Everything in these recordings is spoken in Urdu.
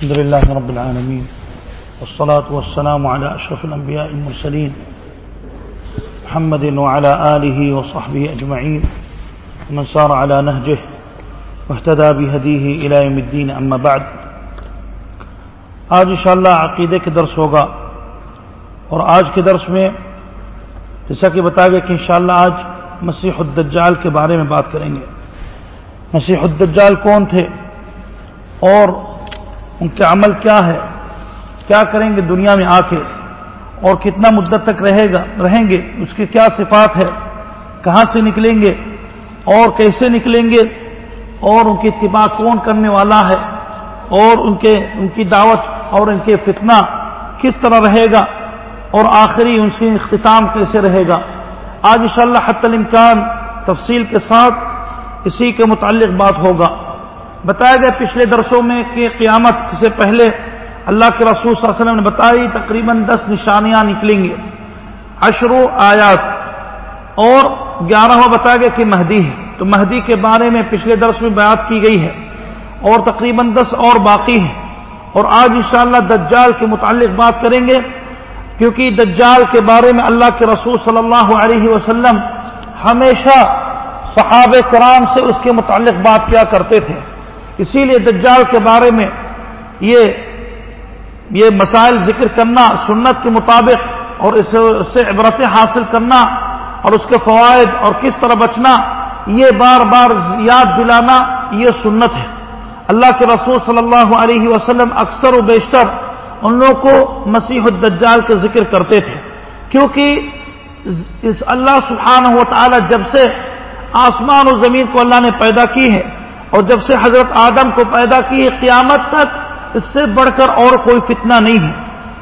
الحمد لله رب العالمين والصلاة والسلام على أشرف الأنبياء المرسلين محمد وعلى آله وصحبه أجمعين ومن سار على نهجه واهتدى بهديه إلى يوم الدين أما بعد آج انشاءاللہ عقیدے کے درس ہوگا اور آج کے درس میں جیسا کہ بتایا گیا کہ انشاءاللہ آج مسیح الدجال کے بارے میں بات کریں گے۔ مسیح الدجال کون تھے اور ان کے عمل کیا ہے؟ کیا کریں گے دنیا میں آ کے اور کتنا مدت تک رہے گا رہیں گے؟ اس کی کیا صفات ہے؟ کہاں سے نکلیں گے؟ اور کیسے نکلیں گے؟ اور ان کی اتباع کون کرنے والا ہے؟ اور ان کے ان کی دعوت اور ان کے فتنہ کس طرح رہے گا؟ اور آخری ان سے اختتام کیسے رہے گا؟ آج انشاءاللہ حت الامکان تفصیل کے ساتھ اسی کے متعلق بات ہوگا۔ بتایا گیا پچھلے درسوں میں کہ قیامت سے پہلے اللہ کے رسول صلی اللہ علیہ وسلم نے بتائی تقریباً دس نشانیاں نکلیں گے اشرو آیات۔ اور گیارہواں بتایا گیا کہ مہدی ہے۔ تو مہدی کے بارے میں پچھلے درس میں بیات کی گئی ہے۔ اور تقریباً دس اور باقی ہیں۔ اور آج انشاءاللہ دجال کے متعلق بات کریں گے۔ کیونکہ دجال کے بارے میں اللہ کے رسول صلی اللہ علیہ وسلم ہمیشہ صحابہ کرام سے اس کے متعلق بات کیا کرتے تھے۔ اسی لیے دجال کے بارے میں یہ یہ مسائل ذکر کرنا، سنت کے مطابق اور اس سے عبرتیں حاصل کرنا اور اس کے فوائد اور کس طرح بچنا، یہ بار بار یاد دلانا، یہ سنت ہے۔ اللہ کے رسول صلی اللہ علیہ وسلم اکثر و بیشتر ان لوگوں کو مسیح الدجال کا ذکر کرتے تھے۔ کیونکہ اس اللہ سبحانہ و تعالی جب سے آسمان و زمین کو اللہ نے پیدا کی ہے اور جب سے حضرت آدم کو پیدا کی قیامت تک اس سے بڑھ کر اور کوئی فتنہ نہیں ہے۔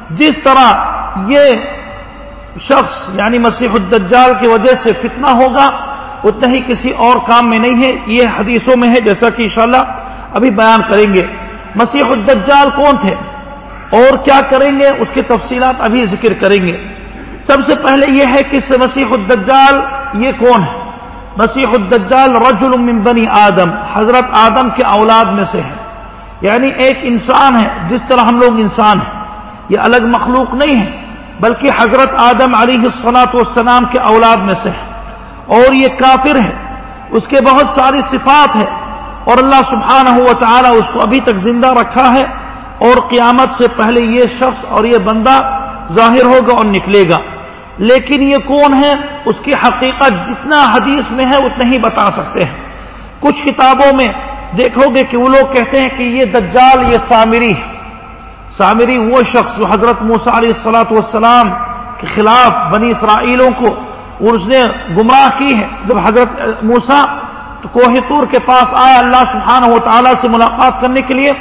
جس طرح یہ شخص یعنی مسیح الدجال کی وجہ سے فتنہ ہوگا، اتنا ہی کسی اور کام میں نہیں ہے۔ یہ حدیثوں میں ہے، جیسا کہ انشاءاللہ ابھی بیان کریں گے۔ مسیح الدجال کون تھے؟ اور کیا کریں گے؟ اس کی تفصیلات ابھی ذکر کریں گے۔ سب سے پہلے یہ ہے کہ مسیح الدجال یہ کون ہے؟ مسیح الدجال رجل من بنی آدم، حضرت آدم کے اولاد میں سے ہے۔ یعنی ایک انسان ہے، جس طرح ہم لوگ انسان ہیں۔ یہ الگ مخلوق نہیں ہے، بلکہ حضرت آدم علیہ السلاط والسلام کے اولاد میں سے ہے۔ اور یہ کافر ہے، اس کے بہت ساری صفات ہے اور اللہ سبحانہ ہوا تعالیٰ اس کو ابھی تک زندہ رکھا ہے۔ اور قیامت سے پہلے یہ شخص اور یہ بندہ ظاہر ہوگا اور نکلے گا۔ لیکن یہ کون ہے اس کی حقیقت جتنا حدیث میں ہے اتنا ہی بتا سکتے ہیں۔ کچھ کتابوں میں دیکھو گے کہ وہ لوگ کہتے ہیں کہ یہ دجال، یہ سامری۔ ہے سامری وہ شخص جو حضرت موسا علیہ السلاۃ والسلام کے خلاف بنی اسرائیلوں کو اس نے گمراہ کی ہے۔ جب حضرت موسا کوہ طور کے پاس آیا اللہ سبحانہ و تعالیٰ سے ملاقات کرنے کے لیے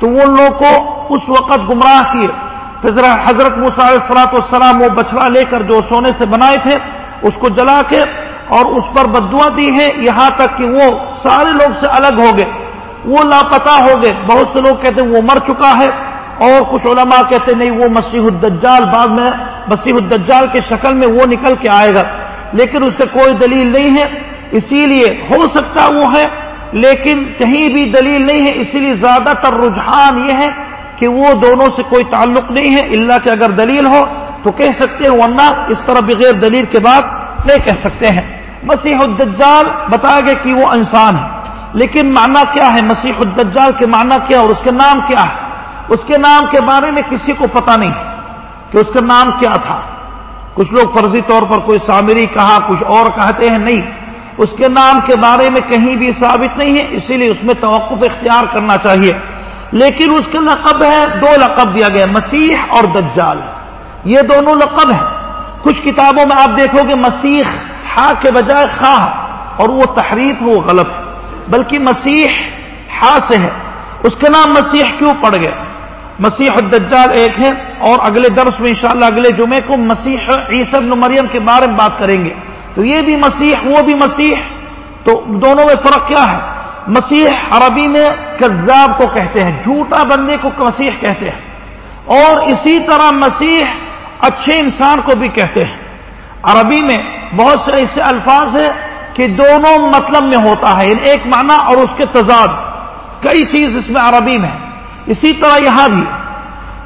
تو وہ لوگ کو اس وقت گمراہ کیے۔ پھر حضرت علیہ السلاۃ والسلام وہ بچڑا لے کر جو سونے سے بنائے تھے، اس کو جلا کے اور اس پر بدوا دی ہے یہاں تک کہ وہ سارے لوگ سے الگ ہو گئے۔ وہ لاپتہ ہو گئے۔ بہت سے لوگ کہتے ہیں وہ مر چکا ہے۔ اور کچھ علماء کہتے نہیں، وہ مسیح الدجال بعد میں، مسیح الدجال کے شکل میں وہ نکل کے آئے گا۔ لیکن اس سے کوئی دلیل نہیں ہے۔ اسی لیے ہو سکتا وہ ہے، لیکن کہیں بھی دلیل نہیں ہے۔ اسی لیے زیادہ تر رجحان یہ ہے کہ وہ دونوں سے کوئی تعلق نہیں ہے اللہ کہ اگر دلیل ہو تو کہہ سکتے ہیں، ورنہ اس طرح بغیر دلیل کے بعد نہیں کہہ سکتے ہیں۔ مسیح الدجال بتایا گیا کہ وہ انسان ہے۔ لیکن معنی کیا ہے؟ مسیح الدجال کے معنی کیا اور اس کے نام کیا ہے؟ اس کے نام کے بارے میں کسی کو پتا نہیں کہ اس کا نام کیا تھا۔ کچھ لوگ فرضی طور پر کوئی سامری کہا، کچھ اور کہتے ہیں، نہیں۔ اس کے نام کے بارے میں کہیں بھی ثابت نہیں ہے، اسی لیے اس میں توقف اختیار کرنا چاہیے۔ لیکن اس کے لقب ہے دو لقب دیا گیا مسیح اور دجال۔ یہ دونوں لقب ہیں۔ کچھ کتابوں میں آپ دیکھو گے مسیح ہا کے بجائے خواہ اور وہ تحریف وہ غلط بلکہ مسیح ہا سے ہے۔ اس کا نام مسیح کیوں پڑ گیا مسیح الدجال ایک ہے اور اگلے درس میں انشاءاللہ اگلے جمعے کو مسیح عیسب مریم کے بارے میں بات کریں گے۔ تو یہ بھی مسیح، وہ بھی مسیح، تو دونوں میں فرق کیا ہے؟ مسیح عربی میں کذاب کو کہتے ہیں، جھوٹا بندے کو مسیح کہتے ہیں۔ اور اسی طرح مسیح اچھے انسان کو بھی کہتے ہیں۔ عربی میں بہت سے ایسے الفاظ ہیں کہ دونوں مطلب میں ہوتا ہے یعنی ایک معنی اور اس کے تضاد۔ کئی چیز اس میں عربی میں۔ اسی طرح یہاں بھی۔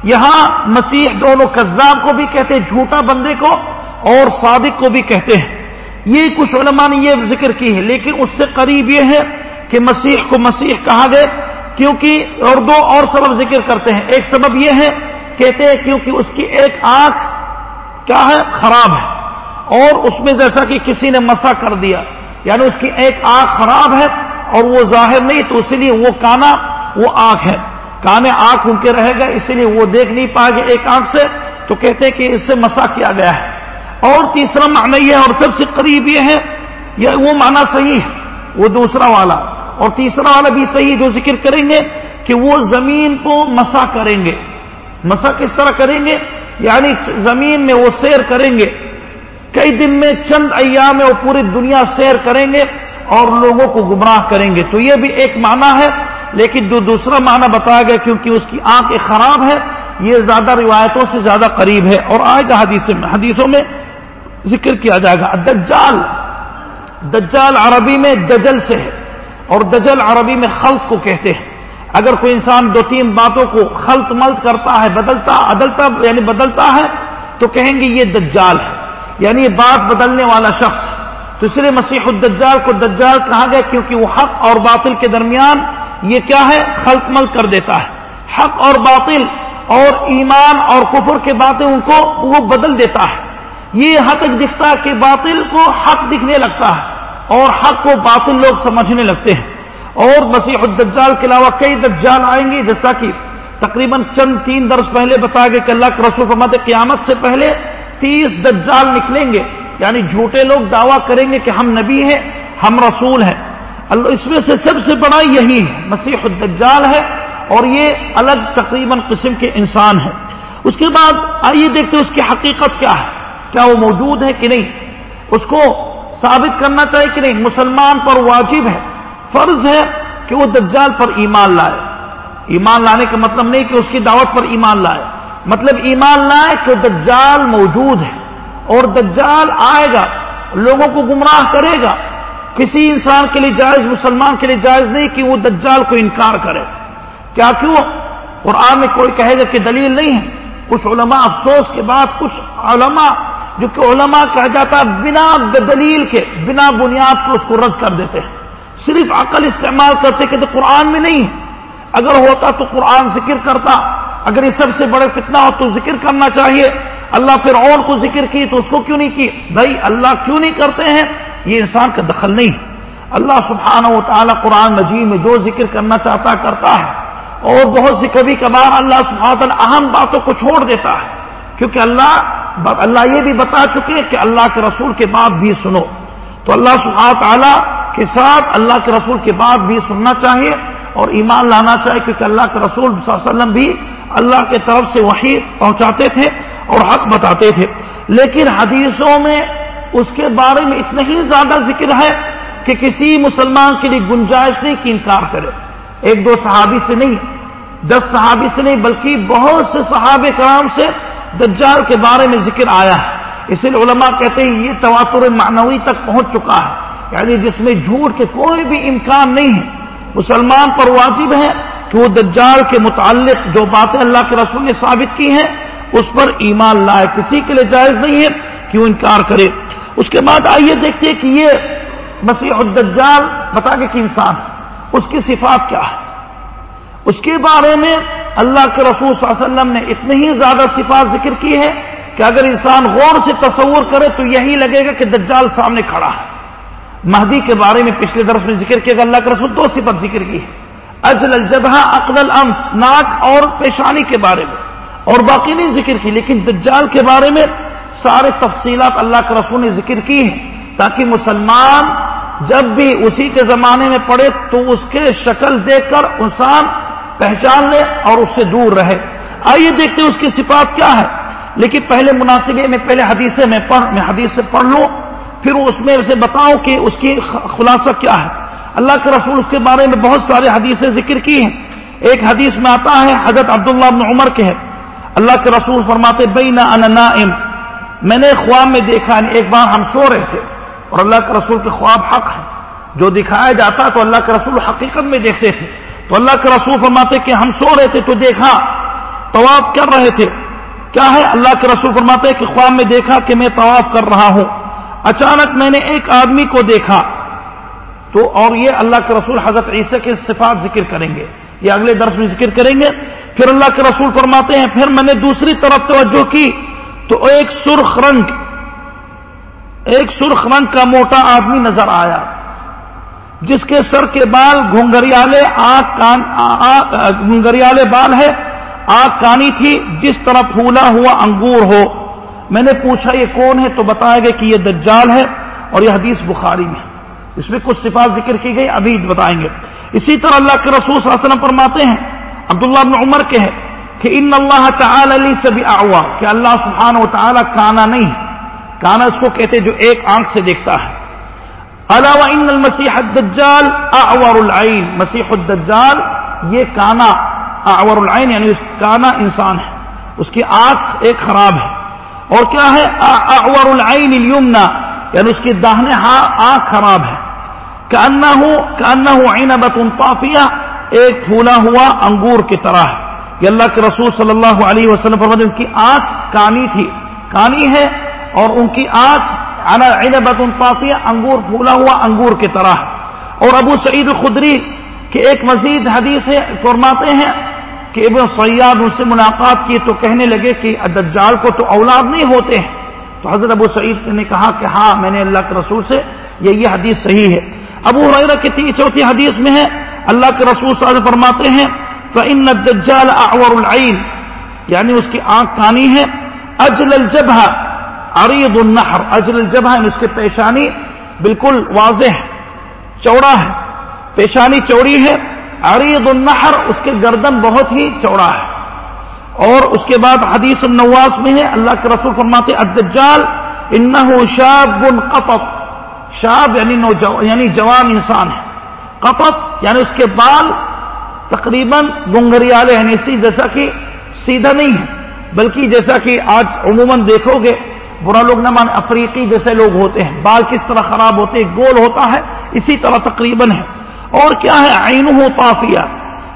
یہاں مسیح دونوں کذاب کو بھی کہتے ہیں، جھوٹا بندے کو اور صادق کو بھی کہتے ہیں۔ یہ کچھ علماء نے یہ ذکر کی ہے، لیکن اس سے قریب یہ ہے کہ مسیح کو مسیح کہا گئے، کیونکہ اور دو اور سبب ذکر کرتے ہیں۔ ایک سبب یہ ہے، کہتے ہیں کیونکہ اس کی ایک آنکھ کیا ہے؟ خراب ہے۔ اور اس میں جیسا کہ کسی نے مسا کر دیا یعنی اس کی ایک آنکھ خراب ہے اور وہ ظاہر نہیں، تو اسی لیے وہ کانا، وہ آنکھ ہے۔ کانے آنکھ ان کے رہے گا اسی لیے وہ دیکھ نہیں پائے گا ایک آنکھ سے۔ تو کہتے ہیں کہ اس سے مسا کیا گیا ہے۔ اور تیسرا معنی یہ ہے، اور سب سے قریب یہ ہے، یہ وہ معنی صحیح ہے، وہ دوسرا والا۔ اور تیسرا والا صحیح جو ذکر کریں گے کہ وہ زمین کو مسا کریں گے۔ مسا کس طرح کریں گے؟ یعنی زمین میں وہ سیر کریں گے۔ کئی دن میں چند ایام میں وہ پوری دنیا سیر کریں گے اور لوگوں کو گمراہ کریں گے۔ تو یہ بھی ایک معنی ہے، لیکن جو دوسرا معنی بتایا گیا کیونکہ اس کی آنکھ خراب ہے، یہ زیادہ روایتوں سے زیادہ قریب ہے۔ اور آئے گا حدیث میں حدیثوں میں ذکر کیا جائے گا۔ دجال دجال عربی میں دجل سے ہے۔ اور دجل عربی میں خلق کو کہتے ہیں۔ اگر کوئی انسان دو تین باتوں کو خلط ملت کرتا ہے، بدلتا، عدلتا یعنی بدلتا ہے، تو کہیں گے یہ دجال ہے۔ یعنی یہ بات بدلنے والا شخص۔ تو اس لیے مسیح الدجال کو دجال کہا گیا، کیونکہ وہ حق اور باطل کے درمیان یہ کیا ہے؟ خلط مل کر دیتا ہے۔ حق اور باطل اور ایمان اور کفر کے باتیں ان کو وہ بدل دیتا ہے۔ یہ حق دکھتا ہے کہ باطل کو حق دکھنے لگتا ہے۔ اور حق کو باطل لوگ سمجھنے لگتے ہیں۔ اور مسیح الدجال کے علاوہ کئی دجال آئیں گے جیسا کہ تقریباً چند تین درس پہلے بتایا گیا کہ اللہ کے رسول فرماتے قیامت سے پہلے تیس دجال نکلیں گے۔ یعنی جھوٹے لوگ دعویٰ کریں گے کہ ہم نبی ہیں، ہم رسول ہیں۔ اللہ اس میں سے سب سے بڑا یہی ہے، مسیح الدجال ہے اور یہ الگ تقریباً قسم کے انسان ہے اس کے بعد آئیے دیکھتے اس کی حقیقت کیا ہے، کیا وہ موجود ہے کہ نہیں۔ اس کو ثابت کرنا چاہیے کہ نہیں، مسلمان پر واجب ہے، فرض ہے کہ وہ دجال پر ایمان لائے۔ ایمان لانے کا مطلب نہیں کہ اس کی دعوت پر ایمان لائے۔ مطلب ایمان لائے کہ دجال موجود ہے اور دجال آئے گا، لوگوں کو گمراہ کرے گا۔ کسی انسان کے لیے جائز، مسلمان کے لیے جائز نہیں کہ وہ دجال کو انکار کرے۔ کیا کیوں؟ قرآن میں کوئی کہے گا کہ دلیل نہیں ہے۔ کچھ علماء افسوس کے بعد کچھ علماء جو کہ علماء کہا جاتا ہے بنا دلیل کے، بنا بنیاد کو اس کو رد کر دیتے ہیں۔ صرف عقل استعمال کرتے کہ تو قرآن میں نہیں ہے اگر ہوتا تو قرآن ذکر کرتا۔ اگر یہ سب سے بڑے فتنہ ہو تو ذکر کرنا چاہیے۔ اللہ پھر اور کو ذکر کی تو اس کو کیوں نہیں کی؟ بھائی اللہ کیوں نہیں کرتے ہیں؟ یہ انسان کا دخل نہیں۔ اللہ سبحانہ و تعالیٰ قرآن مجید میں جو ذکر کرنا چاہتا کرتا ہے۔ اور بہت سی کبھی کبھار اللہ سبحانہ تعالیٰ اہم باتوں کو چھوڑ دیتا ہے۔ کیونکہ اللہ اللہ یہ بھی بتا چکے کہ اللہ کے رسول کے بعد بھی سنو۔ تو اللہ سبحانہ تعالیٰ کے ساتھ اللہ کے رسول کے بعد بھی سننا چاہیے اور ایمان لانا چاہیے، کیونکہ اللہ کے رسول صلی اللہ علیہ وسلم بھی اللہ کے طرف سے وہی پہنچاتے تھے اور حق بتاتے تھے۔ لیکن حدیثوں میں اس کے بارے میں اتنا ہی زیادہ ذکر ہے کہ کسی مسلمان کے لیے گنجائش نہیں کہ انکار کرے۔ ایک دو صحابی سے نہیں، دس صحابی سے نہیں، بلکہ بہت سے صحابہ کرام سے دجال کے بارے میں ذکر آیا ہے۔ اس لیے علماء کہتے ہیں یہ تواتر معنوی تک پہنچ چکا ہے۔ یعنی جس میں جھوٹ کے کوئی بھی امکان نہیں ہے۔ مسلمان پر واجب ہے کہ وہ دجال کے متعلق جو باتیں اللہ کے رسول نے ثابت کی ہیں، اس پر ایمان لائے۔ کسی کے لیے جائز نہیں ہے کہ وہ انکار کرے۔ اس کے بعد آئیے دیکھتے کہ یہ مسیح الدجال بتا کے کہ انسان اس کی صفات کیا ہے۔ اس کے بارے میں اللہ کے رسول صلی اللہ علیہ وسلم نے اتنی ہی زیادہ صفات ذکر کی ہے کہ اگر انسان غور سے تصور کرے تو یہی لگے گا کہ دجال سامنے کھڑا ہے۔ مہدی کے بارے میں پچھلے درس میں ذکر کیا اللہ کے رسول دو صفت ذکر کی ہے اجل الجبہ عقد الم ناک اور پیشانی کے بارے میں۔ اور باقی نہیں ذکر کی، لیکن دجال کے بارے میں سارے تفصیلات اللہ کے رسول نے ذکر کی ہیں۔ تاکہ مسلمان جب بھی اسی کے زمانے میں پڑے تو اس کے شکل دیکھ کر انسان پہچان لے اور اس سے دور رہے۔ آئیے دیکھتے اس کی صفات کیا ہے۔ لیکن پہلے مناسب میں پہلے حدیث میں پڑھ، میں حدیث سے پڑھ لوں، پھر اس میں سے بتاؤں کہ اس کی خلاصہ کیا ہے۔ اللہ کے رسول اس کے بارے میں بہت سارے حدیثیں ذکر کی ہیں۔ ایک حدیث میں آتا ہے، حضرت عبداللہ بن عمر کے ہے اللہ کے رسول فرماتے بین نہ میں نے خواب میں دیکھا یعنی ایک بار ہم سو رہے تھے۔ اور اللہ کے رسول کے خواب حق ہے جو دکھایا جاتا تو اللہ کے رسول حقیقت میں دیکھتے تھے۔ تو اللہ کے رسول فرماتے کہ ہم سو رہے تھے تو دیکھا، طواف کر رہے تھے۔ کیا ہے؟ اللہ کے رسول فرماتے کہ خواب میں دیکھا کہ میں طواف کر رہا ہوں۔ اچانک میں نے ایک آدمی کو دیکھا۔ تو اور یہ اللہ کے رسول حضرت عیسیٰ کے صفات ذکر کریں گے۔ یہ اگلے درس میں ذکر کریں گے۔ پھر اللہ کے رسول فرماتے ہیں، پھر میں نے دوسری طرف توجہ کی۔ تو ایک سرخ رنگ، ایک سرخ رنگ کا موٹا آدمی نظر آیا۔ جس کے سر کے بال گھنگریالے آگ کان گھنگریالے بال ہے آگ کانی تھی، جس طرح پھولا ہوا انگور ہو۔ میں نے پوچھا، یہ کون ہے؟ تو بتایا گیا کہ یہ دجال ہے اور یہ حدیث بخاری میں اس میں کچھ صفات ذکر کی گئی، ابھی بتائیں گے۔ اسی طرح اللہ کے رسول صلی اللہ علیہ وسلم فرماتے ہیں، عبداللہ بن عمر کے ہیں کہ ان اللہ تعالی علی سے بھی کہ اللہ سبحانہ و تعالی کانا نہیں، کانا اس کو کہتے جو ایک آنکھ سے دیکھتا ہے۔ علاوہ ان المسیح الدجال اعور العین مسیح الدجال یہ کانا، اعور العین یعنی اس کانا انسان ہے، اس کی آنکھ ایک خراب ہے۔ اور کیا ہے؟ اعور العین الیمنا یعنی اس کی داہنے ہاں آنکھ خراب ہے۔ کہ انا ہوں کہ انا ہوں ایک پھولا ہوا انگور کی طرح ہے۔ یہ اللہ کے رسول صلی اللہ علیہ وسلم پر ان کی آنکھ کانی تھی، کانی ہے اور ان کی آنکھ عنبت پافیہ انگور پھولا ہوا انگور کی طرح۔ اور ابو سعید خدری کے ایک مزید حدیث ہے، فرماتے ہیں کہ ابن سیاد ان سے ملاقات کی تو کہنے لگے کہ دجال کو تو اولاد نہیں ہوتے ہیں۔ تو حضرت ابو سعید نے کہا کہ ہاں میں نے اللہ کے رسول سے یہ یہ حدیث صحیح ہے۔ ابو حیرہ کی چوتھی حدیث میں ہے، اللہ کے رسول صلی اللہ علیہ فرماتے ہیں، فإن الدجال اعور العین یعنی اس کی آنکھ کانی ہے، اجل الجبہ۔ عریض النحر اجل الجبہ اس کی پیشانی بالکل واضح ہے چوڑا ہے، پیشانی چوڑی ہے عریض النحر اس کے گردن بہت ہی چوڑا ہے۔ اور اس کے بعد حدیث النواس میں ہے، اللہ کے رسول فرماتے الدجال انه شاب قطط، شاب یعنی یعنی جوان انسان ہے۔ قطط یعنی اس کے بال تقریباً گنگریالے ہیں یعنی اسی جیسا کہ سیدھا نہیں ہے، بلکہ جیسا کہ آج عموماً دیکھو گے برا لوگ نہ مان افریقی جیسے لوگ ہوتے ہیں، بال کس طرح خراب ہوتے ہیں، گول ہوتا ہے، اسی طرح تقریباً ہے۔ اور کیا ہے؟ عین ہو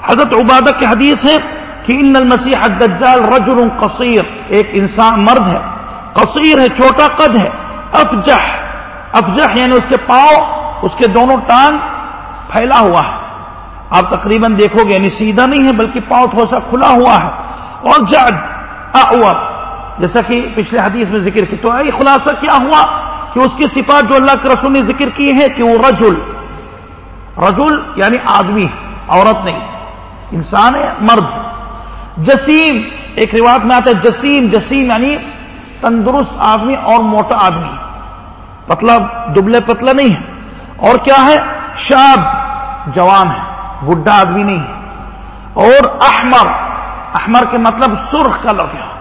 حضرت عبادت کے حدیث ہے کہ ان المسیح الدجال رجل قصیر، ایک انسان مرد ہے۔ قصیر ہے، چھوٹا قد ہے۔ افجح افجح یعنی اس کے پاؤں، اس کے دونوں ٹانگ پھیلا ہوا ہے۔ آپ تقریباً دیکھو گے یعنی سیدھا نہیں ہے، بلکہ پاؤں تھوڑا سا کھلا ہوا ہے۔ اور جد اعور۔ جیسا کہ پچھلے حدیث میں ذکر کی تو یہ خلاصہ، کیا ہوا کہ اس کی صفات جو اللہ کے رسول نے ذکر کی ہے کہ وہ رجل رجل یعنی آدمی، عورت نہیں، انسان ہے، مرد۔ جسیم، ایک روایت میں آتا ہے جسیم جسیم یعنی تندرست آدمی اور موٹا آدمی۔ پتلا، دبلے پتلا نہیں ہے۔ اور کیا ہے؟ شاب، جوان ہے، بڈھا آدمی نہیں ہے۔ اور احمر احمر کے مطلب سرخ کلر کیا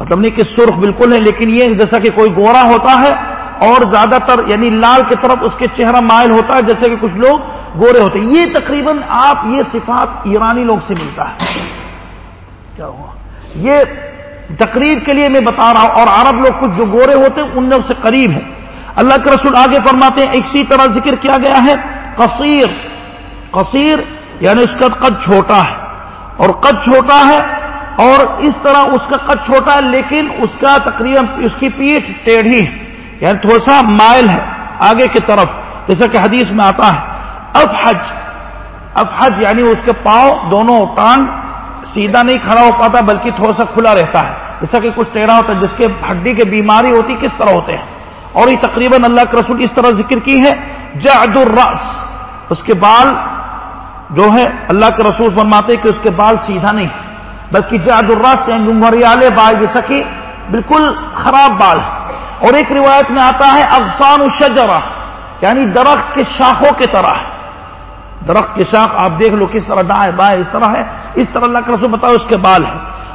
مطلب نہیں کہ سرخ بالکل ہے لیکن یہ جیسا کہ کوئی گورا ہوتا ہے اور زیادہ تر یعنی لال کی طرف اس کے چہرہ مائل ہوتا ہے جیسے کہ کچھ لوگ گورے ہوتے ہیں۔ یہ تقریباً آپ یہ صفات ایرانی لوگ سے ملتا ہے۔ کیا ہوا؟ یہ تقریر کے لیے میں بتا رہا ہوں، اور عرب لوگ کچھ جو گورے ہوتے ہیں، ان سے قریب ہیں۔ اللہ کے رسول آگے فرماتے ہیں، اسی طرح ذکر کیا گیا ہے کثیر قصیر یعنی اس کا قد چھوٹا ہے۔ اور قد چھوٹا ہے اور اس طرح اس کا قد چھوٹا ہے، لیکن اس کا تقریباً اس کی پیٹھ ٹیڑھی ہے۔ یعنی تھوڑا سا مائل ہے آگے کی طرف، جیسا کہ حدیث میں آتا ہے۔ اب حج اب حج یعنی اس کے پاؤں دونوں ٹانگ سیدھا نہیں کھڑا ہو پاتا، بلکہ تھوڑا سا کھلا رہتا ہے۔ جیسا کہ کچھ ٹیڑھا ہوتا ہے، جس کے ہڈی کی بیماری ہوتی، کس طرح ہوتے ہیں۔ اور یہ تقریباً اللہ کے رسول اس طرح ذکر کی ہے، جعد الرأس۔ اس کے بال جو ہے، اللہ کے رسول فرماتے کہ اس کے بال سیدھا نہیں۔ بلکہ جاد الراس گمریالے بال جیسا کہ بالکل خراب بال ہے۔ اور ایک روایت میں آتا ہے افسان الشجرہ یعنی درخت کے شاخوں کی طرح ہے۔ درخت کے شاخ، آپ دیکھ لو کس طرح دائیں بائیں اس طرح ہے۔ اس طرح اللہ کے رسول بتاؤ اس کے بال ہے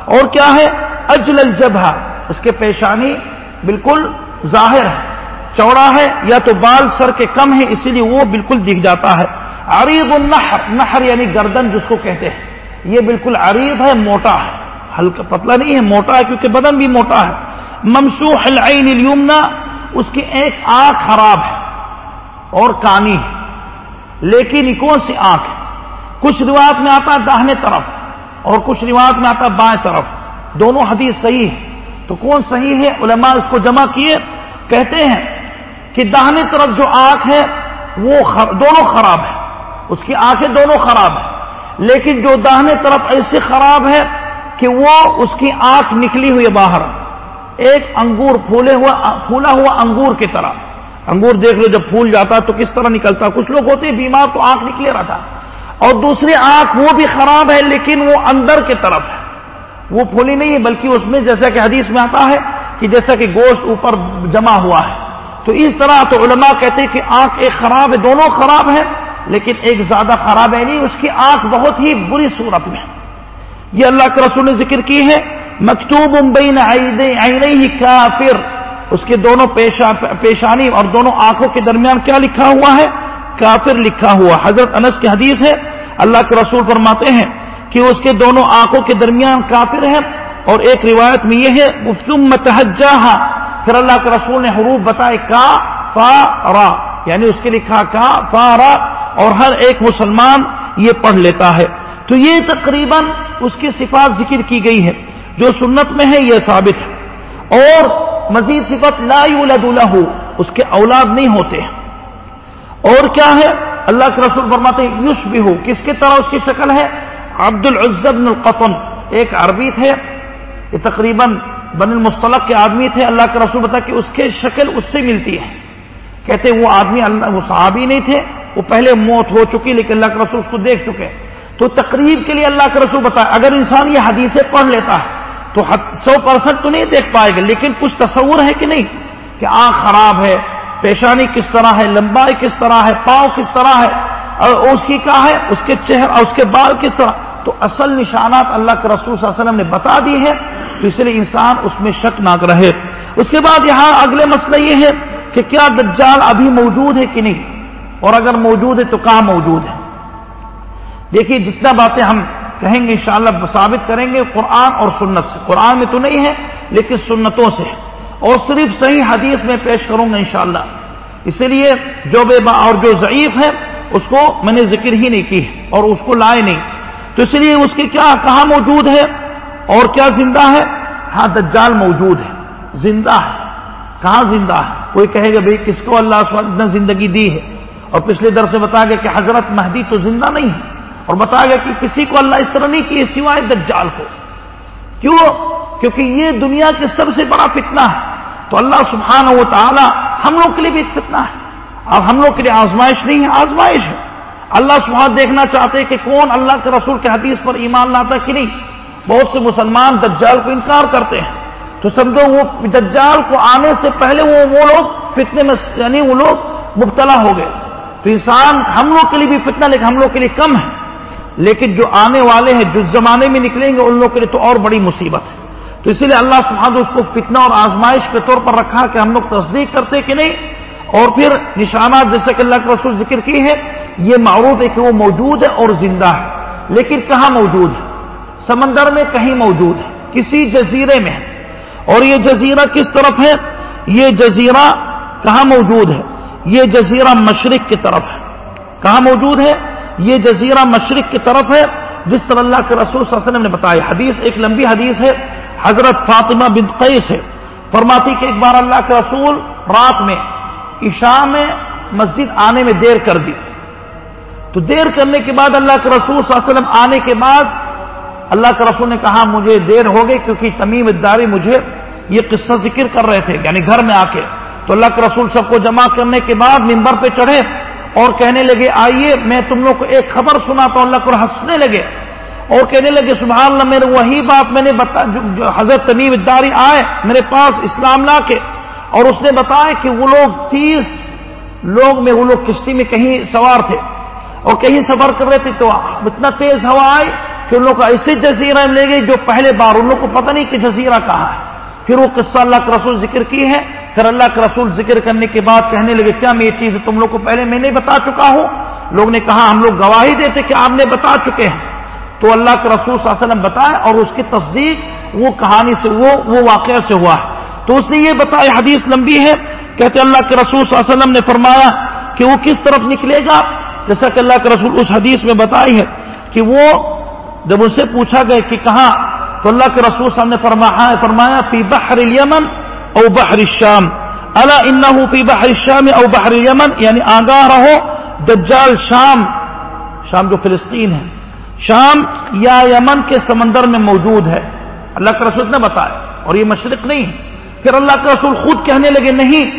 اور کیا ہے؟ اجل الجبہ، اس کے پیشانی بالکل ظاہر ہے۔ چوڑا ہے، یا تو بال سر کے کم ہے اسی لیے وہ بالکل دکھ جاتا ہے۔ عریض النحر، نحر یعنی گردن، جس کو کہتے ہیں۔ یہ بالکل عریض ہے، موٹا ہے۔ ہلکا، پتلا نہیں ہے، موٹا ہے کیونکہ بدن بھی موٹا ہے۔ ممسوح العین الیمنا اس کی ایک آنکھ خراب ہے اور کانی ہے۔ لیکن کون سی آنکھ ہے؟ کچھ روایت میں آتا ہے داہنے طرف اور کچھ روایت میں آتا ہے بائیں طرف۔ دونوں حدیث صحیح ہے تو کون صحیح ہے؟ علماء اس کو جمع کیے، کہتے ہیں کہ داہنے طرف جو آنکھ ہے، وہ دونوں خراب ہے اس کی آنکھیں دونوں خراب ہیں۔ لیکن جو داہنے طرف ایسے خراب ہے کہ وہ اس کی آنکھ نکلی ہوئی باہر۔ ایک انگور پھولے ہوا، پھولا ہوا انگور کی طرح۔ انگور دیکھ لو، جب پھول جاتا تو کس طرح نکلتا کچھ لوگ ہوتے ہیں بیمار تو آنکھ نکلے رہتا اور دوسری آنکھ وہ بھی خراب ہے، لیکن وہ اندر کی طرف ہے۔ وہ پھولی نہیں ہے، بلکہ اس میں جیسا کہ حدیث میں آتا ہے کہ جیسا کہ گوشت اوپر جمع ہوا ہے۔ تو اس طرح تو علماء کہتے ہیں کہ آنکھ ایک خراب ہے، دونوں خراب ہے لیکن ایک زیادہ خراب ہے نہیں، اس کی آنکھ بہت ہی بری صورت میں۔ یہ اللہ کے رسول نے ذکر کی ہے، مکتوب بین ہی کافر۔ اس کے دونوں پیشانی اور دونوں آنکھوں کے درمیان کیا لکھا ہوا ہے؟ کافر لکھا ہوا۔ حضرت انس کی حدیث ہے، اللہ کے رسول فرماتے ہیں کہ اس کے دونوں آنکھوں کے درمیان کافر ہے۔ اور ایک روایت میں یہ ہے متحجہ پھر اللہ کے رسول نے حروف بتائے کا، فا، را۔ یعنی اس کے لکھا کا، فا، را۔ اور ہر ایک مسلمان یہ پڑھ لیتا ہے۔ تو یہ تقریباً اس کی صفات ذکر کی گئی ہے جو سنت میں ہے یہ ثابت ہے۔ اور مزید صفت لا یولد له اس کے اولاد نہیں ہوتے اور کیا ہے؟ اللہ کے رسول فرماتے ہیں یوش بھی ہو کس کی طرح اس کی شکل ہے؟ عبد بن القطن، ایک عربی تھے۔ یہ تقریباً بن المستلق کے آدمی تھے۔ اللہ کے رسول بتا کہ اس کی شکل اس سے ملتی ہے۔ کہتے وہ آدمی اللہ وہ صحابی نہیں تھے، وہ پہلے موت ہو چکی لیکن اللہ کے رسول اس کو دیکھ چکے۔ تو تقریب کے لیے اللہ کے رسول بتایا اگر انسان یہ حدیثیں پڑھ لیتا ہے تو سو پرسنٹ تو نہیں دیکھ پائے گا، لیکن کچھ تصور ہے کہ نہیں؟ کہ آنکھ خراب ہے، پیشانی کس طرح ہے، لمبائی کس طرح ہے، پاؤں کس طرح ہے، اور اس کی کیا ہے؟ اس کے چہرہ اس کے بال کس طرح؟ تو اصل نشانات اللہ کے رسول صلی اللہ علیہ وسلم نے بتا دی ہے تو اس لیے انسان اس میں شک نہ رہے اس کے بعد یہاں اگلے مسئلہ یہ ہے کہ کیا دجال ابھی موجود ہے کہ نہیں؟ اور اگر موجود ہے تو کہاں موجود ہے؟ دیکھیے، جتنا باتیں ہم کہیں گے انشاءاللہ ثابت کریں گے قرآن اور سنت سے۔ قرآن میں تو نہیں ہے، لیکن سنتوں سے اور صرف صحیح حدیث میں پیش کروں گا انشاءاللہ۔ اسی لیے جو بے با اور جو ضعیف ہے، اس کو میں نے ذکر ہی نہیں کی اور اس کو لائے نہیں۔ تو اس لیے اس کی کیا، کہاں موجود ہے؟ اور کیا زندہ ہے؟ ہاں دجال موجود ہے۔ زندہ ہے۔ کہاں زندہ ہے؟ کوئی کہے گا بھائی کس کو اللہ اتنا زندگی دی ہے؟ اور پچھلے در سے بتایا گیا کہ حضرت مہدی تو زندہ نہیں ہے۔ اور بتایا گیا کہ کسی کو اللہ اس طرح نہیں کیے سوائے دجال کو۔ کیوں؟ کیونکہ یہ دنیا کے سب سے بڑا فتنہ ہے۔ تو اللہ سبحانہ و تعالی ہم لوگ کے لیے بھی ایک فتنہ ہے۔ اب ہم لوگ کے لیے آزمائش نہیں ہے، آزمائش ہے۔ اللہ سبحانہ دیکھنا چاہتے کہ کون اللہ کے رسول کے حدیث پر ایمان لاتا کہ نہیں۔ بہت سے مسلمان دجال کو انکار کرتے ہیں۔ تو سمجھو وہ دجال کو آنے سے پہلے وہ وہ لوگ فتنے میں یعنی وہ لوگ مبتلا ہو گئے۔ تو انسان ہم لوگ کے لیے بھی فتنہ لیکن ہم لوگ کے لیے کم ہے۔ لیکن جو آنے والے ہیں جس زمانے میں نکلیں گے، ان لوگوں کے لیے تو اور بڑی مصیبت ہے۔ تو اسی لیے اللہ سبحانہ اس کو فتنہ اور آزمائش کے طور پر رکھا کہ ہم لوگ تصدیق کرتے کہ نہیں۔ اور پھر نشانات جیسے کہ اللہ کے رسول ذکر کی ہے یہ معروف ہے کہ وہ موجود ہے اور زندہ ہے۔ لیکن کہاں موجود ہے؟ سمندر میں کہیں موجود ہے۔ کسی جزیرے میں ہے۔ اور یہ جزیرہ کس طرف ہے؟ یہ جزیرہ کہاں موجود ہے؟ یہ جزیرہ مشرق کی طرف ہے۔ کہاں موجود ہے؟ یہ جزیرہ مشرق کی طرف ہے، جس طرح اللہ کے رسول صلی اللہ علیہ وسلم نے بتایا۔ حدیث ایک لمبی حدیث ہے، حضرت فاطمہ بن قیس ہے۔ فرماتی کہ ایک بار اللہ کے رسول رات میں عشاء میں مسجد آنے میں دیر کر دی۔ تو دیر کرنے کے بعد اللہ کے رسول صلی اللہ علیہ وسلم آنے کے بعد اللہ کے رسول نے کہا مجھے دیر ہو گئی کیونکہ تمیم اداری مجھے یہ قصہ ذکر کر رہے تھے یعنی گھر میں آ کے۔ تو اللہ کے رسول سب کو جمع کرنے کے بعد ممبر پہ چڑھے اور کہنے لگے، آئیے، میں تم لوگ کو ایک خبر سنا تو اللہ کو ہنسنے لگے اور کہنے لگے، سبحان اللہ، میرے وہی بات میں نے بتا، جو حضرت تمیم اداری آئے میرے پاس اسلام لا کے اور اس نے بتایا کہ وہ لوگ تیس لوگ میں، وہ لوگ کشتی میں کہیں سوار تھے اور کہیں سفر کر رہے تھے تو اتنا تیز ہوا آئی کہ ان لوگ کو ایسے جزیرہ لے گئی جو پہلے بار ان لوگ کو پتہ نہیں کہ جزیرہ کہاں ہے۔ پھر وہ قصہ اللہ کے رسول ذکر کی ہے۔ پھر اللہ کے رسول ذکر کرنے کے بعد کہنے لگے، کیا میں یہ چیز تم لوگ کو پہلے میں نے بتا چکا ہوں؟ لوگ نے کہا، ہم لوگ گواہی دیتے کہ آپ نے بتا چکے ہیں۔ تو اللہ کے رسول صلی اللہ علیہ وسلم بتایا اور اس کی تصدیق وہ کہانی سے وہ وہ واقعہ سے ہوا ہے۔ تو اس نے یہ بتایا، حدیث لمبی ہے۔ کہتے اللہ کے رسول صلی اللہ علیہ وسلم نے فرمایا کہ وہ کس طرف نکلے گا؟ جیسا کہ اللہ کے رسول اس حدیث میں بتائی ہے کہ وہ جب ان سے پوچھا گیا کہ کہاں، تو اللہ کے رسول صاحب نے فرمایا فرمایا، فی بحر الیمن او بحر الشام۔ الا انه فی بحر الشام او بحر الیمن یعنی آگاہ رہو، دجال شام شام جو فلسطین ہے۔ شام یا یمن کے سمندر میں موجود ہے۔ اللہ کے رسول نے بتایا، اور یہ مشرق نہیں ہے۔ پھر اللہ کے رسول خود کہنے لگے، نہیں،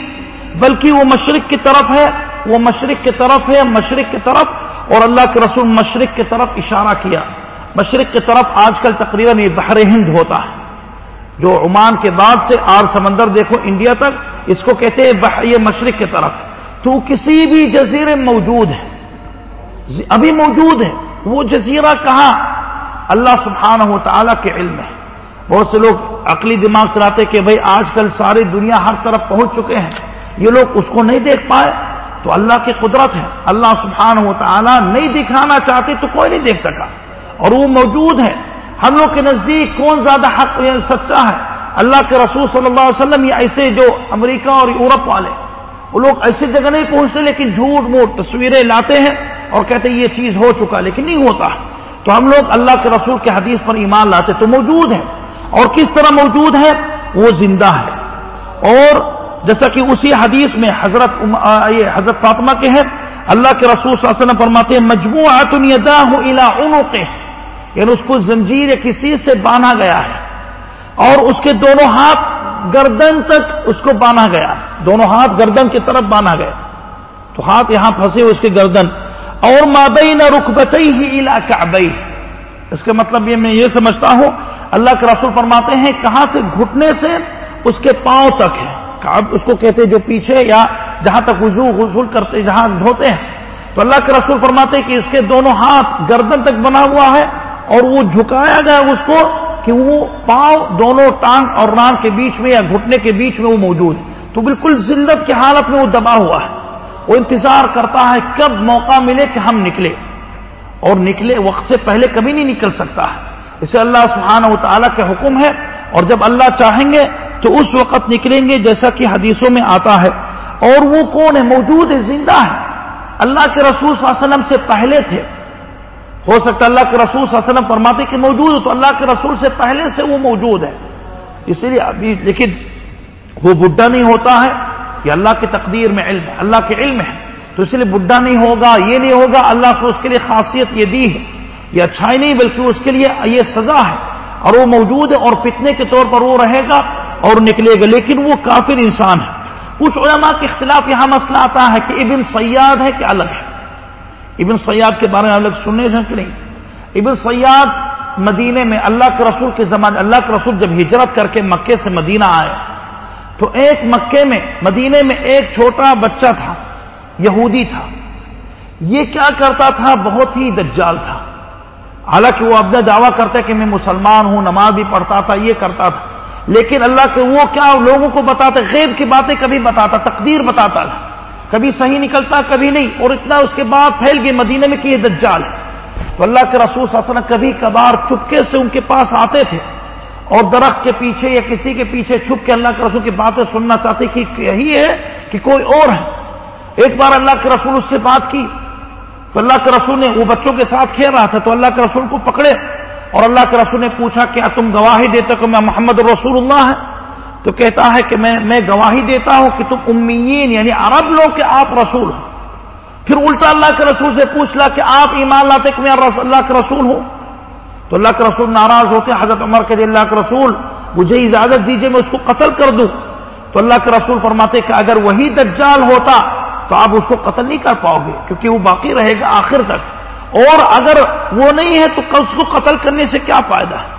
بلکہ وہ مشرق کی طرف ہے، وہ مشرق کی طرف ہے، مشرق کی طرف، اور اللہ کے رسول مشرق کی طرف اشارہ کیا۔ مشرق کی طرف آج کل تقریباً یہ بحر ہند ہوتا ہے۔ جو عمان کے بعد سے آر سمندر دیکھو انڈیا تک، اس کو کہتے ہیں یہ مشرق کی طرف۔ تو کسی بھی جزیرے موجود ہے ابھی موجود ہے وہ جزیرہ کہاں؟ اللہ سبحانہ و تعالیٰ کے علم ہے بہت سے لوگ عقلی دماغ چلاتے کہ بھائی آج کل ساری دنیا ہر طرف پہنچ چکے ہیں۔ یہ لوگ اس کو نہیں دیکھ پائے۔ تو اللہ کی قدرت ہے۔ اللہ سبحانہ و تعالیٰ نہیں دکھانا چاہتے تو کوئی نہیں دیکھ سکا۔ اور وہ موجود ہے ہم لوگ کے نزدیک کون زیادہ حق سچا ہے؟ اللہ کے رسول صلی اللہ علیہ وسلم یا ایسے جو امریکہ اور یورپ والے۔ وہ لوگ ایسی جگہ نہیں پہنچتے لیکن جھوٹ موٹ تصویریں لاتے ہیں اور کہتے ہیں یہ چیز ہو چکا لیکن نہیں ہوتا۔ تو ہم لوگ اللہ کے رسول کے حدیث پر ایمان لاتے تو موجود ہے اور کس طرح موجود ہے وہ زندہ ہے اور جیسا کہ اسی حدیث میں حضرت یہ حضرت فاطمہ کے ہیں۔ اللہ کے رسول صلی اللہ علیہ وسلم فرماتے ہیں مجموعہ کے یعنی اس کو زنجیر یا کسی سے باندھا گیا ہے اور اس کے دونوں ہاتھ گردن تک اس کو باندھا گیا دونوں ہاتھ گردن کی طرف باندھا گیا تو ہاتھ یہاں پھنسے اس کے گردن۔ اور مابئی نہ رخ بچئی ہی علاقہ اس کا مطلب یہ میں یہ سمجھتا ہوں، اللہ کے رسول فرماتے ہیں، کہاں سے گھٹنے سے اس کے پاؤں تک ہے۔ اس کو کہتے جو پیچھے یا جہاں تک وضو غسول کرتے جہاں دھوتے ہیں۔ تو اللہ کے رسول فرماتے ہیں کہ اس کے دونوں ہاتھ گردن تک بنا ہوا ہے۔ اور وہ جھکایا گیا اس کو کہ وہ پاؤں دونوں ٹانگ اور ران کے بیچ میں یا گھٹنے کے بیچ میں وہ موجود ہے۔ تو بالکل ذلت کی حالت میں وہ دبا ہوا ہے۔ وہ انتظار کرتا ہے کب موقع ملے کہ ہم نکلے۔ اور نکلے وقت سے پہلے کبھی نہیں نکل سکتا۔ ہے اسے اللہ سبحانہ و تعالیٰ کے حکم ہے۔ اور جب اللہ چاہیں گے تو اس وقت نکلیں گے جیسا کہ حدیثوں میں آتا ہے۔ اور وہ کون ہے؟ موجود ہے زندہ ہے۔ اللہ کے رسول صلی اللہ علیہ وسلم سے پہلے تھے۔ ہو سکتا اللہ کے رسول صلی اللہ علیہ وسلم فرماتے کہ موجود ہے تو اللہ کے رسول سے پہلے سے وہ موجود ہے۔ اسی لیے ابھی لیکن وہ بڈھا نہیں ہوتا ہے یہ اللہ کی تقدیر میں علم ہے، اللہ کے علم ہے۔ تو اس لیے بڈھا نہیں ہوگا، یہ نہیں ہوگا، اللہ کو اس کے لیے خاصیت یہ دی ہے۔ یہ اچھائی نہیں، بلکہ اس کے لیے یہ سزا ہے۔ اور وہ موجود ہے اور فتنے کے طور پر وہ رہے گا اور نکلے گا، لیکن وہ کافر انسان ہے۔ کچھ علماء کے اختلاف یہاں مسئلہ آتا ہے کہ ابن سیاد ہے کہ الگ ہے۔ ابن سیاد کے بارے میں الگ سننے ہیں کہ نہیں؟ ابن سیاد مدینے میں اللہ کے رسول کے زمانے، اللہ کے رسول جب ہجرت کر کے مکے سے مدینہ آئے، تو ایک مکے میں، مدینے میں ایک چھوٹا بچہ تھا، یہودی تھا۔ یہ کیا کرتا تھا؟ بہت ہی دجال تھا۔ حالانکہ وہ اپنا دعویٰ کرتا کہ میں مسلمان ہوں، نماز بھی پڑھتا تھا، یہ کرتا تھا۔ لیکن اللہ کے وہ کیا لوگوں کو بتاتا غیب کی باتیں کبھی بتاتا، تقدیر بتاتا تھا۔ کبھی صحیح نکلتا، کبھی نہیں، اور اتنا اس کے بعد پھیل گئے مدینے میں کہ یہ دجال ہے۔ تو اللہ کے رسول صلی اللہ علیہ وسلم کبھی کبھار چپکے سے ان کے پاس آتے تھے، اور درخت کے پیچھے یا کسی کے پیچھے چھپ کے اللہ کے رسول کی باتیں سننا چاہتے کہ یہی ہے کہ کوئی اور ہے۔ ایک بار اللہ کے رسول اس سے بات کی، تو اللہ کے رسول نے وہ بچوں کے ساتھ کھیل رہا تھا، تو اللہ کے رسول کو پکڑے، اور اللہ کے رسول نے پوچھا، کیا تم گواہی دیتے کہ میں محمد رسول اللہ ہے تو کہتا ہے کہ میں میں گواہی دیتا ہوں کہ تم امیین یعنی عرب لوگ کہ آپ رسول ہو۔ پھر الٹا اللہ کے رسول سے پوچھ لا کہ آپ ایمان لاتے کہ میں اللہ کے رسول ہوں؟ تو اللہ کے رسول ناراض ہوتے حضرت عمر کے اللہ کے رسول، مجھے اجازت دیجیے میں اس کو قتل کر دوں۔ تو اللہ کے رسول فرماتے کہ اگر وہی دجال ہوتا تو آپ اس کو قتل نہیں کر پاؤ گے، کیونکہ وہ باقی رہے گا آخر تک۔ اور اگر وہ نہیں ہے تو اس کو قتل کرنے سے کیا فائدہ؟ ہے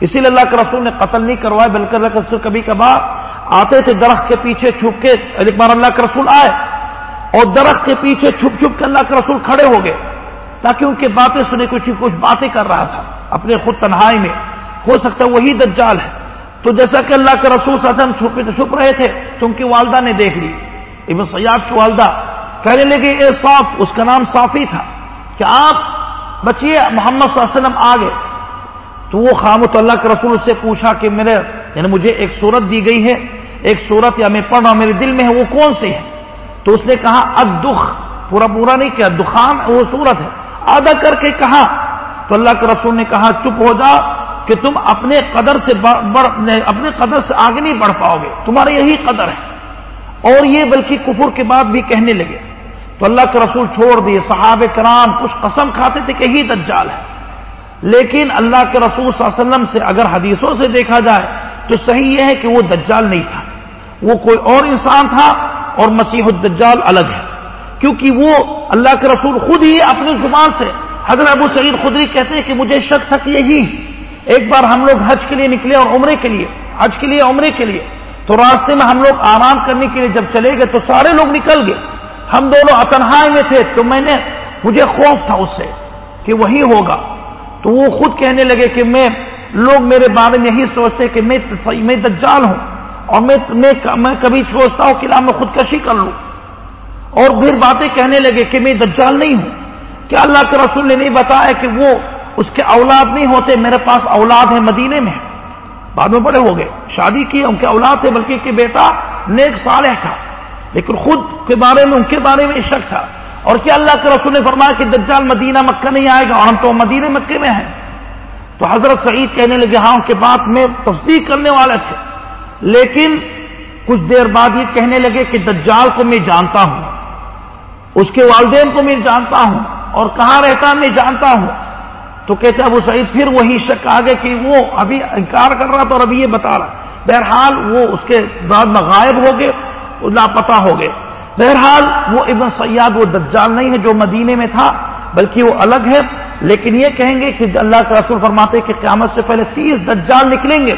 اسی لیے اللہ کے رسول نے قتل نہیں کروائے بلکہ اللہ کے رسول کبھی کبھار آتے تھے درخت کے پیچھے چھپ کے، ایک بار اللہ کے رسول آئے اور درخت کے پیچھے چھپ چھپ کے اللہ کے رسول کھڑے ہو گئے، تاکہ ان کی باتیں سنے کچھ کچھ باتیں کر رہا تھا، اپنے خود تنہائی میں۔ ہو سکتا ہے وہی دجال ہے۔ تو جیسا کہ اللہ کے رسول سسن چھپے چھپ رہے تھے، تو ان کی والدہ نے دیکھ لی۔ ابن سیاد کی والدہ کہنے لگے اے صاف، اس کا نام صافی تھا کہ آپ بچیے، محمد صلی اللہ علیہ وسلم آ گئے تو وہ خامت اللہ کے رسول سے پوچھا کہ میرے یعنی مجھے ایک صورت دی گئی ہے، ایک صورت یا میں پڑھ رہا ہوں، میرے دل میں ہے، وہ کون سی ہے؟ تو اس نے کہا ادخ پورا پورا نہیں کیا، دخان، وہ صورت ہے۔ آدھا کر کے کہا، تو اللہ کے رسول نے کہا، چپ ہو جا کہ تم اپنے قدر سے اپنے قدر سے آگے نہیں بڑھ پاؤ گے۔ تمہارا یہی قدر ہے۔ اور یہ بلکہ کفر کے بعد بھی کہنے لگے۔ تو اللہ کے رسول چھوڑ دیے صحاب کرام کچھ قسم کھاتے تھے کہ ہی دجال ہے۔ لیکن اللہ کے رسول صلی اللہ علیہ وسلم سے اگر حدیثوں سے دیکھا جائے تو صحیح یہ ہے کہ وہ دجال نہیں تھا۔ وہ کوئی اور انسان تھا اور مسیح الدجال الگ ہے۔ کیونکہ وہ اللہ کے رسول خود ہی اپنی زبان سے حضرت ابو سعید خدری کہتے ہیں کہ مجھے شک تھا کہ یہی ایک بار ہم لوگ حج کے لیے نکلے اور عمرے کے لیے، حج کے لیے، عمرے کے لیے۔ تو راستے میں ہم لوگ آرام کرنے کے لیے جب چلے گئے تو سارے لوگ نکل گئے۔ ہم دونوں اتنہائی میں تھے تو میں نے، مجھے خوف تھا اس سے کہ وہی ہوگا۔ تو وہ خود کہنے لگے کہ میں لوگ میرے بارے میں یہی سوچتے کہ میں میں دجال ہوں اور میں میں کبھی سوچتا ہوں کہ میں خودکشی کر لوں۔ اور پھر باتیں کہنے لگے کہ میں دجال نہیں ہوں۔ کیا اللہ کے رسول نے نہیں بتایا کہ وہ اس کے اولاد نہیں ہوتے؟ میرے پاس اولاد ہے مدینے میں۔ بعد میں بڑے ہو گئے۔ شادی کی، ان کے اولاد تھے، بلکہ کہ بیٹا نیک صالح تھا۔ لیکن خود کے بارے میں، ان کے بارے میں شک تھا۔ اور کیا اللہ کے رسول نے فرمایا کہ دجال مدینہ مکہ نہیں آئے گا اور ہم تو مدینہ مکے میں ہیں؟ تو حضرت سعید کہنے لگے ہاں ان کے بات میں تصدیق کرنے والے تھے۔ لیکن کچھ دیر بعد یہ کہنے لگے کہ دجال کو میں جانتا ہوں۔ اس کے والدین کو میں جانتا ہوں اور کہاں رہتا میں جانتا ہوں۔ تو کہتے ابو سعید، پھر وہی شک آگے کہ وہ ابھی انکار کر رہا تھا اور ابھی یہ بتا رہا۔ بہرحال وہ اس کے بعد میں غائب ہو گئے لاپتا ہو گئے۔ بہرحال وہ ابن سیاد وہ دجال نہیں ہے جو مدینے میں تھا، بلکہ وہ الگ ہے۔ لیکن یہ کہیں گے کہ اللہ کا رسول فرماتے کہ قیامت سے پہلے تیس دجال نکلیں گے۔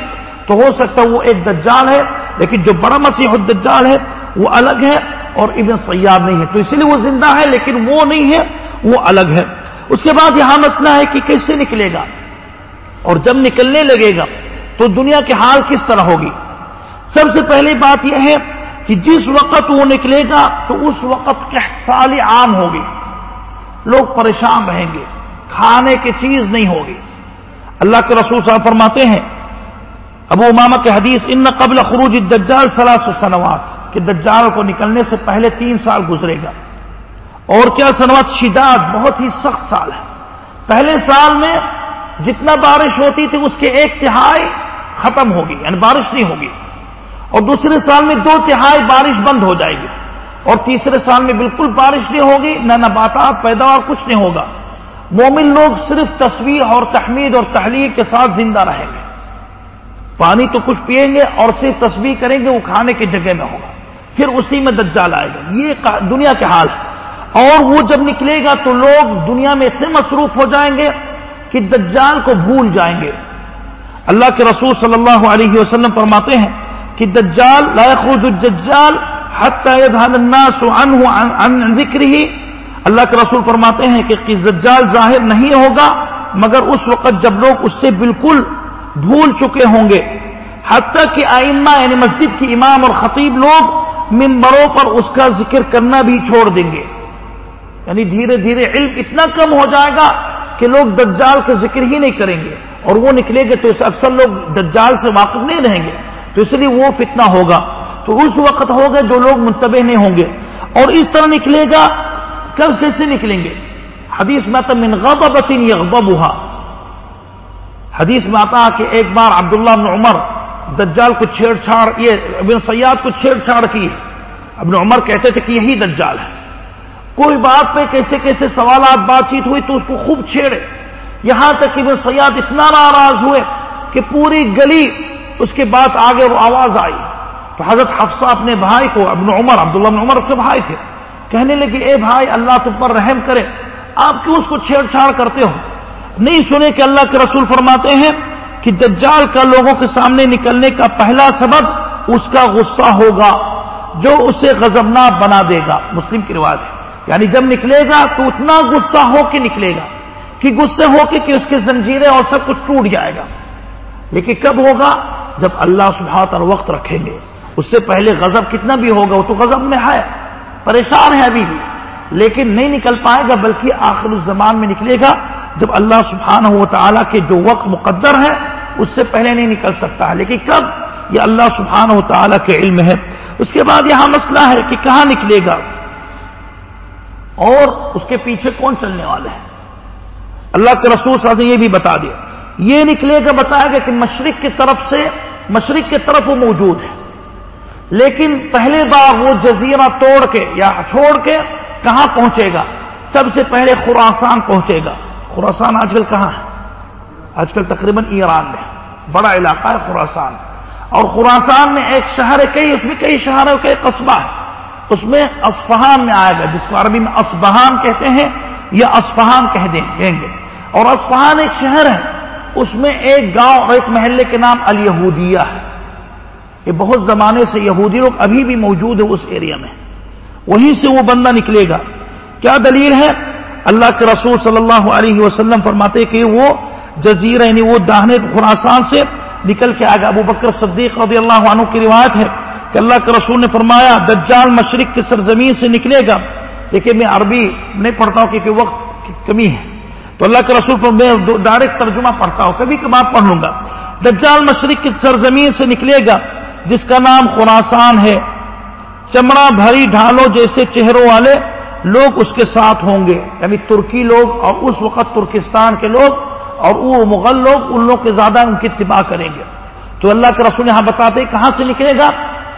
تو ہو سکتا ہے وہ ایک دجال ہے، لیکن جو بڑا مسیح الدجال ہے، وہ الگ ہے اور ابن سیاد نہیں ہے۔ تو اسی لیے وہ زندہ ہے، لیکن وہ نہیں ہے، وہ الگ ہے۔ اس کے بعد یہاں مسئلہ ہے کہ کیسے نکلے گا اور جب نکلنے لگے گا تو دنیا کے حال کس طرح ہوگی۔ سب سے پہلی بات یہ ہے کہ جس وقت وہ نکلے گا تو اس وقت سال عام ہوگی۔ لوگ پریشان رہیں گے، کھانے کی چیز نہیں ہوگی۔ اللہ کے رسول صاحب فرماتے ہیں، ابو امامہ کے حدیث، ان قبل خروج دجال سلاس سنوات کہ دجال کو نکلنے سے پہلے تین سال گزرے گا۔ اور کیا سنوات شداد بہت ہی سخت سال ہے۔ پہلے سال میں جتنا بارش ہوتی تھی، اس کے ایک تہائی ختم ہوگی یعنی بارش نہیں ہوگی۔ اور دوسرے سال میں دو تہائی بارش بند ہو جائے گی اور تیسرے سال میں بالکل بارش نہیں ہوگی، نہ نباتات پیداوار کچھ نہیں ہوگا۔ مومن لوگ صرف تصویر اور تحمید اور تحلیل کے ساتھ زندہ رہیں گے۔ پانی تو کچھ پیئیں گے اور صرف تصویر کریں گے وہ کھانے کی جگہ میں ہوگا۔ پھر اسی میں دجال آئے گا۔ یہ دنیا کے حال ہے۔ اور وہ جب نکلے گا تو لوگ دنیا میں اتنے مصروف ہو جائیں گے کہ دجال کو بھول جائیں گے۔ اللہ کے رسول صلی اللہ علیہ وسلم فرماتے ہیں کہ دجال لا يخرج الدجال حتى يذهل الناس عنه عن ذکره اللہ کے رسول فرماتے ہیں کہ دجال ظاہر نہیں ہوگا، مگر اس وقت جب لوگ اس سے بالکل بھول چکے ہوں گے۔ حتیٰ کہ آئمہ یعنی مسجد کی امام اور خطیب لوگ ممبروں پر اس کا ذکر کرنا بھی چھوڑ دیں گے۔ یعنی دھیرے دھیرے علم اتنا کم ہو جائے گا کہ لوگ دجال کا ذکر ہی نہیں کریں گے، اور وہ نکلے گے تو اکثر لوگ دجال سے واقف نہیں رہیں گے۔ تو اس لیے وہ فتنہ ہوگا۔ تو اس وقت ہوگا جو لوگ منتبہ نہیں ہوں گے۔ اور اس طرح نکلے گا، کب کیسے نکلیں گے؟ حدیث میں آتا من غضبتن یغضبها حدیث میں آتا کہ ایک بار عبداللہ بن عمر، دجال کو چھیڑ چھاڑ یہ ابن سیاد کو چھیڑ چھاڑ کی۔ ابن عمر کہتے تھے کہ یہی دجال ہے۔ کوئی بات پہ کیسے کیسے سوالات، بات چیت ہوئی تو اس کو خوب چھیڑے۔ یہاں تک کہ سیاد اتنا ناراض ہوئے کہ پوری گلی اس کے بعد آگے وہ آواز آئی تو حضرت حفصہ اپنے بھائی کو، ابن عمر، عبداللہ ابن عمر کے بھائی تھے، کہنے لگے، اے بھائی، اللہ تم پر رحم کرے، آپ کیوں اس کو چھیڑ چھاڑ کرتے ہو؟ نہیں سنے کہ اللہ کے رسول فرماتے ہیں کہ دجال کا لوگوں کے سامنے نکلنے کا پہلا سبب اس کا غصہ ہوگا، جو اسے غزبنا بنا دے گا۔ مسلم کی رواج ہے۔ یعنی جب نکلے گا تو اتنا غصہ ہو کے نکلے گا کہ غصے ہو کے کہ اس کے زنجیریں اور سب کچھ ٹوٹ جائے گا۔ لیکن کب ہوگا؟ جب اللہ سبحانہ اور وقت رکھیں گے، اس سے پہلے غضب کتنا بھی ہوگا، وہ تو غضب میں ہے، پریشان ہے ابھی بھی۔ لیکن نہیں نکل پائے گا، بلکہ آخر الزمان میں نکلے گا جب اللہ سبحانہ و تعالیٰ کے جو وقت مقدر ہے اس سے پہلے نہیں نکل سکتا ہے۔ لیکن کب؟ یہ اللہ سبحانہ و تعالیٰ کے علم ہے۔ اس کے بعد یہاں مسئلہ ہے کہ کہاں نکلے گا۔ اور اس کے پیچھے کون چلنے والے ہیں؟ اللہ کے رسول صاحب نے یہ بھی بتا دیا۔ یہ نکلے گا، بتایا گیا کہ مشرق کی طرف سے مشرق کی طرف وہ موجود ہے۔ لیکن پہلے بار وہ جزیرہ توڑ کے یا چھوڑ کے کہاں پہنچے گا؟ سب سے پہلے خوراسان پہنچے گا۔ خوراسان آج کل کہاں ہے؟ آج کل تقریباً ایران میں۔ بڑا علاقہ ہے خوراسان اور خوراسان میں ایک شہر ہے، کئی، اس میں کئی شہر ہے کئی قصبہ ہے اس میں اسفہان میں آئے گا جس کو عربی میں اسبہان کہتے ہیں یا اسفہان کہہ دیں گے۔ اور اسفہان ایک شہر ہے۔ اس میں ایک گاؤں اور ایک محلے کے نام الہودیہ ہے۔ یہ بہت زمانے سے یہودی لوگ ابھی بھی موجود ہے اس ایریا میں۔ وہیں سے وہ بندہ نکلے گا۔ کیا دلیل ہے؟ اللہ کے رسول صلی اللہ علیہ وسلم فرماتے کہ وہ جزیرہ یعنی وہ داہنے خراسان سے نکل کے آگے ابو بکر صدیق رضی اللہ عنہ کی روایت ہے کہ اللہ کے رسول نے فرمایا، دجال مشرق کی سرزمین سے نکلے گا۔ دیکھیے میں عربی نہیں پڑھتا ہوں کیونکہ وقت کی کمی ہے۔ تو اللہ کے رسول پر میں ڈائریکٹ ترجمہ پڑھتا ہوں، کبھی کبھار پڑھ لوں گا۔ دجال مشرق کی سرزمین سے نکلے گا، جس کا نام خراسان ہے۔ چمڑا بھری ڈھالو جیسے چہروں والے لوگ اس کے ساتھ ہوں گے۔ یعنی ترکی لوگ اور اس وقت ترکستان کے لوگ اور وہ مغل لوگ، ان لوگ کے زیادہ ان کی اتباع کریں گے۔ تو اللہ کے رسول یہاں بتاتے کہاں سے نکلے گا؟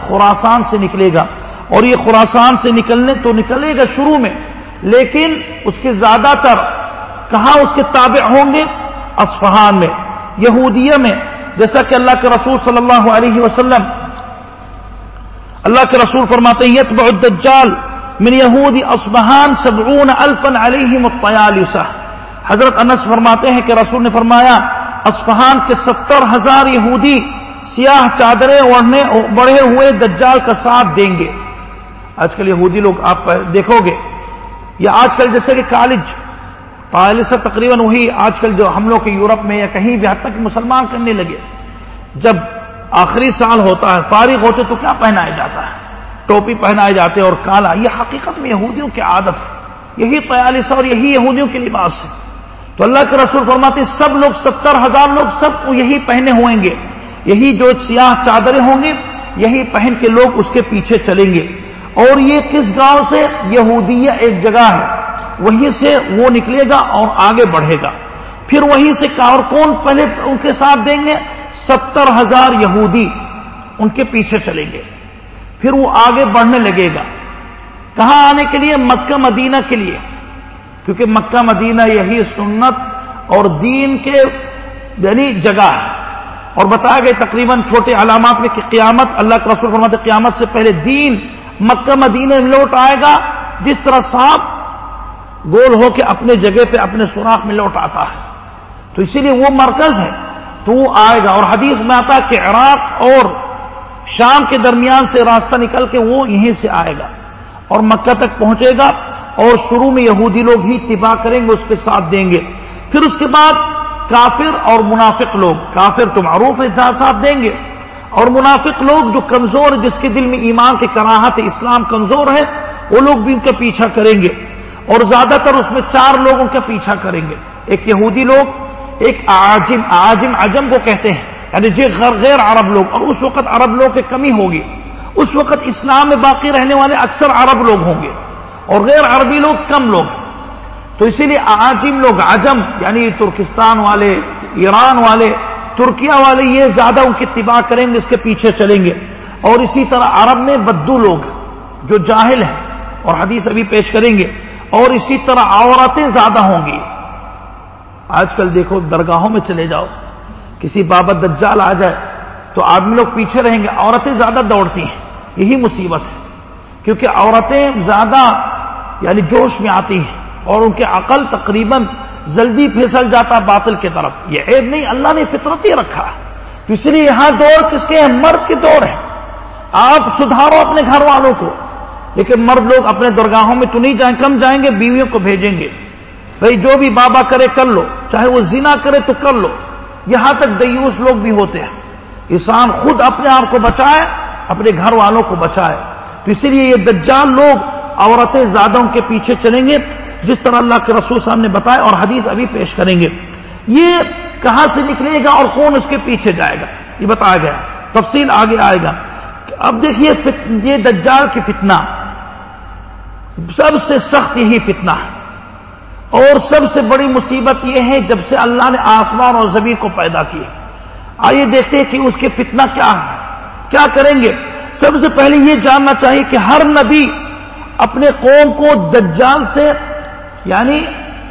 خوراسان سے نکلے گا۔ اور یہ خوراسان سے نکلنے تو نکلے گا شروع میں، لیکن اس کے زیادہ تر کہاں اس کے تابع ہوں گے؟ اسفہان میں، یہودیہ میں۔ جیسا کہ اللہ کے رسول صلی اللہ علیہ وسلم، اللہ کے رسول فرماتے ہیں، یتبع الدجال من یہود اصبہان سبعون الفن علیہ مطیالسہ حضرت انس فرماتے ہیں کہ رسول نے فرمایا، اصفہان کے ستر ہزار یہودی سیاہ چادریں اوڑھنے، بڑھے ہوئے دجال کا ساتھ دیں گے۔ آج کل یہودی لوگ آپ دیکھو گے، یا آج کل جیسے کہ کالج پہلے سے تقریباً وہی آج کل جو ہم لوگ کے یورپ میں یا کہیں بھی حد تک مسلمان کرنے لگے۔ جب آخری سال ہوتا ہے، فارغ ہوتے تو کیا پہنایا جاتا ہے؟ ٹوپی پہنائے جاتے اور کالا۔ یہ حقیقت میں یہودیوں کی عادت ہے۔ یہی پیالیس اور یہی یہودیوں کے لباس ہے۔ تو اللہ کے رسول فرماتے سب لوگ ستر ہزار لوگ سب یہی پہنے ہوئیں گے۔ یہی جو سیاہ چادریں ہوں گے یہی پہن کے لوگ اس کے پیچھے چلیں گے۔ اور یہ کس گاؤں سے؟ یہودیہ ایک جگہ ہے۔ وہیں سے وہ نکلے گا اور آگے بڑھے گا۔ پھر وہیں سے اور کون پہلے ان کے ساتھ دیں گے؟ ستر ہزار یہودی ان کے پیچھے چلیں گے۔ پھر وہ آگے بڑھنے لگے گا۔ کہاں آنے کے لیے؟ مکہ مدینہ کے لیے۔ کیونکہ مکہ مدینہ یہی سنت اور دین کے یعنی جگہ ہے۔ اور بتایا گئے تقریباً چھوٹے علامات میں کہ قیامت اللہ کے رسول فرماتے قیامت سے پہلے دین مکہ مدینہ میں لوٹ آئے گا۔ جس طرح سانپ گول ہو کے اپنے جگہ پہ اپنے سوراخ میں لوٹ آتا ہے۔ تو اسی لیے وہ مرکز ہے۔ تو وہ آئے گا۔ اور حدیث میں آتا ہے کہ عراق اور شام کے درمیان سے راستہ نکل کے وہ یہیں سے آئے گا۔ اور مکہ تک پہنچے گا۔ اور شروع میں یہودی لوگ ہی اتباع کریں گے، اس کے ساتھ دیں گے۔ پھر اس کے بعد کافر اور منافق لوگ۔ کافر تو معروف ساتھ دیں گے۔ اور منافق لوگ جو کمزور جس کے دل میں ایمان کی کراہت، اسلام کمزور ہے، وہ لوگ بھی ان کا پیچھا کریں گے۔ اور زیادہ تر اس میں چار لوگوں کا پیچھا کریں گے۔ ایک یہودی لوگ، ایک آجم آجم عجم کو کہتے ہیں۔ یعنی جی غیر عرب لوگ۔ اور اس وقت عرب لوگ کی کمی ہوگی۔ اس وقت اسلام میں باقی رہنے والے اکثر عرب لوگ ہوں گے۔ اور غیر عربی لوگ کم لوگ تو اسی لیے آجم لوگ، عجم یعنی ترکستان والے، ایران والے ترکیا والے، یہ زیادہ ان کی اتباع کریں گے، اس کے پیچھے چلیں گے۔ اور اسی طرح عرب میں بدو لوگ جو جاہل ہیں۔ اور حدیث ابھی پیش کریں گے۔ اور اسی طرح عورتیں زیادہ ہوں گی۔ آج کل دیکھو درگاہوں میں چلے جاؤ، کسی بابت دجال آ جائے تو آدمی لوگ پیچھے رہیں گے، عورتیں زیادہ دوڑتی ہیں۔ یہی مصیبت ہے۔ کیونکہ عورتیں زیادہ یعنی جوش میں آتی ہیں اور ان کے عقل تقریباً جلدی پھسل جاتا باطل کی طرف۔ یہ عیب نہیں، اللہ نے فطرت ہی رکھا تو اس لیے یہاں دوڑ کس کے ہیں؟ مرد کی دوڑ ہے۔ آپ سدھارو اپنے گھر والوں کو۔ لیکن مرد لوگ اپنے درگاہوں میں تو نہیں جائیں، کم جائیں گے، بیویوں کو بھیجیں گے۔ بھائی جو بھی بابا کرے کر لو، چاہے وہ زنا کرے تو کر لو۔ یہاں تک دیوس لوگ بھی ہوتے ہیں۔ انسان خود اپنے آپ کو بچائے، اپنے گھر والوں کو بچائے۔ تو اسی لیے یہ دجال لوگ عورتیں زیادہ ان کے پیچھے چلیں گے، جس طرح اللہ کے رسول صاحب نے بتایا اور حدیث ابھی پیش کریں گے۔ یہ کہاں سے نکلے گا اور کون اس کے پیچھے جائے گا؟ یہ بتایا گیا۔ تفصیل آگے آئے گا۔ اب دیکھیے یہ دجال کی فتنہ۔ سب سے سخت یہی فتنہ ہے۔ اور سب سے بڑی مصیبت یہ ہے جب سے اللہ نے آسمان اور زمین کو پیدا کیا۔ آئیے دیکھتے ہیں کہ اس کے فتنہ کیا ہے کیا کریں گے؟ سب سے پہلے یہ جاننا چاہیے کہ ہر نبی اپنے قوم کو دجال سے یعنی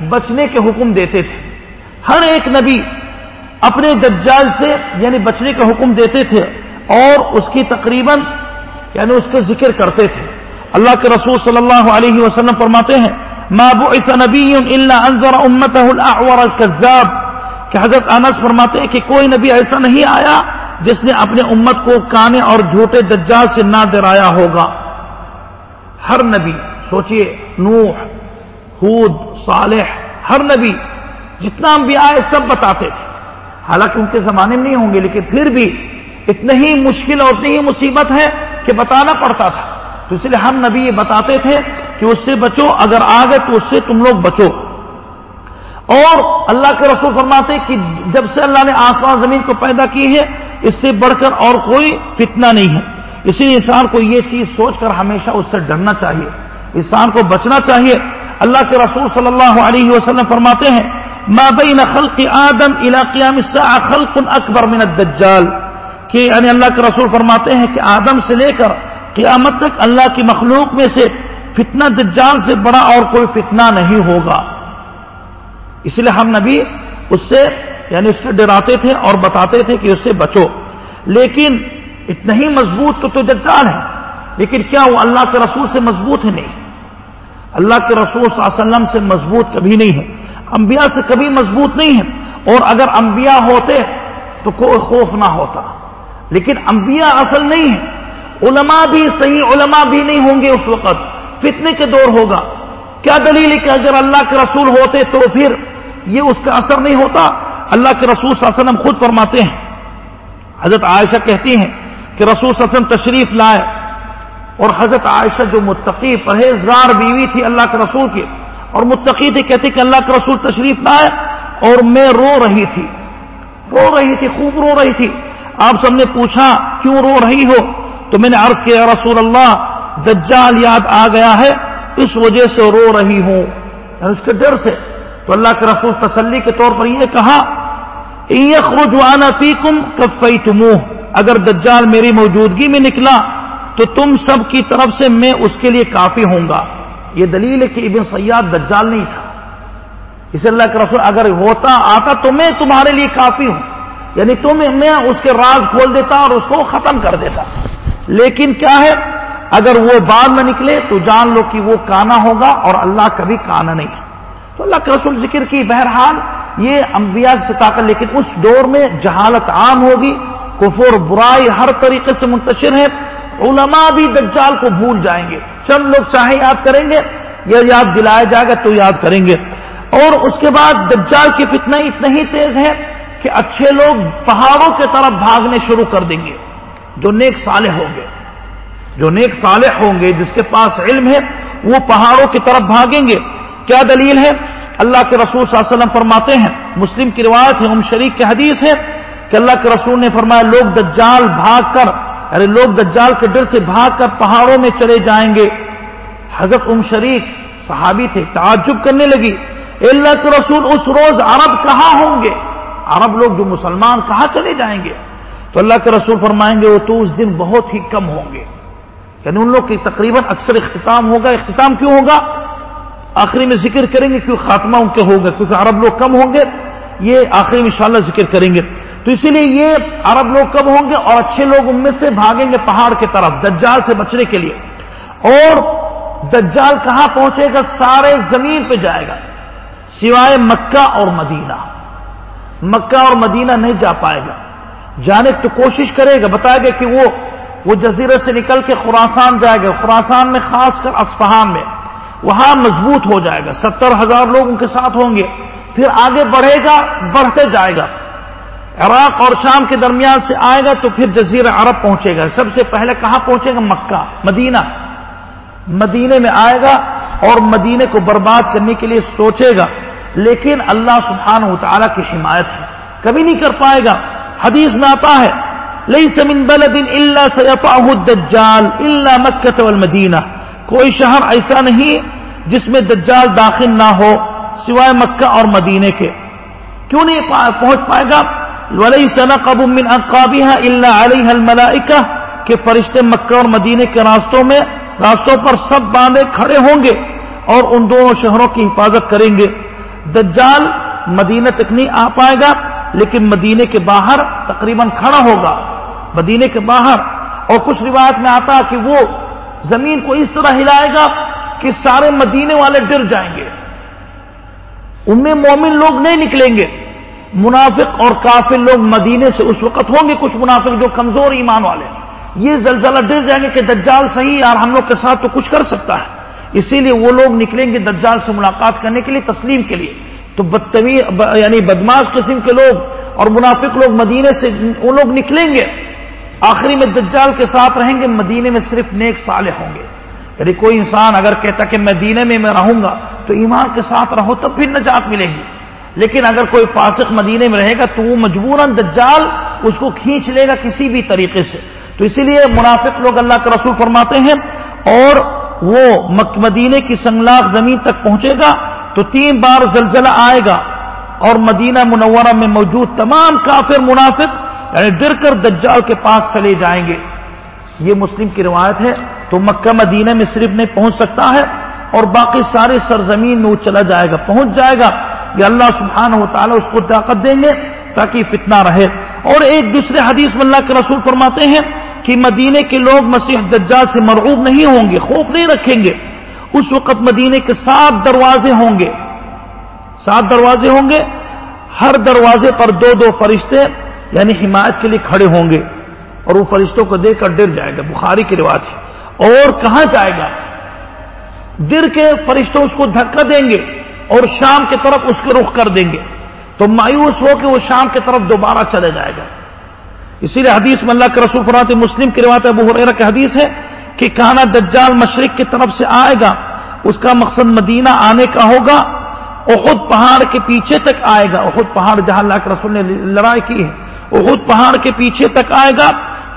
بچنے کے حکم دیتے تھے۔ ہر ایک نبی اپنے دجال سے یعنی بچنے کا حکم دیتے تھے اور اس کی تقریباً یعنی اس کا ذکر کرتے تھے۔ اللہ کے رسول صلی اللہ علیہ وسلم فرماتے ہیں نبی انذر الاعور الكذاب. کہ حضرت انس فرماتے ہیں کہ کوئی نبی ایسا نہیں آیا جس نے اپنے امت کو کانے اور جھوٹے دجال سے نہ ڈرایا ہوگا۔ ہر نبی، سوچئے، نوح حود صالح، ہر نبی جتنا انبیاء آئے سب بتاتے تھے۔ حالانکہ ان کے زمانے میں نہیں ہوں گے، لیکن پھر بھی اتنی ہی مشکل اور اتنی ہی مصیبت ہے کہ بتانا پڑتا تھا۔ تو اس لیے ہم نبی یہ بتاتے تھے کہ اس سے بچو، اگر آ گئے تو اس سے تم لوگ بچو۔ اور اللہ کے رسول فرماتے کہ جب سے اللہ نے آسمان زمین کو پیدا کی ہے، اس سے بڑھ کر اور کوئی فتنہ نہیں ہے۔ اسی لیے انسان کو یہ چیز سوچ کر ہمیشہ اس سے ڈرنا چاہیے۔ انسان کو بچنا چاہیے۔ اللہ کے رسول صلی اللہ علیہ وسلم فرماتے ہیں، ما بین خلق آدم الى قیام خلق اکبر من الدجال. کہ یعنی اللہ کے رسول فرماتے ہیں کہ آدم سے لے کر قیامت تک اللہ کی مخلوق میں سے فتنہ دجال سے بڑا اور کوئی فتنہ نہیں ہوگا۔ اس لیے ہم نبی اس سے یعنی اس سے ڈراتے تھے اور بتاتے تھے کہ اس سے بچو۔ لیکن اتنا ہی مضبوط تو تو دجال ہے۔ لیکن کیا وہ اللہ کے رسول سے مضبوط ہے؟ نہیں۔ اللہ کے رسول صلی اللہ علیہ وسلم سے مضبوط کبھی نہیں ہے۔ انبیاء سے کبھی مضبوط نہیں ہے۔ اور اگر انبیاء ہوتے تو کوئی خوف نہ ہوتا۔ لیکن انبیاء اصل نہیں ہے۔ علماء بھی صحیح، علماء بھی نہیں ہوں گے اس وقت۔ فتنے کے دور ہوگا۔ کیا دلیل ہے کہ اگر اللہ کے رسول ہوتے تو پھر یہ اس کا اثر نہیں ہوتا؟ اللہ کے رسول صلی اللہ علیہ وسلم خود فرماتے ہیں۔ حضرت عائشہ کہتی ہیں کہ رسول صلی اللہ علیہ وسلم تشریف لائے اور حضرت عائشہ جو متقی، پرہیزگار بیوی تھی اللہ کے رسول کی، اور متقی تھی، کہتی کہ اللہ کے رسول تشریف لائے اور میں رو رہی تھی۔ رو رہی تھی، خوب رو رہی تھی۔ آپ سب نے پوچھا، کیوں رو رہی ہو؟ تو میں نے عرض کیا رسول اللہ، دجال یاد آ گیا ہے، اس وجہ سے رو رہی ہوں. یعنی اس کے ڈر سے. تو اللہ کے رسول تسلی کے طور پر یہ کہا رجوانا پی کم کب اگر دجال میری موجودگی میں نکلا، تو تم سب کی طرف سے میں اس کے لیے کافی ہوں گا. یہ دلیل ہے کہ ابن سیاد دجال نہیں تھا. اس اللہ کے رسول اگر ہوتا، آتا، تو میں تمہارے لیے کافی ہوں. یعنی تم میں اس کے راز کھول دیتا اور اس کو ختم کر دیتا. لیکن کیا ہے؟ اگر وہ بعد میں نکلے تو جان لو کہ وہ کانا ہوگا اور اللہ کبھی کانا نہیں۔ ہے تو اللہ کے رسول ذکر کی بہرحال یہ انبیاء سے طاقت، لیکن اس دور میں جہالت عام ہوگی۔ کفر برائی ہر طریقے سے منتشر ہے۔ علماء بھی دجال کو بھول جائیں گے۔ چند لوگ چاہے یاد کریں گے، یا یاد دلایا جائے گا تو یاد کریں گے۔ اور اس کے بعد دجال کی فتنہ اتنا ہی تیز ہے کہ اچھے لوگ پہاڑوں کی طرف بھاگنے شروع کر دیں گے۔ جو نیک صالح ہوں گے۔ جو نیک صالح ہوں گے، جس کے پاس علم ہے، وہ پہاڑوں کی طرف بھاگیں گے۔ کیا دلیل ہے؟ اللہ کے رسول صلی اللہ علیہ وسلم فرماتے ہیں، مسلم کی روایت ہے، ام شریف کی حدیث ہے کہ اللہ کے رسول نے فرمایا، لوگ دجال بھاگ کر ارے لوگ دجال کے ڈر سے بھاگ کر پہاڑوں میں چلے جائیں گے۔ حضرت ام شریف صحابی تھے، تعجب کرنے لگی۔ اللہ کے رسول، اس روز عرب کہاں ہوں گے؟ عرب لوگ جو مسلمان کہاں چلے جائیں گے؟ تو اللہ کے رسول فرمائیں گے، وہ تو اس دن بہت ہی کم ہوں گے. یعنی ان لوگ کی تقریباً اکثر اختتام ہوگا۔ اختتام کیوں ہوگا؟ آخری میں ذکر کریں گے کیوں خاتمہ ان کے ہوگا کیونکہ عرب لوگ کم ہوں گے۔ یہ آخری میں انشاءاللہ ذکر کریں گے۔ تو اسی لیے یہ عرب لوگ کب ہوں گے اور اچھے لوگ ان میں سے بھاگیں گے پہاڑ کی طرف، دجال سے بچنے کے لیے۔ اور دجال کہاں پہنچے گا؟ سارے زمین پہ جائے گا، سوائے مکہ اور مدینہ۔ مکہ اور مدینہ نہیں جا پائے گا۔ جانے تو کوشش کرے گا، بتائے گا کہ وہ وہ جزیرے سے نکل کے خوراسان جائے گا خوراسان میں خاص کر اسفہان میں۔ وہاں مضبوط ہو جائے گا، ستر ہزار لوگ ان کے ساتھ ہوں گے۔ پھر آگے بڑھے گا، بڑھتے جائے گا۔ عراق اور شام کے درمیان سے آئے گا تو پھر جزیرہ عرب پہنچے گا۔ سب سے پہلے کہاں پہنچے گا؟ مکہ، مدینہ۔ مدینے میں آئے گا اور مدینے کو برباد کرنے کے لیے سوچے گا، لیکن اللہ سبحانہ و تعالیٰ کی حمایت ہے۔ کبھی نہیں کر پائے گا۔ حدیث میں آتا ہے۔ لئی سمن بلد اللہ سیفاہ الدجال اللہ مکت والمدینہ کوئی شہر ایسا نہیں جس میں دجال داخل نہ ہو، سوائے مکہ اور مدینے کے۔ کیوں نہیں پہنچ پائے گا؟ ولی سنا قبو من اقابی اللہ علیہ الملائکہ کہ فرشتے مکہ اور مدینے کے راستوں میں، راستوں پر سب باندھے کھڑے ہوں گے اور ان دونوں شہروں کی حفاظت کریں گے۔ دجال مدینہ تک نہیں آ پائے گا۔ لیکن مدینے کے باہر تقریباً کھڑا ہوگا۔ مدینے کے باہر۔ اور کچھ روایت میں آتا کہ وہ زمین کو اس طرح ہلائے گا کہ سارے مدینے والے ڈر جائیں گے۔ ان میں مومن لوگ نہیں نکلیں گے۔ منافق اور کافر لوگ مدینے سے اس وقت ہوں گے، کچھ منافق جو کمزور ایمان والے یہ زلزلہ ڈر جائیں گے کہ دجال صحیح اور ہم لوگ کے ساتھ تو کچھ کر سکتا ہے۔ اسی لیے وہ لوگ نکلیں گے دجال سے ملاقات کرنے کے لیے، تسلیم کے لیے۔ تو بدتمی یعنی بدماش قسم کے لوگ اور منافق لوگ مدینے سے وہ لوگ نکلیں گے۔ آخری میں دجال کے ساتھ رہیں گے، مدینے میں صرف نیک سالے ہوں گے۔ یعنی کوئی انسان اگر کہتا کہ مدینے میں میں رہوں گا، تو ایمان کے ساتھ رہو تب پھر نجات ملے گی۔ لیکن اگر کوئی فاسق مدینے میں رہے گا، تو وہ مجبوراً دجال اس کو کھینچ لے گا کسی بھی طریقے سے۔ تو اسی لیے منافق لوگ اللہ کا رسول فرماتے ہیں اور وہ مدینے کی سنگلاخ زمین تک پہنچے گا۔ تو تین بار زلزلہ آئے گا اور مدینہ منورہ میں موجود تمام کافر منافق یعنی ڈر کر دجال کے پاس چلے جائیں گے۔ یہ مسلم کی روایت ہے۔ تو مکہ مدینہ میں صرف نہیں پہنچ سکتا ہے اور باقی سارے سرزمین میں وہ چلا جائے گا۔ پہنچ جائے گا۔ کہ اللہ سبحانہ و تعالیٰ اس کو طاقت دیں گے تاکہ فتنہ رہے۔ اور ایک دوسرے حدیث میں اللہ کے رسول فرماتے ہیں کہ مدینے کے لوگ مسیح دجال سے مرغوب نہیں ہوں گے، خوف نہیں رکھیں گے۔ اس وقت مدینے کے سات دروازے ہوں گے۔ سات دروازے ہوں گے۔ ہر دروازے پر دو دو فرشتے یعنی حمایت کے لیے کھڑے ہوں گے۔ اور وہ فرشتوں کو دیکھ کر ڈر جائے گا۔ بخاری کی رواج ہے۔ اور کہاں جائے گا؟ ڈر کے فرشتوں اس کو دھکا دیں گے اور شام کی طرف اس کے رخ کر دیں گے۔ تو مایوس ہو کہ وہ شام کی طرف دوبارہ چلے جائے گا۔ اسی لیے حدیث میں اللہ کے رسول فرات مسلم کی روایت ابو حریرہ کی حدیث ہے کہ کانا دجال مشرق کی طرف سے آئے گا، اس کا مقصد مدینہ آنے کا ہوگا، احد پہاڑ کے پیچھے تک آئے گا۔ احد پہاڑ جہاں اللہ کے رسول نے لڑائی کی ہے۔ احد پہاڑ کے پیچھے تک آئے گا،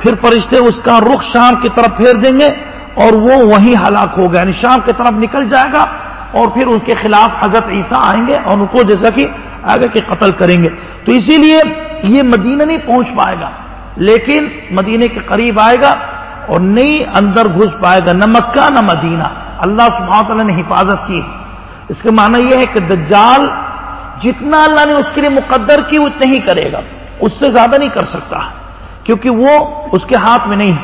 پھر فرشتے اس کا رخ شام کی طرف پھیر دیں گے اور وہ وہیں ہلاک ہوگا یعنی شام کی طرف نکل جائے گا اور پھر ان کے خلاف حضرت عیسیٰ آئیں گے اور ان کو جیسا کہ آگے کے قتل کریں گے۔ تو اسی لیے یہ مدینہ نہیں پہنچ پائے گا، لیکن مدینے کے قریب آئے گا۔ اور نہیں اندر گھس پائے گا، نہ مکہ، نہ مدینہ۔ اللہ سبحانہ تعالیٰ نے حفاظت کی۔ اس کا معنی یہ ہے کہ دجال جتنا اللہ نے اس کے لیے مقدر کی، وہ اتنا ہی کرے گا۔ اس سے زیادہ نہیں کر سکتا، کیونکہ وہ اس کے ہاتھ میں نہیں ہے۔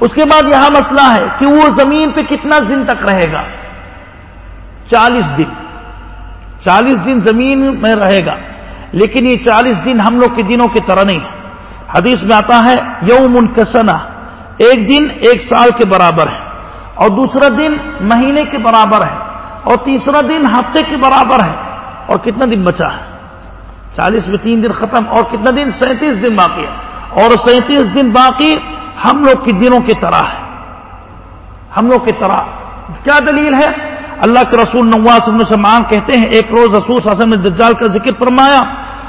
اس کے بعد یہاں مسئلہ ہے کہ وہ زمین پہ کتنا دن تک رہے گا؟ چالیس دن۔ چالیس دن زمین میں رہے گا، لیکن یہ چالیس دن ہم لوگ کے دنوں کی طرح نہیں حدیث میں آتا ہے، یوم کسنا ایک دن ایک سال کے برابر ہے، اور دوسرا دن مہینے کے برابر ہے، اور تیسرا دن ہفتے کے برابر ہے، اور کتنا دن بچا ہے؟ چالیس میں تین دن ختم، اور کتنا دن؟ سینتیس دن باقی ہے۔ اور سینتیس دن باقی ہم لوگ کے دنوں کی طرح ہے۔ ہم لوگ کی طرح۔ کیا دلیل ہے؟ اللہ کے رسول نواز سلمان کہتے ہیں، ایک روز رسول حسن نے دجال کا ذکر فرمایا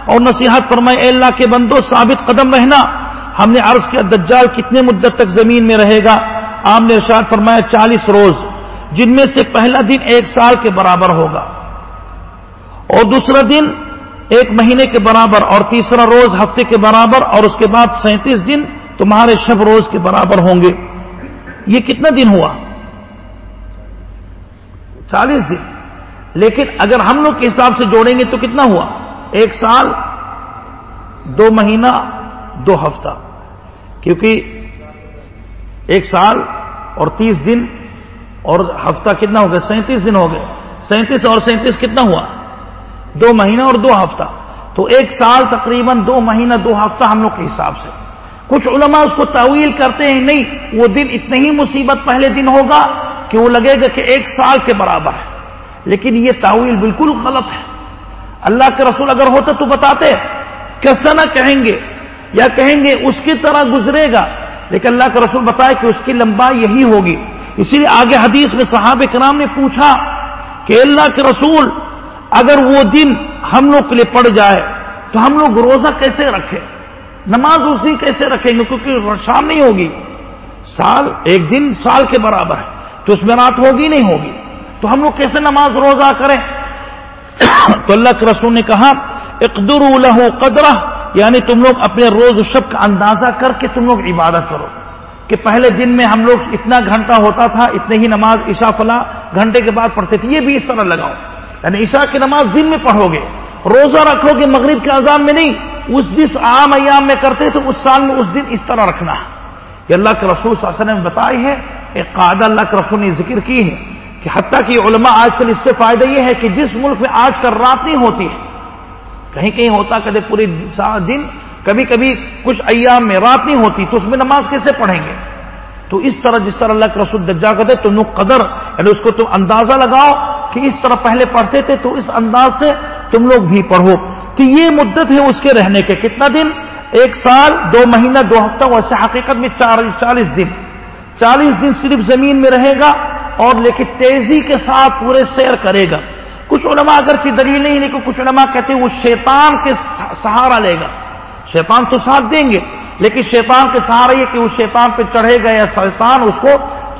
اور نصیحت فرمائے اے اللہ کے بندو، ثابت قدم رہنا۔ ہم نے عرض کیا، دجال کتنے مدت تک زمین میں رہے گا؟ آپ نے ارشاد فرمایا، چالیس روز، جن میں سے پہلا دن ایک سال کے برابر ہوگا۔ اور دوسرا دن ایک مہینے کے برابر، اور تیسرا روز ہفتے کے برابر، اور اس کے بعد سینتیس دن تمہارے شب روز کے برابر ہوں گے۔ یہ کتنا دن ہوا؟ چالیس دن۔ لیکن اگر ہم لوگ کے حساب سے جوڑیں گے تو کتنا ہوا؟ ایک سال، دو مہینہ دو ہفتہ کیونکہ ایک سال اور تیس دن اور ہفتہ کتنا ہو گیا؟ سینتیس دن ہو گئے۔ سینتیس اور سینتیس کتنا ہوا؟ دو مہینہ اور دو ہفتہ۔ تو ایک سال تقریباً دو مہینہ، دو ہفتہ ہم لوگ کے حساب سے۔ کچھ علماء اس کو تعویل کرتے ہیں، نہیں، وہ دن اتنی ہی مصیبت پہلے دن ہوگا کہ وہ لگے گا کہ ایک سال کے برابر ہے۔ لیکن یہ تعویل بالکل غلط ہے۔ اللہ کے رسول اگر ہوتا تو بتاتے کیسا نہ کہیں گے یا کہیں گے اس کی طرح گزرے گا، لیکن اللہ کا رسول بتائے کہ اس کی لمبائی یہی ہوگی۔ اسی لیے آگے حدیث میں صحاب کرام نے پوچھا کہ اللہ کے رسول اگر وہ دن ہم لوگ کے لیے پڑ جائے تو ہم لوگ روزہ کیسے رکھیں؟ نماز اس دن کیسے رکھیں؟ گے کیونکہ شام نہیں ہوگی۔ سال، ایک دن سال کے برابر ہے، تو اس میں رات ہوگی نہیں ہوگی۔ تو ہم لوگ کیسے نماز روزہ کریں؟ تو اللہ کے رسول نے کہا اقدر له قدرہ یعنی تم لوگ اپنے روز و شب کا اندازہ کر کے تم لوگ عبادت کرو کہ پہلے دن میں ہم لوگ اتنا گھنٹہ ہوتا تھا، اتنے ہی نماز عشاء فلاں گھنٹے کے بعد پڑھتے تھے، یہ بھی اس طرح لگاؤ۔ یعنی عشاء کی نماز دن میں پڑھو گے، روزہ رکھو گے مغرب کے اذان میں نہیں، اس جس عام ایام میں کرتے تو اس سال میں اس دن اس طرح رکھنا۔ یہ اللہ کے رسول صلی اللہ علیہ وسلم نے بتائی ہے، ایک قاعدہ اللہ کے رسول نے ذکر کی ہے کہ حتیٰ کہ علماء آج کل اس سے فائدہ یہ ہے کہ جس ملک میں آج کل رات نہیں ہوتی ہے کہیں کہیں ہوتا کدے پورے دن کبھی کبھی کچھ ایام میں رات نہیں ہوتی تو اس میں نماز کیسے پڑھیں گے؟ تو اس طرح جس طرح اللہ کے رسول دجا کرتے تو نو قدر یعنی اس کو تم اندازہ لگاؤ کہ اس طرح پہلے پڑھتے تھے تو اس انداز سے تم لوگ بھی پڑھو۔ کہ یہ مدت ہے اس کے رہنے کے۔ کتنا دن؟ ایک سال، دو مہینہ، دو ہفتہ ویسے حقیقت میں چالیس دن۔ چالیس دن صرف زمین میں رہے گا اور لیکن تیزی کے ساتھ پورے سیر کرے گا۔ کچھ علماء اگر دلیل نہیں لیکن کچھ علماء کہتے ہیں وہ شیطان کے سہارا لے گا۔ شیطان تو ساتھ دیں گے، لیکن شیطان کے سہارا یہ کہ وہ شیطان پہ چڑھے گا یا شیطان اس کو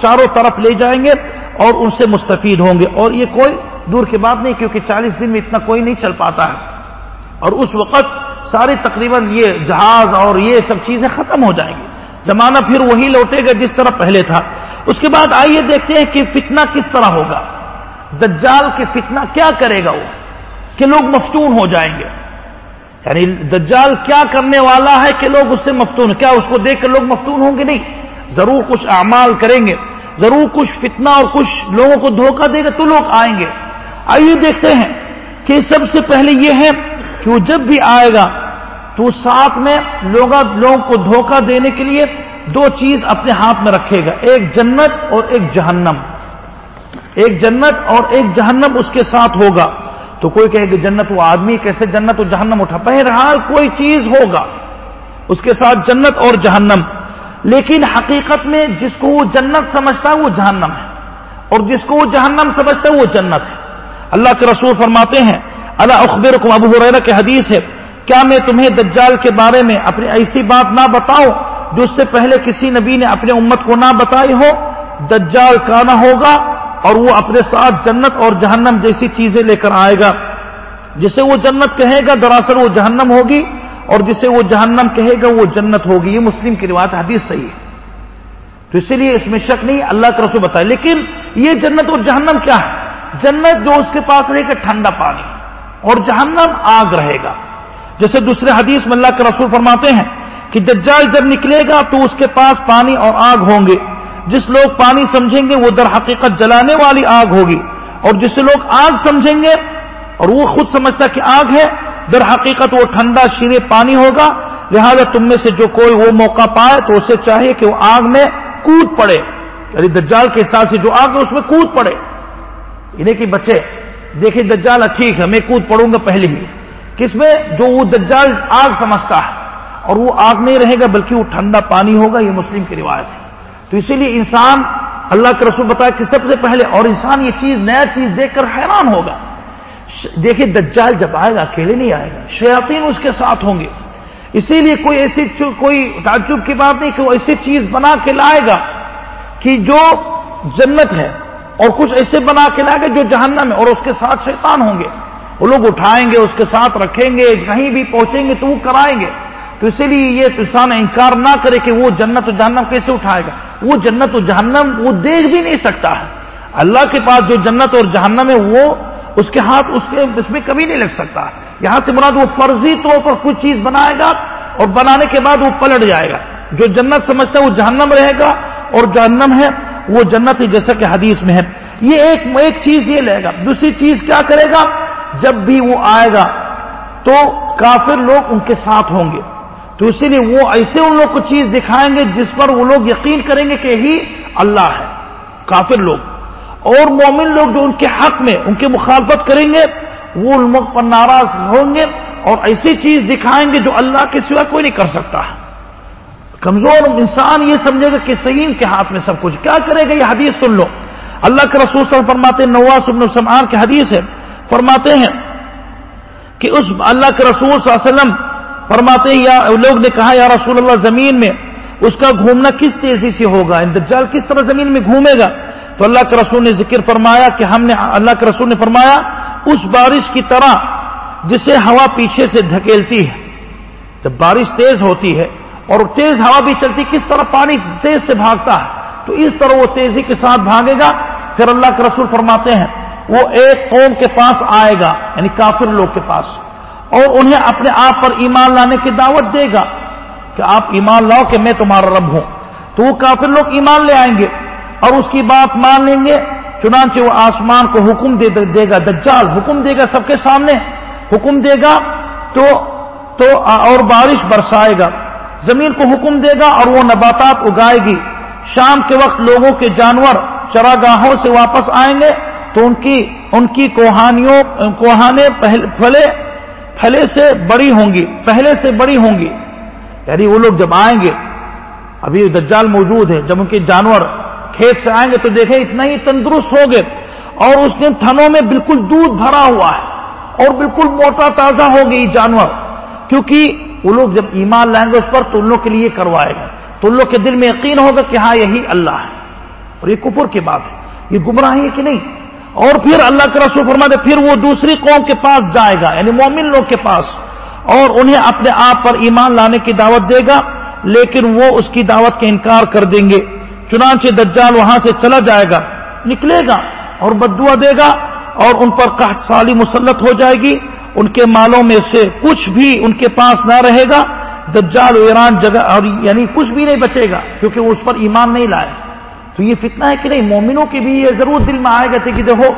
چاروں طرف لے جائیں گے اور ان سے مستفید ہوں گے۔ اور یہ کوئی دور کی بات نہیں، کیونکہ چالیس دن میں اتنا کوئی نہیں چل پاتا ہے۔ اور اس وقت ساری تقریباً یہ جہاز اور یہ سب چیزیں ختم ہو جائیں گی۔ زمانہ پھر وہی لوٹے گا جس طرح پہلے تھا۔ اس کے بعد آئیے دیکھتے ہیں کہ فتنہ کس طرح ہوگا۔ دجال کے فتنہ کیا کرے گا وہ؟ کہ لوگ مفتون ہو جائیں گے۔ یعنی دجال کیا کرنے والا ہے کہ لوگ اس سے مفتون کیا اس کو دیکھ کر لوگ مفتون ہوں گے؟ نہیں۔ ضرور کچھ اعمال کریں گے۔ ضرور کچھ فتنہ اور کچھ لوگوں کو دھوکہ دے گا تو لوگ آئیں گے۔ آئیے دیکھتے ہیں کہ سب سے پہلے یہ ہے کہ وہ جب بھی آئے گا تو ساتھ میں لوگوں کو دھوکہ دینے کے لیے دو چیز اپنے ہاتھ میں رکھے گا۔ ایک جنت اور ایک جہنم۔ ایک جنت اور ایک جہنم اس کے ساتھ ہوگا۔ تو کوئی کہے کہ جنت وہ آدمی، کیسے جنت و جہنم اٹھا؟ بہرحال کوئی چیز ہوگا۔ اس کے ساتھ جنت اور جہنم۔ لیکن حقیقت میں جس کو وہ جنت سمجھتا ہے وہ جہنم ہے۔ اور جس کو وہ جہنم سمجھتا ہے وہ جنت ہے۔ اللہ کے رسول فرماتے ہیں اللہ اخبر کو ابو حریرہ کے حدیث ہے، کیا میں تمہیں دجال کے بارے میں اپنی ایسی بات نہ بتاؤں جو اس سے پہلے کسی نبی نے اپنے امت کو نہ بتائی ہو؟ دجال کا نہ ہوگا اور وہ اپنے ساتھ جنت اور جہنم جیسی چیزیں لے کر آئے گا۔ جسے وہ جنت کہے گا، دراصل وہ جہنم ہوگی، اور جسے وہ جہنم کہے گا، وہ جنت ہوگی۔ یہ مسلم کی روایت، حدیث صحیح ہے۔ تو اسی لیے اس میں شک نہیں، اللہ کا رسول بتائے۔ لیکن یہ جنت اور جہنم کیا ہے؟ جنت جو اس کے پاس رہے گا، ٹھنڈا پانی، اور جہنم آگ رہے گا۔ جیسے دوسرے حدیث میں اللہ کے رسول فرماتے ہیں کہ دجال جب نکلے گا تو اس کے پاس پانی اور آگ ہوں گے۔ جس لوگ پانی سمجھیں گے وہ در حقیقت جلانے والی آگ ہوگی اور جسے لوگ آگ سمجھیں گے اور وہ خود سمجھتا کہ آگ ہے، در حقیقت وہ ٹھنڈا شیرے پانی ہوگا۔ لہذا تم میں سے جو کوئی وہ موقع پائے تو اسے چاہیے کہ وہ آگ میں کود پڑے۔ یعنی دجال کے حساب سے جو آگ ہے اس میں کود پڑے۔ انہیں کہ بچے، دیکھیں دجال ٹھیک ہے، میں کود پڑوں گا پہلے ہی۔ کس میں؟ جو وہ دجال آگ سمجھتا ہے۔ اور وہ آگ نہیں رہے گا بلکہ وہ ٹھنڈا پانی ہوگا، یہ مسلم کی روایت ہے۔ تو اسی لیے انسان اللہ کے رسول بتایا کہ سب سے پہلے اور انسان یہ چیز، نیا چیز دیکھ کر حیران ہوگا۔ دیکھیے دجال جب آئے گا، اکیلے نہیں آئے گا۔ شیاطین اس کے ساتھ ہوں گے۔ اسی لیے کوئی ایسی کوئی تعجب کی بات نہیں کہ وہ ایسی چیز بنا کے لائے گا کہ جو جنت ہے اور کچھ ایسے بنا کے لائے گا جو جہنم ہے اور اس کے ساتھ شیطان ہوں گے۔ وہ لوگ اٹھائیں گے، اس کے ساتھ رکھیں گے، کہیں بھی پہنچیں گے تو وہ کرائیں گے۔ تو اسی لیے یہ انسان انکار نہ کرے کہ وہ جنت و جہنم کیسے اٹھائے گا؟ وہ جنت و جہنم وہ دیکھ بھی نہیں سکتا ہے۔ اللہ کے پاس جو جنت اور جہنم ہے وہ اس کے ہاتھ اس کے اس میں کبھی نہیں لگ سکتا۔ یہاں سے مراد وہ فرضی طور پر کچھ چیز بنائے گا اور بنانے کے بعد وہ پلٹ جائے گا۔ جو جنت سمجھتا ہے وہ جہنم رہے گا اور جہنم ہے وہ جنت ہی جیسا کہ حدیث میں ہے۔ یہ ایک ایک چیز یہ لے گا۔ دوسری چیز کیا کرے گا؟ جب بھی وہ آئے گا تو کافر لوگ ان کے ساتھ ہوں گے۔ تو اسی لیے وہ ایسے ان لوگ کو چیز دکھائیں گے جس پر وہ لوگ یقین کریں گے کہ ہی اللہ ہے، کافر لوگ۔ اور مومن لوگ جو ان کے حق میں، ان کی مخالفت کریں گے، وہ ان لوگ پر ناراض ہوں گے اور ایسی چیز دکھائیں گے جو اللہ کے سوا کوئی نہیں کر سکتا۔ ہے کمزور انسان یہ سمجھے گا کہ صحیح کے ہاتھ میں سب کچھ۔ کیا کرے گا یہ حدیث سن لو۔ اللہ کے رسول صلی اللہ فرماتے نواز ابن سمان کی حدیث ہے۔ فرماتے ہیں کہ اس اللہ کے رسول صلی اللہ علیہ وسلم فرماتے یا لوگ نے کہا، یا رسول اللہ، زمین میں اس کا گھومنا کس تیزی سے ہوگا؟ دجال کس طرح زمین میں گھومے گا؟ تو اللہ کے رسول نے ذکر فرمایا کہ ہم نے، اللہ کے رسول نے فرمایا، اس بارش کی طرح جسے ہوا پیچھے سے دھکیلتی ہے، جب بارش تیز ہوتی ہے اور تیز ہوا بھی چلتی کس طرح پانی تیز سے بھاگتا ہے، تو اس طرح وہ تیزی کے ساتھ بھاگے گا۔ پھر اللہ کے رسول فرماتے ہیں، وہ ایک قوم کے پاس آئے گا یعنی کافر لوگ کے پاس۔ اور انہیں اپنے آپ پر ایمان لانے کی دعوت دے گا کہ آپ ایمان لاؤ کہ میں تمہارا رب ہوں۔ تو وہ کافر لوگ ایمان لے آئیں گے اور اس کی بات مان لیں گے۔ چنانچہ وہ آسمان کو حکم دے گا، دجال حکم دے گا سب کے سامنے۔ حکم دے گا تو تو اور بارش برسائے گا۔ زمین کو حکم دے گا اور وہ نباتات اگائے گی۔ شام کے وقت لوگوں کے جانور چراگاہوں سے واپس آئیں گے۔ تو ان کی ان کی کوہانیوں، کوہانے پھلے پھلے سے بڑی ہوں گی، پہلے سے بڑی ہوں گی۔ یعنی وہ لوگ جب آئیں گے، ابھی دجال موجود ہے جب ان کے جانور کھیت سے آئیں گے تو دیکھیں اتنا ہی تندرست ہو گئے اور اس دن تھنوں میں بالکل دودھ بھرا ہوا ہے اور بالکل موٹا تازہ ہو گئی جانور۔ کیونکہ وہ لوگ جب ایمان لائیں گے اس پر تو ان لوگ کے لیے کروائے گا۔ تو ان لوگ کے دل میں یقین ہوگا کہ ہاں یہی اللہ ہے۔ اور یہ کفر کی بات ہے۔ یہ گمراہی ہے کہ نہیں؟ اور پھر اللہ کا رسول فرما دے پھر وہ دوسری قوم کے پاس جائے گا یعنی مومن لوگ کے پاس، اور انہیں اپنے آپ پر ایمان لانے کی دعوت دے گا، لیکن وہ اس کی دعوت کا انکار کر دیں گے، چنانچہ دجال وہاں سے چلا جائے گا، نکلے گا اور بدوا دے گا، اور ان پر قحط سالی مسلط ہو جائے گی، ان کے مالوں میں سے کچھ بھی ان کے پاس نہ رہے گا، دجال ایران جگہ، اور یعنی کچھ بھی نہیں بچے گا، کیونکہ وہ اس پر ایمان نہیں لائے۔ تو یہ فتنہ ہے کہ نہیں، مومنوں کی بھی یہ ضرور دل میں آئے گا کہ دیکھو،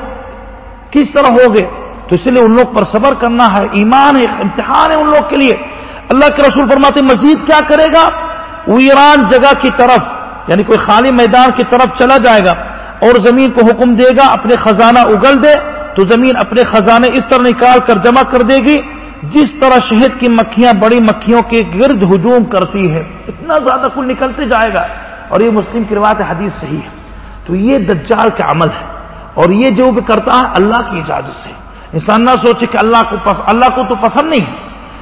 کس طرح ہو گئے۔ تو اس لیے ان لوگ پر صبر کرنا ہے، ایمان ہے، امتحان ہے ان لوگ کے لیے۔ اللہ کے رسول فرماتے مزید کیا کرے گا؟ وہ ایران جگہ کی طرف یعنی کوئی خالی میدان کی طرف چلا جائے گا اور زمین کو حکم دے گا، اپنے خزانہ اگل دے۔ تو زمین اپنے خزانے اس طرح نکال کر جمع کر دے گی، جس طرح شہد کی مکھیاں، بڑی مکھیوں کے گرد ہجوم کرتی ہے۔ اتنا زیادہ کل نکلتے جائے گا۔ اور یہ مسلم کی روایت حدیث صحیح ہے۔ تو یہ دجال کا عمل ہے اور یہ جو بھی کرتا ہے اللہ کی اجازت سے۔ انسان نہ سوچے کہ اللہ کو پس اللہ کو تو پسند نہیں ہے،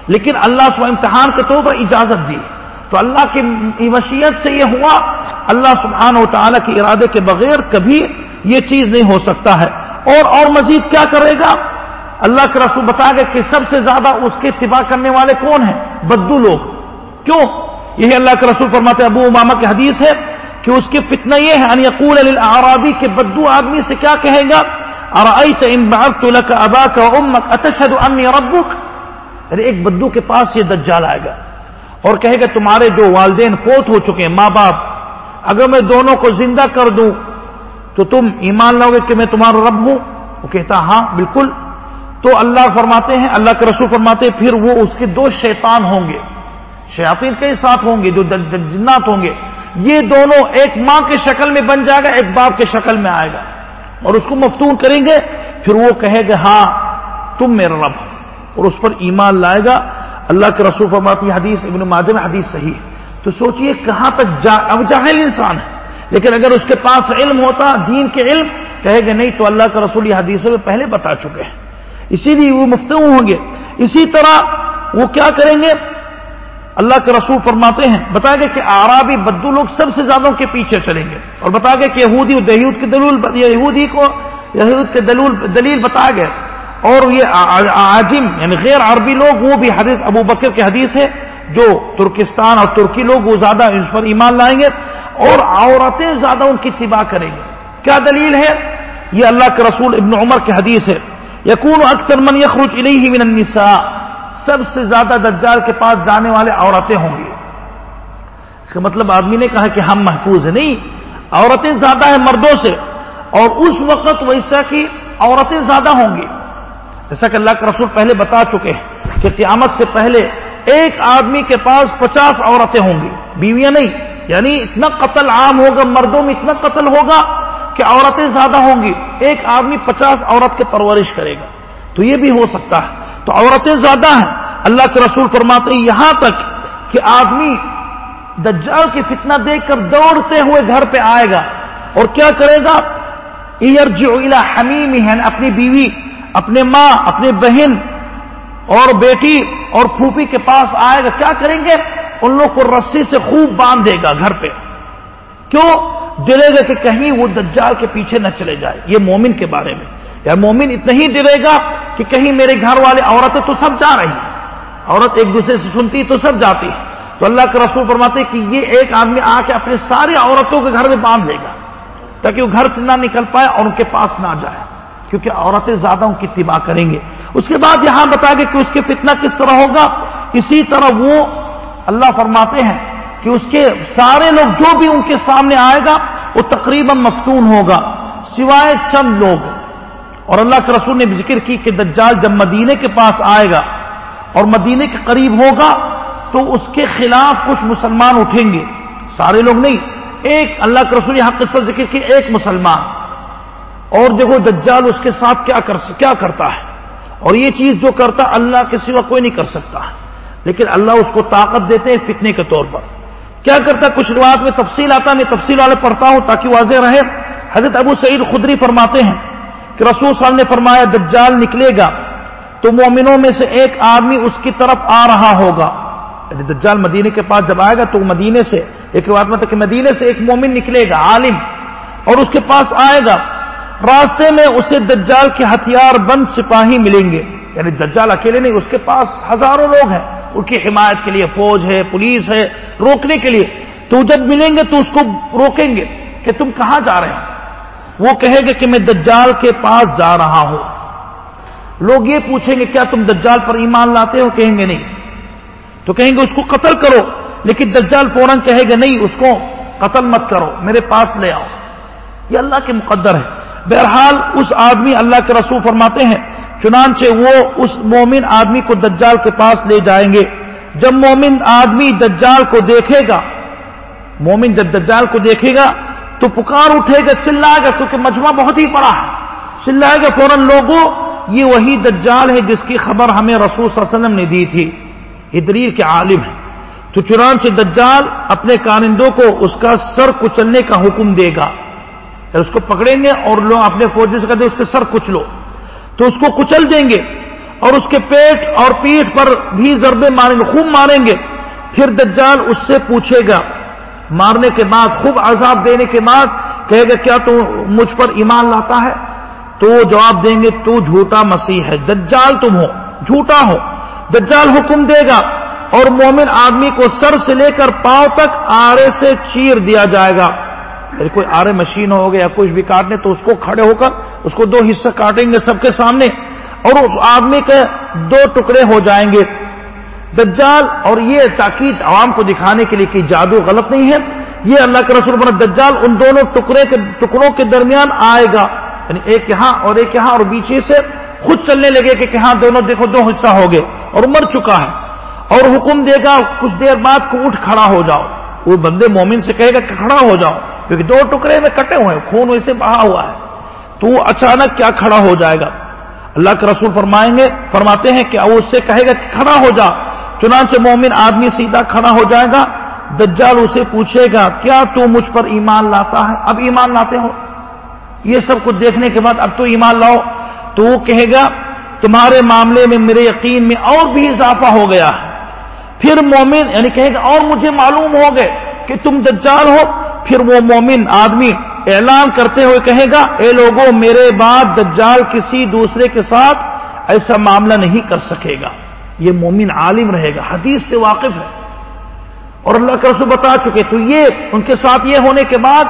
لیکن اللہ کو امتحان کے طور پر اجازت دی تو اللہ کی مشیت سے یہ ہوا، اللہ سبحانہ و تعالیٰ کے ارادے کے بغیر کبھی یہ چیز نہیں ہو سکتا ہے۔ اور اور مزید کیا کرے گا؟ اللہ کے رسول بتا گئے کہ سب سے زیادہ اس کے اتباع کرنے والے کون ہیں؟ بدو لوگ۔ کیوں؟ یہی اللہ کے رسول فرماتے ابو اماما کی حدیث ہے کہ اس کی فتنہ یہ ہے یقول العرابی کے بدو آدمی سے کیا کہے گا؟ ارأيت ان بعثت لك اباك وامك اتشهد اني ربك یعنی ایک بدو کے پاس یہ دجال آئے گا۔ اور کہے گا، تمہارے جو والدین فوت ہو چکے ہیں، ماں باپ، اگر میں دونوں کو زندہ کر دوں تو تم ایمان لاؤ گے کہ میں تمہارا رب ہوں؟ وہ کہتا ہاں بالکل۔ تو اللہ فرماتے ہیں، اللہ کے رسول فرماتے ہیں، پھر وہ اس کے دو شیطان ہوں گے۔ شیاطین کے ساتھ ہوں گے، جو جنات ہوں گے۔ یہ دونوں ایک ماں کے شکل میں بن جائے گا، ایک باپ کے شکل میں آئے گا۔ اور اس کو مفتون کریں گے، پھر وہ کہے گا ہاں تم میرا رب اور اس پر ایمان لائے گا۔ اللہ کے رسول فرماتی حدیث ابن ماجم حدیث صحیح ہے۔ تو سوچئے کہاں تک جا اب جاہل انسان ہے۔ لیکن اگر اس کے پاس علم ہوتا، دین کے علم، کہے گا، نہیں، تو اللہ کا رسول یہ حدیثوں میں پہلے بتا چکے ہیں۔ اسی لیے وہ مفتو ہوں گے۔ اسی طرح وہ کیا کریں گے؟ اللہ کے رسول فرماتے ہیں بتا گئے کہ آرابی بدو لوگ سب سے زیادہ کے پیچھے چلیں گے۔ اور بتا گئے کہ یہودی دہود کے دلول یہودی کو، یہود کے دلول دلیل بتا گئے اور یہ عاجم یعنی غیر عربی لوگ، وہ بھی حدیث ابو بکر کے حدیث ہے، جو ترکستان اور ترکی لوگ، وہ زیادہ اس پر ایمان لائیں گے اور عورتیں زیادہ ان کی اتباع کریں گے۔ کیا دلیل ہے؟ یہ اللہ کے رسول ابن عمر کے حدیث ہے۔ یقون اکثر من یخرج الیہ من النساء۔ سب سے زیادہ دجال کے پاس جانے والے عورتیں ہوں گی۔ اس کا مطلب آدمی نے کہا کہ ہم محفوظ ہیں نہیں، عورتیں زیادہ ہیں مردوں سے، اور اس وقت ویسا کی عورتیں زیادہ ہوں گی۔ جیسا کہ اللہ کے رسول پہلے بتا چکے ہیں کہ قیامت سے پہلے ایک آدمی کے پاس پچاس عورتیں ہوں گی، بیویاں نہیں۔ یعنی اتنا قتل عام ہوگا، مردوں میں اتنا قتل ہوگا کہ عورتیں زیادہ ہوں گی۔ ایک آدمی پچاس عورت کے پرورش کرے گا۔ تو یہ بھی ہو سکتا ہے۔ تو عورتیں زیادہ ہیں۔ اللہ کے رسول فرماتے ہیں، یہاں تک کہ آدمی دجال کی فتنہ دیکھ کر دوڑتے ہوئے گھر پہ آئے گا۔ اور کیا کرے گا؟ ایئر جو حمیم ہے اپنی بیوی، اپنے ماں، اپنی بہن اور بیٹی اور پھوپھی کے پاس آئے گا۔ کیا کریں گے؟ ان لوگ کو رسی سے خوب باندھ دے گا گھر پہ۔ کیوں؟ ڈرے گا کہ کہیں وہ دجال کے پیچھے نہ چلے جائے۔ یہ مومن کے بارے میں۔ یا مومن اتنا ہی ڈرے گا کہ کہیں میرے گھر والے عورتیں تو سب جا رہی ہیں۔ عورت ایک دوسرے سے سنتی تو سب جاتی ہے تو اللہ کے رسول فرماتے کہ یہ ایک آدمی آ کے اپنے ساری عورتوں کے گھر میں باندھ لے گا تاکہ وہ گھر سے نہ نکل پائے اور ان کے پاس نہ جائے۔ کیونکہ عورتیں زیادہ ان کی اتباع کریں گے۔ اس کے بعد یہاں بتا گے کہ اس کے فتنہ کس طرح ہوگا۔ اسی طرح وہ اللہ فرماتے ہیں کہ اس کے سارے لوگ جو بھی ان کے سامنے آئے گا، وہ تقریباً مفتون ہوگا، سوائے چند لوگ۔ اور اللہ کے رسول نے ذکر کی کہ دجال جب مدینے کے پاس آئے گا اور مدینے کے قریب ہوگا تو اس کے خلاف کچھ مسلمان اٹھیں گے۔ سارے لوگ نہیں، ایک اللہ کے رسول یہاں قصہ ذکر کی ایک مسلمان۔ اور دیکھو دجال اس کے ساتھ کیا کر، کیا کرتا ہے۔ اور یہ چیز جو کرتا اللہ کے سوا کوئی نہیں کر سکتا۔ لیکن اللہ اس کو طاقت دیتے ہیں فتنے کے طور پر۔ کیا کرتا کچھ روایت میں تفصیل آتا میں تفصیل والے پڑھتا ہوں تاکہ واضح رہے۔ حضرت ابو سعید خدری فرماتے ہیں کہ رسول صاحب نے فرمایا، دجال نکلے گا تو مومنوں میں سے ایک آدمی اس کی طرف آ رہا ہوگا. یعنی دجال مدینے کے پاس جب آئے گا تو مدینے سے، ایک روایت میں کہ مدینے سے ایک مومن نکلے گا، عالم، اور اس کے پاس آئے گا۔ راستے میں اسے دجال کے ہتھیار بند سپاہی ملیں گے۔ یعنی دجال اکیلے نہیں، اس کے پاس ہزاروں لوگ ہیں۔ ان کی حمایت کے لیے فوج ہے، پولیس ہے، روکنے کے لیے۔ تو جب ملیں گے تو اس کو روکیں گے کہ تم کہاں جا رہے ہیں؟ وہ کہے گا کہ میں دجال کے پاس جا رہا ہوں۔ لوگ یہ پوچھیں گے، کیا تم دجال پر ایمان لاتے ہو؟ کہیں گے نہیں۔ تو کہیں گے، اس کو قتل کرو۔ لیکن دجال فوراً کہے گا نہیں، اس کو قتل مت کرو، میرے پاس لے آؤ۔ یہ اللہ کے مقدر ہے۔ بہرحال، اس آدمی اللہ کے رسول فرماتے ہیں، چنانچہ وہ اس مومن آدمی کو دجال کے پاس لے جائیں گے۔ جب مومن آدمی دجال کو دیکھے گا، مومن جب دجال کو دیکھے گا تو پکار اٹھے گا چلائے گا، کیونکہ مجمع بہت ہی بڑا ہے۔ چلائے گا فوراً لوگوں، یہ وہی دجال ہے جس کی خبر ہمیں رسول صلی اللہ علیہ وسلم نے دی تھی۔ یہ دلیل کے عالم ہے تو چنانچہ دجال اپنے کانندوں کو اس کا سر کچلنے کا حکم دے گا۔ اس کو پکڑیں گے اور لوگ اپنے فوجی سے کہتے اس کے سر کچلو۔ تو اس کو کچل دیں گے اور اس کے پیٹ اور پیٹ پر بھی ضربے ماریں گے، خوب ماریں گے۔ پھر دجال اس سے پوچھے گا مارنے کے بعد، خوب عذاب دینے کے بعد کہے گا، کیا تو مجھ پر ایمان لاتا ہے؟ تو وہ جواب دیں گے، تو جھوٹا مسیح ہے، دجال تم ہو، جھوٹا ہو، دجال حکم دے گا۔ اور مومن آدمی کو سر سے لے کر پاؤں تک آرے سے چیر دیا جائے گا۔ یعنی کوئی آرے مشین ہو گیا کچھ بھی کاٹنے، تو اس کو کھڑے ہو کر، اس کو دو حصہ کاٹیں گے سب کے سامنے۔ اور اس آدمی کے دو ٹکڑے ہو جائیں گے۔ دجال اور یہ تاکید عوام کو دکھانے کے لیے کہ جادو غلط نہیں ہے، یہ اللہ کے رسول بنا دجال ان دونوں ٹکڑے کے ٹکڑوں کے درمیان آئے گا۔ یعنی ایک یہاں اور ایک یہاں اور بیچے سے خود چلنے لگے کہ ہاں دونوں دیکھو دو حصہ ہو گئے اور مر چکا ہے۔ اور حکم دے گا کچھ دیر بعد کو اٹھ کھڑا ہو جاؤ۔ وہ بندے مومن سے کہے گا کہ کھڑا ہو جاؤ، کیونکہ دو ٹکڑے میں کٹے ہوئے ہیں، خون ویسے بہا ہوا ہے۔ تو وہ اچانک کیا کھڑا ہو جائے گا؟ اللہ کے رسول فرمائیں گے، فرماتے ہیں کہ وہ اس سے کہے گا کہ کھڑا ہو جا۔ چنانچہ مومن آدمی سیدھا کھڑا ہو جائے گا، دجال اسے پوچھے گا، کیا تو مجھ پر ایمان لاتا ہے؟ اب ایمان لاتے ہو۔ یہ سب کچھ دیکھنے کے بعد اب تو ایمان لاؤ۔ تو وہ کہے گا، تمہارے معاملے میں میرے یقین میں اور بھی اضافہ ہو گیا ہے۔ پھر مومن یعنی کہے گا، اور مجھے معلوم ہو گئے کہ تم دجال ہو۔ پھر وہ مومن آدمی اعلان کرتے ہوئے کہے گا، اے لوگوں، میرے بعد دجال کسی دوسرے کے ساتھ ایسا معاملہ نہیں کر سکے گا۔ یہ مومن عالم رہے گا، حدیث سے واقف ہے۔ اور اللہ کا رسول بتا چکے، تو یہ ان کے ساتھ یہ ہونے کے بعد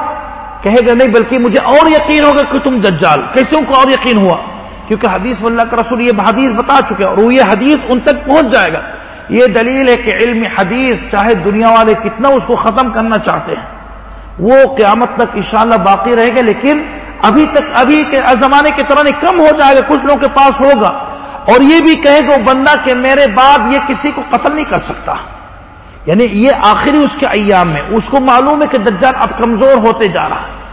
کہے گا، نہیں، بلکہ مجھے اور یقین ہوگا کہ تم دجال۔ کیسے ان کو اور یقین ہوا؟ کیونکہ حدیث اللہ کا رسول یہ حدیث بتا چکے اور یہ حدیث ان تک پہنچ جائے گا۔ یہ دلیل ہے کہ علم حدیث چاہے دنیا والے کتنا اس کو ختم کرنا چاہتے ہیں۔ وہ قیامت تک انشاءاللہ باقی رہے گا، لیکن ابھی تک، ابھی کے زمانے کی طرح نہیں، کم ہو جائے گا، کچھ لوگوں کے پاس ہوگا۔ اور یہ بھی کہے گا وہ بندہ کہ میرے بعد یہ کسی کو قتل نہیں کر سکتا۔ یعنی یہ آخری اس کے ایام میں، اس کو معلوم ہے کہ دجال اب کمزور ہوتے جا رہا ہے۔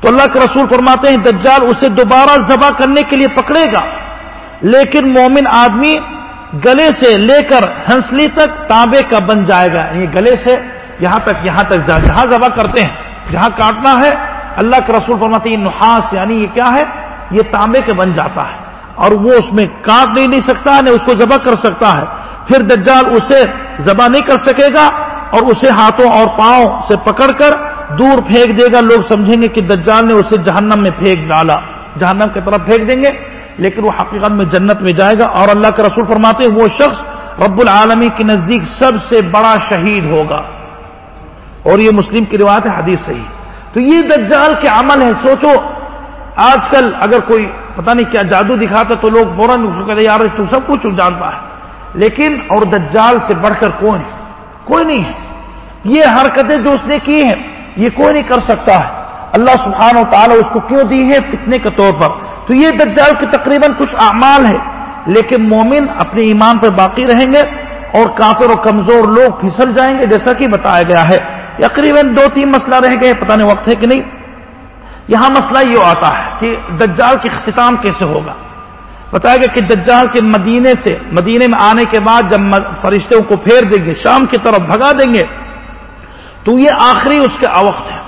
تو اللہ کے رسول فرماتے ہیں، دجال اسے دوبارہ ذبح کرنے کے لیے پکڑے گا۔ لیکن مومن آدمی گلے سے لے کر ہنسلی تک تانبے کا بن جائے گا۔ یعنی گلے سے یہاں تک یہاں تک جا جہاں ذبح کرتے ہیں، جہاں کاٹنا ہے، اللہ کے رسول فرماتے ہیں نحاس یعنی یہ کیا ہے؟ یہ تانبے کے بن جاتا ہے۔ اور وہ اس میں کاٹ نہیں نہیں سکتا، نہ اس کو ذبح کر سکتا ہے۔ پھر دجال اسے ذبح نہیں کر سکے گا اور اسے ہاتھوں اور پاؤں سے پکڑ کر دور پھینک دے گا۔ لوگ سمجھیں گے کہ دجال نے اسے جہنم میں پھینک ڈالا۔ جہنم کی طرف پھینک دیں گے، لیکن وہ حقیقت میں جنت میں جائے گا۔ اور اللہ کے رسول فرماتے ہیں، وہ شخص رب العالمی کے نزدیک سب سے بڑا شہید ہوگا۔ اور یہ مسلم کی روایت ہے، حدیث صحیح۔ تو یہ دجال کے عمل ہے سوچو، آج کل اگر کوئی پتہ نہیں کیا جادو دکھاتا تو لوگ فوراً کہتے یار تو سب کچھ جانتا ہے۔ لیکن اور دجال سے بڑھ کر کون ہے؟ کوئی نہیں ہے۔ یہ حرکتیں جو اس نے کی ہیں، یہ کوئی نہیں کر سکتا ہے۔ اللہ سبحانہ و تعالیٰ اس کو کیوں دی ہے فتنے کے طور پر۔ تو یہ دجال کے تقریباً کچھ اعمال ہے لیکن مومن اپنے ایمان پر باقی رہیں گے اور کافر و کمزور لوگ پھسل جائیں گے، جیسا کہ بتایا گیا ہے۔ تقریباً دو تین مسئلہ رہ گئے، پتہ نہیں وقت ہے کہ نہیں۔ یہاں مسئلہ یہ آتا ہے کہ دجال کے اختتام کیسے ہوگا؟ بتایا گیا کہ دجال کے مدینے سے، مدینے میں آنے کے بعد جب فرشتوں کو پھیر دیں گے، شام کی طرف بھگا دیں گے، تو یہ آخری اس کے وقت ہے۔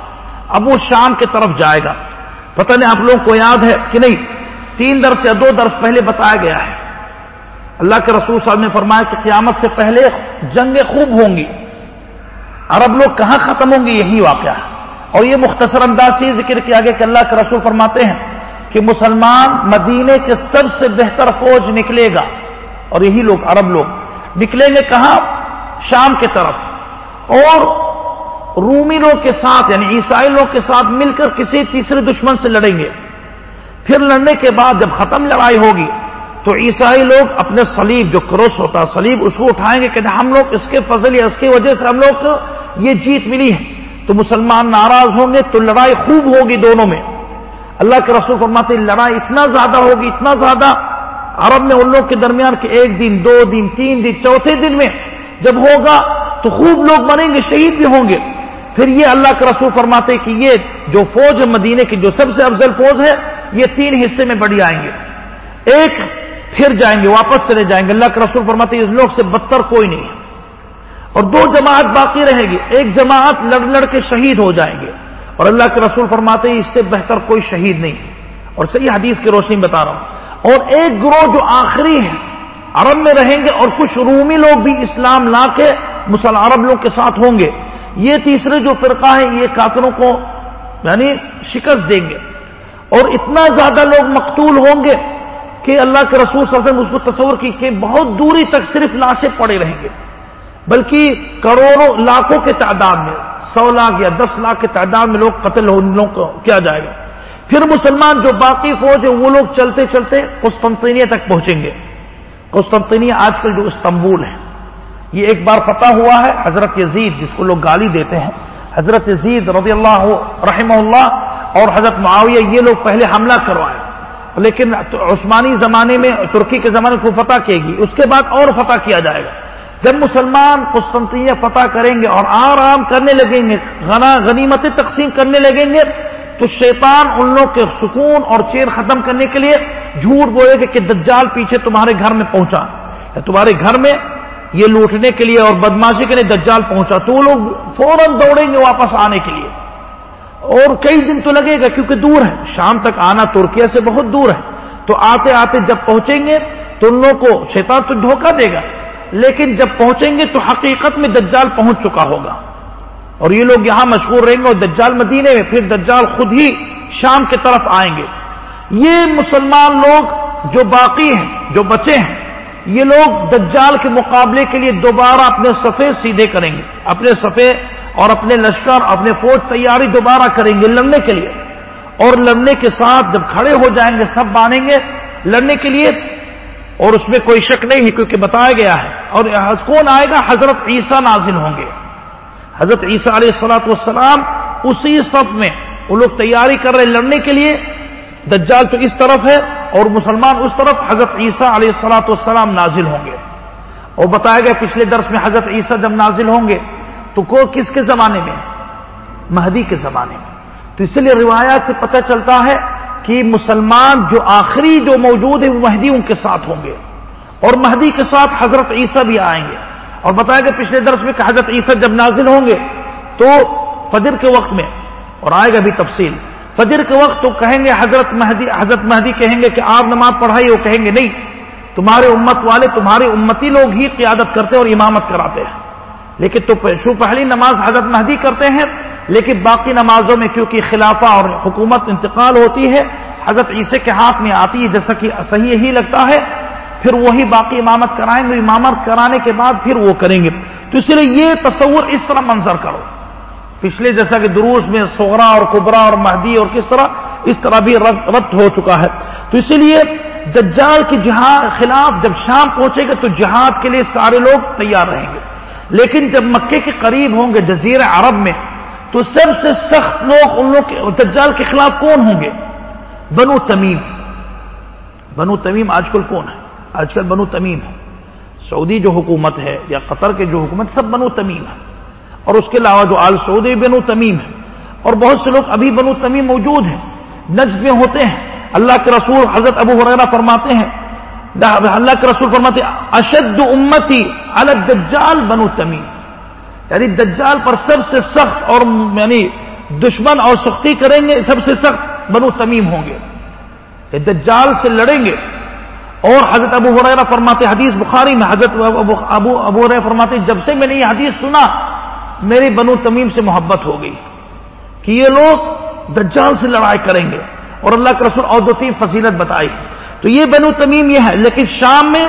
اب وہ شام کی طرف جائے گا۔ پتہ نہیں آپ لوگوں کو یاد ہے کہ نہیں؟ تین درس یا دو درس پہلے بتایا گیا ہے۔ اللہ کے رسول صاحب نے فرمایا کہ قیامت سے پہلے جنگیں خوب ہوں گی۔ عرب لوگ کہاں ختم ہوں گے؟ یہی واقعہ ہے۔ اور یہ مختصر انداز سے ذکر کیا گیا کہ اللہ کے رسول فرماتے ہیں کہ مسلمان مدینے کے سب سے بہتر فوج نکلے گا اور یہی لوگ عرب لوگ نکلیں گے کہاں؟ شام کی طرف اور رومی لوگ کے ساتھ یعنی عیسائی لوگ کے ساتھ مل کر کسی تیسرے دشمن سے لڑیں گے۔ پھر لڑنے کے بعد جب ختم لڑائی ہوگی تو عیسائی لوگ اپنے سلیب جو کروس ہوتا ہے سلیب اس کو اٹھائیں گے کہ ہم لوگ اس کے فضل یا اس کی وجہ سے ہم لوگ یہ جیت ملی ہے۔ تو مسلمان ناراض ہوں گے تو لڑائی خوب ہوگی دونوں میں۔ اللہ کے رسول فرماتے لڑائی اتنا زیادہ ہوگی، اتنا زیادہ۔ عرب میں ان لوگ کے درمیان کہ ایک دن، دو دن، تین دن، چوتھے دن میں جب ہوگا تو خوب لوگ مریں گے، شہید بھی ہوں گے۔ پھر یہ اللہ کے رسول فرماتے کہ یہ جو فوج ہے مدینے کی، جو سب سے افضل فوج ہے، یہ تین حصے میں بڑی آئیں گے۔ ایک پھر جائیں گے، واپس چلے جائیں گے۔ اللہ کے رسول فرماتے اس لوگ سے بدتر کوئی نہیں ہے۔ اور دو جماعت باقی رہے گی ایک جماعت لڑ لڑ کے شہید ہو جائیں گے۔ اور اللہ کے رسول فرماتے اس سے بہتر کوئی شہید نہیں ہے۔ اور صحیح حدیث کی روشنی بتا رہا ہوں۔ اور ایک گروہ جو آخری ہے عرب میں رہیں گے اور کچھ رومی لوگ بھی اسلام لا کے مسل عرب لوگ کے ساتھ ہوں گے۔ یہ تیسرے جو فرقہ ہے یہ کافروں کو یعنی شکست دیں گے۔ اور اتنا زیادہ لوگ مقتول ہوں گے کہ اللہ کے رسول صلی اللہ علیہ وسلم اس کو تصور کی کہ بہت دوری تک صرف لاشیں پڑے رہیں گے۔ بلکہ کروڑوں لاکھوں کے تعداد میں، سو لاکھ یا دس لاکھ کے تعداد میں لوگ قتل ہونے کو کیا جائے گا۔ پھر مسلمان جو باقی فوج ہے وہ لوگ چلتے چلتے قسطنطینیہ تک پہنچیں گے۔ قسطنطینیہ آج کل جو استنبول ہے، یہ ایک بار فتح ہوا ہے، حضرت یزید، جس کو لوگ گالی دیتے ہیں۔ حضرت یزید رضی اللہ رحمہ اللہ اور حضرت معاویہ، یہ لوگ پہلے حملہ کروائے۔ لیکن عثمانی زمانے میں، ترکی کے زمانے کو فتح کیے گی۔ اس کے بعد اور فتح کیا جائے گا۔ جب مسلمان قسطنطنیہ فتح کریں گے اور آرام کرنے لگیں گے، غنا غنیمتیں تقسیم کرنے لگیں گے، تو شیطان ان لوگ کے سکون اور چیر ختم کرنے کے لیے جھوٹ بولے گا کہ دجال پیچھے تمہارے گھر میں پہنچا۔ تمہارے گھر میں یہ لوٹنے کے لیے اور بدماشی کے لیے دجال پہنچا۔ تو وہ لوگ فوراً دوڑیں گے واپس آنے کے لیے۔ اور کئی دن تو لگے گا کیونکہ دور ہے۔ شام تک آنا ترکیہ سے بہت دور ہے۔ تو آتے آتے جب پہنچیں گے تو ان لوگوں کو شیطان تو دھوکہ دے گا۔ لیکن جب پہنچیں گے تو حقیقت میں دجال پہنچ چکا ہوگا۔ اور یہ لوگ یہاں مشہور رہیں گے اور دجال مدینے میں پھر دجال خود ہی شام کی طرف آئیں گے۔ یہ مسلمان لوگ جو باقی ہیں، جو بچے ہیں، یہ لوگ دجال کے مقابلے کے لیے دوبارہ اپنے صفے سیدھے کریں گے۔ اپنے صفے اور اپنے لشکر، اپنے فوج تیاری دوبارہ کریں گے لڑنے کے لیے۔ اور لڑنے کے ساتھ جب کھڑے ہو جائیں گے، سب باندھیں گے لڑنے کے لیے۔ اور اس میں کوئی شک نہیں ہے کیونکہ بتایا گیا ہے اور کون آئے گا؟ حضرت عیسیٰ نازل ہوں گے۔ حضرت عیسیٰ علیہ السلاۃ والسلام اسی سب میں وہ لوگ تیاری کر رہے لڑنے کے لیے۔ دجال تو اس طرف ہے اور مسلمان اس طرف حضرت عیسیٰ علیہ السلاۃ والسلام نازل ہوں گے۔ اور بتایا گیا پچھلے درس میں حضرت عیسیٰ جب نازل ہوں گے تو کو کس کے زمانے میں؟ مہدی کے زمانے میں۔ تو اس لیے روایات سے پتہ چلتا ہے کہ مسلمان جو آخری جو موجود ہے وہ مہدی ان کے ساتھ ہوں گے۔ اور مہدی کے ساتھ حضرت عیسیٰ بھی آئیں گے۔ اور بتایا گیا پچھلے درس میں کہ حضرت عیسیٰ جب نازل ہوں گے تو فجر کے وقت میں، اور آئے گا بھی تفصیل۔ فجر کے وقت تو کہیں گے حضرت مہدی حضرت مہدی کہیں گے کہ آپ نماز پڑھائی، وہ کہیں گے نہیں۔ تمہارے امت والے، تمہارے امتی لوگ ہی قیادت کرتے اور امامت کراتے ہیں۔ لیکن تو شو پہلی نماز حضرت مہدی کرتے ہیں، لیکن باقی نمازوں میں کیونکہ خلافہ اور حکومت انتقال ہوتی ہے، حضرت عیسے کے ہاتھ میں آتی ہے، جیسا کہ صحیح یہی لگتا ہے۔ پھر وہی باقی امامت کرائیں گے، امامت کرانے کے بعد پھر وہ کریں گے۔ تو اس لیے یہ تصور اس طرح منظر کرو۔ پچھلے جیسا کہ دروس میں سوہرا اور کبرا اور مہدی اور کس طرح اس طرح بھی ربط ہو چکا ہے۔ تو اسی لیے دجال کے جہاد خلاف جب شام پہنچے گا تو جہاد کے لیے سارے لوگ تیار رہیں گے۔ لیکن جب مکے کے قریب ہوں گے جزیر عرب میں، تو سب سے سخت لوگ ان لوگ کے، دجال کے خلاف کون ہوں گے؟ بنو تمیم۔ بنو تمیم آج کل کون ہے؟ آج کل بنو تمیم ہے۔ سعودی جو حکومت ہے یا قطر کے جو حکومت سب بنو تمیم ہے۔ اور اس کے علاوہ جو آل سعودی بنو تمیم ہے۔ اور بہت سے لوگ ابھی بنو تمیم موجود ہیں۔ نجد میں ہوتے ہیں۔ اللہ کے رسول حضرت ابو حریرہ فرماتے ہیں۔ اللہ کے رسول فرماتے ہیں، اشد امتی الدجال بنو تمیم یعنی دجال پر سب سے سخت اور یعنی دشمن اور سختی کریں گے، سب سے سخت بنو تمیم ہوں گے۔ دجال سے لڑیں گے۔ اور حضرت ابو حریرہ فرماتے حدیث بخاری میں حضرت ابو ابو حریرہ فرماتے جب سے میں نے یہ حدیث سنا، میری بنو تمیم سے محبت ہو گئی کہ یہ لوگ دجال سے لڑائی کریں گے اور اللہ کے رسول اور دوسری فضیلت بتائی۔ تو یہ بنو تمیم یہ ہے لیکن شام میں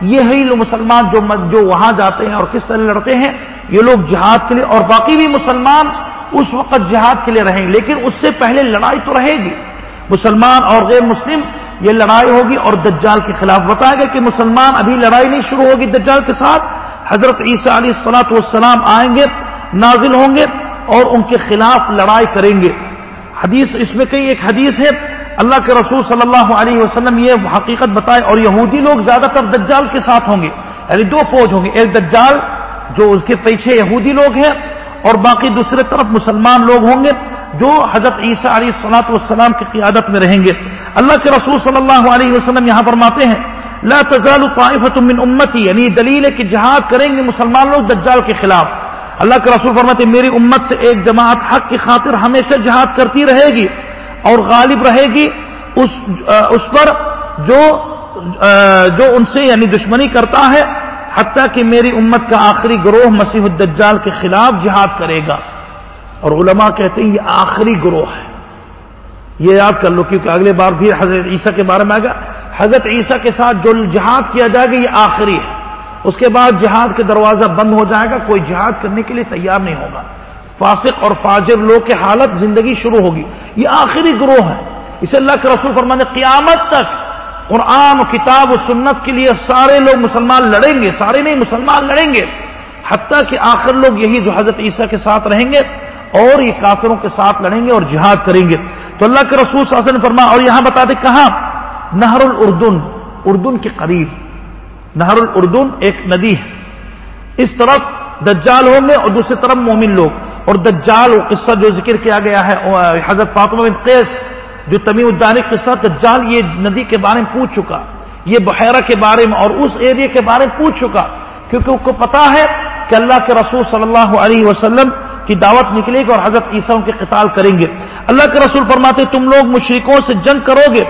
یہ ہے مسلمان جو جو وہاں جاتے ہیں اور کس طرح لڑتے ہیں، یہ لوگ جہاد کے لیے اور باقی بھی مسلمان اس وقت جہاد کے لیے رہیں گے، لیکن اس سے پہلے لڑائی تو رہے گی۔ مسلمان اور غیر مسلم یہ لڑائی ہوگی اور دجال کے خلاف بتایا گیا کہ مسلمان ابھی لڑائی نہیں شروع ہوگی دجال کے ساتھ۔ حضرت عیسیٰ علیہ السلاط والسلام آئیں گے، نازل ہوں گے اور ان کے خلاف لڑائی کریں گے۔ حدیث اس میں کئی ایک حدیث ہے، اللہ کے رسول صلی اللہ علیہ وسلم یہ حقیقت بتائے اور یہودی لوگ زیادہ تر دجال کے ساتھ ہوں گے۔ یعنی دو فوج ہوں گے، ایک دجال جو اس کے پیچھے یہودی لوگ ہیں اور باقی دوسرے طرف مسلمان لوگ ہوں گے۔ جو حضرت عیسیٰ علیہ السلاط والسلام کی قیادت میں رہیں گے۔ اللہ کے رسول صلی اللہ علیہ وسلم یہاں فرماتے ہیں، لا تزال طائفة من امتی یعنی دلیل ہے کہ جہاد کریں گے مسلمان لوگ دجال کے خلاف۔ اللہ کے رسول فرماتے میری امت سے ایک جماعت حق کی خاطر ہمیشہ جہاد کرتی رہے گی اور غالب رہے گی۔ اس اس پر جو جو ان سے یعنی دشمنی کرتا ہے، حتیٰ کہ میری امت کا آخری گروہ مسیح الدجال کے خلاف جہاد کرے گا۔ اور علماء کہتے ہیں یہ آخری گروہ ہے۔ یہ یاد کر لو کیونکہ اگلے بار بھی حضرت عیسیٰ کے بارے میں آئے گا۔ حضرت عیسیٰ کے ساتھ جو جہاد کیا جائے گا، یہ آخری ہے۔ اس کے بعد جہاد کے دروازہ بند ہو جائے گا، کوئی جہاد کرنے کے لیے تیار نہیں ہوگا۔ فاسق اور فاجر لوگ کے حالت زندگی شروع ہوگی۔ یہ آخری گروہ ہے۔ اسے اللہ کے رسول فرمانے، قیامت تک قرآن و کتاب و سنت کے لیے سارے لوگ مسلمان لڑیں گے، سارے نہیں، مسلمان لڑیں گے۔ حتیٰ کہ آخر لوگ یہی جو حضرت عیسیٰ کے ساتھ رہیں گے اور یہ کافروں کے ساتھ لڑیں گے اور جہاد کریں گے۔ تو اللہ کے رسول صلی اللہ علیہ وسلم فرما اور یہاں بتا دیں کہاں؟ نہر الاردن اردن کے قریب۔ نہر الاردن ایک ندی ہے۔ اس طرف دجال ہوں گے اور دوسری طرف مومن لوگ۔ اور دجال وہ قصہ جو ذکر کیا گیا ہے حضرت فاطمہ بن قیس، جو تمی الدانی قصہ، دجال یہ ندی کے بارے میں پوچھ چکا۔ یہ بحیرہ کے بارے میں اور اس ایریا کے بارے میں پوچھ چکا۔ کیونکہ اس کو پتا ہے کہ اللہ کے رسول صلی اللہ علیہ وسلم کی دعوت نکلے گی اور حضرت عیسیٰ کے قتال کریں گے۔ اللہ کے رسول فرماتے تم لوگ مشرقوں سے جنگ کرو گے،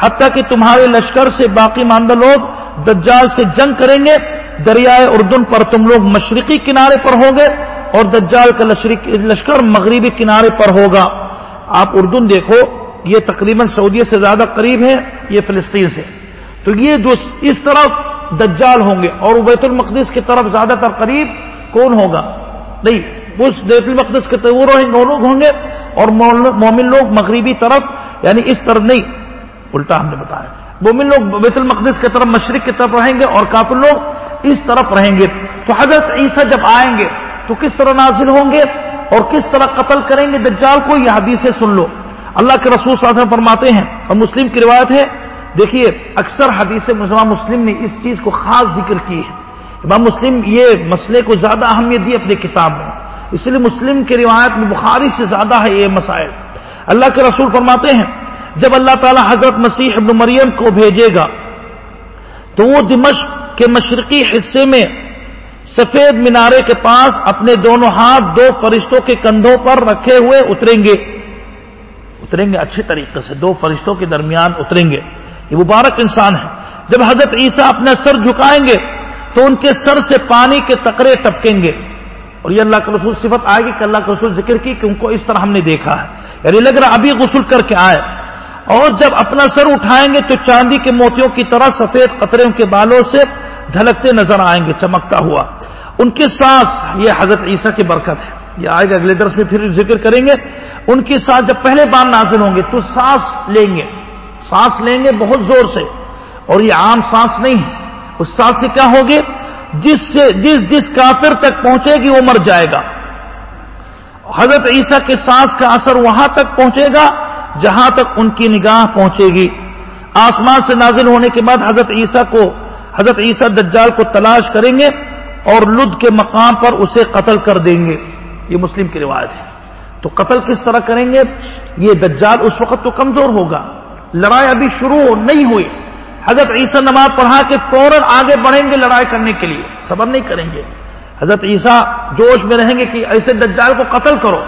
حتیٰ کہ تمہارے لشکر سے باقی ماندہ لوگ دجال سے جنگ کریں گے۔ دریائے اردن پر تم لوگ مشرقی کنارے پر ہوں گے اور دجال کا لشکر مغربی کنارے پر ہوگا۔ آپ اردن دیکھو، یہ تقریباً سعودی سے زیادہ قریب ہے، یہ فلسطین سے۔ تو یہ جو اس طرف دجال ہوں گے اور بیت المقدس کی طرف زیادہ تر قریب کون ہوگا؟ نہیں اس بیت المقدس کے وہ لوگ ہوں گے اور مومن لوگ مغربی طرف یعنی اس طرف نہیں، الٹا ہم نے بتایا۔ مومن لوگ بیت المقدس کی طرف، مشرق کی طرف رہیں گے اور کافر لوگ اس طرف رہیں گے۔ تو حضرت عیسیٰ جب آئیں گے، تو کس طرح نازل ہوں گے اور کس طرح قتل کریں گے؟ دجال کو یہ حدیث سن لو۔ اللہ کے رسول صلی اللہ علیہ وسلم فرماتے ہیں، اور مسلم کی روایت ہے، دیکھیے، اکثر حدیث مسلم مسلم نے اس چیز کو خاص ذکر کی ہے۔ امام مسلم یہ مسئلے کو زیادہ اہمیت دی اپنی کتاب میں۔ اس لیے مسلم کی روایت میں بخاری سے زیادہ ہے یہ مسائل۔ اللہ کے رسول فرماتے ہیں، جب اللہ تعالی حضرت مسیح ابن مریم کو بھیجے گا، تو وہ دمشق کے مشرقی حصے میں سفید مینارے کے پاس اپنے دونوں ہاتھ دو فرشتوں کے کندھوں پر رکھے ہوئے اتریں گے۔ اتریں گے اچھے طریقے سے، دو فرشتوں کے درمیان اتریں گے۔ یہ مبارک انسان ہے۔ جب حضرت عیسیٰ اپنا سر جھکائیں گے، تو ان کے سر سے پانی کے تکرے ٹپکیں گے۔ اور یہ اللہ کے رسول صفت آئے گی کہ اللہ کے رسول ذکر کی کہ ان کو اس طرح ہم نے دیکھا ہے۔ یعنی لگ رہا ابھی غسل کر کے آئے۔ اور جب اپنا سر اٹھائیں گے تو چاندی کے موتیوں کی طرح سفید قطرے کے بالوں سے ڈھلکتے نظر آئیں گے، چمکتا ہوا۔ ان کی سانس، یہ حضرت عیسیٰ کی برکت ہے۔ یہ آئے گا، اگلے درس میں پھر ذکر کریں گے۔ ان کی سانس جب پہلے بار نازل ہوں گے تو سانس لیں گے۔ سانس لیں گے بہت زور سے۔ اور یہ عام سانس نہیں ہے اس سانس سے کیا ہوگی جس سے جس جس کافر تک پہنچے گی وہ مر جائے گا۔ حضرت عیسیٰ کے سانس کا اثر وہاں تک پہنچے گا جہاں تک ان کی نگاہ پہنچے گی۔ آسمان سے نازل ہونے کے بعد حضرت عیسیٰ کو حضرت عیسیٰ دجال کو تلاش کریں گے اور لد کے مقام پر اسے قتل کر دیں گے۔ یہ مسلم کی روایت ہے۔ تو قتل کس طرح کریں گے؟ یہ دجال اس وقت تو کمزور ہوگا۔ لڑائی ابھی شروع نہیں ہوئی۔ حضرت عیسیٰ نماز پڑھا کے فوراً آگے بڑھیں گے لڑائی کرنے کے لیے۔ صبر نہیں کریں گے۔ حضرت عیسیٰ جوش میں رہیں گے کہ ایسے دجال کو قتل کرو۔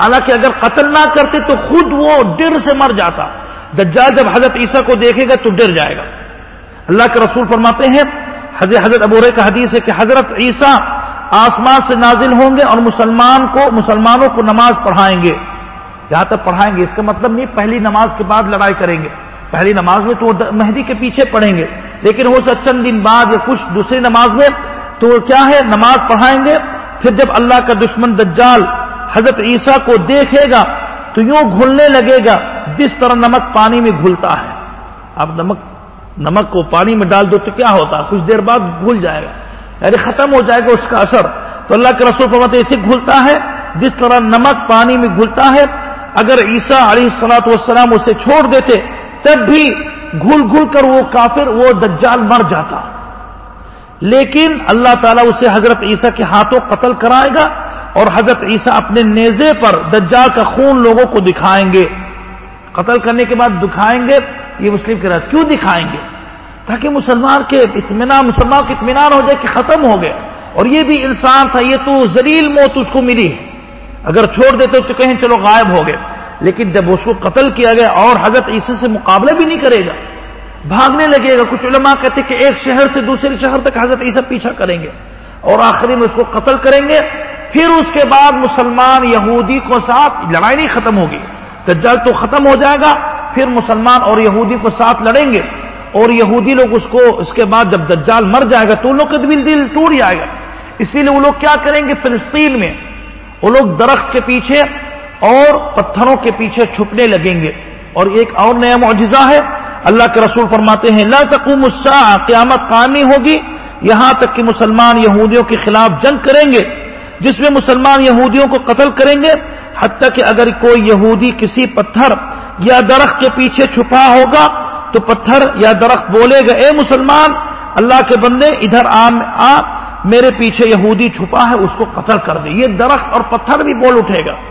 حالانکہ اگر قتل نہ کرتے تو خود وہ ڈر سے مر جاتا۔ دجال جب حضرت عیسیٰ کو دیکھے گا تو ڈر جائے گا۔ اللہ کے رسول فرماتے ہیں، حضرت حضرت ابورے کا حدیث ہے کہ حضرت عیسیٰ آسمان سے نازل ہوں گے اور مسلمان کو، مسلمانوں کو نماز پڑھائیں گے۔ جہاں تک پڑھائیں گے، اس کا مطلب نہیں، پہلی نماز کے بعد لڑائی کریں گے۔ پہلی نماز میں تو وہ مہدی کے پیچھے پڑھیں گے، لیکن وہ سب چند دن بعد یا کچھ دوسری نماز میں تو وہ کیا ہے، نماز پڑھائیں گے، پھر جب اللہ کا دشمن دجال حضرت عیسیٰ کو دیکھے گا تو یوں گھلنے لگے گا، جس طرح نمک پانی میں گھلتا ہے۔ اب نمک نمک کو پانی میں ڈال دو تو کیا ہوتا؟ کچھ دیر بعد گھل جائے گا۔ یعنی ختم ہو جائے گا اس کا اثر۔ تو اللہ کے رسول فرماتے ایسے گھلتا ہے، جس طرح نمک پانی میں گھلتا ہے، اگر عیسیٰ علیہ السلاط والسلام اسے چھوڑ دیتے تب بھی گھل گھل کر وہ کافر، وہ دجال مر جاتا۔ لیکن اللہ تعالیٰ اسے حضرت عیسیٰ کے ہاتھوں قتل کرائے گا اور حضرت عیسیٰ اپنے نیزے پر دجال کا خون لوگوں کو دکھائیں گے۔ قتل کرنے کے بعد دکھائیں گے، یہ مسلم کے رات کیوں دکھائیں گے؟ تاکہ مسلمان کے اطمینان، مسلمان کے اطمینان ہو جائے کہ ختم ہو گیا۔ اور یہ بھی انسان تھا، یہ تو زلیل موت اس کو ملی اگر چھوڑ دیتے تو کہیں چلو غائب ہو گئے۔ لیکن جب اس کو قتل کیا گیا اور حضرت عیسی سے مقابلہ بھی نہیں کرے گا، بھاگنے لگے گا۔ کچھ علماء کہتے کہ ایک شہر سے دوسرے شہر تک حضرت عیسی پیچھا کریں گے اور آخری میں اس کو قتل کریں گے۔ پھر اس کے بعد مسلمان یہودی کو ساتھ، لڑائی نہیں ختم ہوگی۔ دجال تو ختم ہو جائے گا، پھر مسلمان اور یہودی کو ساتھ لڑیں گے۔ اور یہودی لوگ اس کو، اس کے بعد جب دجال مر جائے گا تو ان لوگ کا دل دل ٹوٹ جائے گا۔ اسی لیے وہ لوگ کیا کریں گے؟ فلسطین میں۔ وہ لوگ درخت کے پیچھے اور پتھروں کے پیچھے چھپنے لگیں گے۔ اور ایک اور نیا معجزہ ہے۔ اللہ کے رسول فرماتے ہیں، لا تقوم الساعة، قیامت قائمی ہوگی۔ یہاں تک کہ مسلمان یہودیوں کے خلاف جنگ کریں گے، جس میں مسلمان یہودیوں کو قتل کریں گے۔ حتیٰ کہ اگر کوئی یہودی کسی پتھر یا درخت کے پیچھے چھپا ہوگا، تو پتھر یا درخت بولے گا، اے مسلمان، اللہ کے بندے، ادھر آ، میرے پیچھے یہودی چھپا ہے، اس کو قتل کر دے۔ یہ درخت اور پتھر بھی بول اٹھے گا۔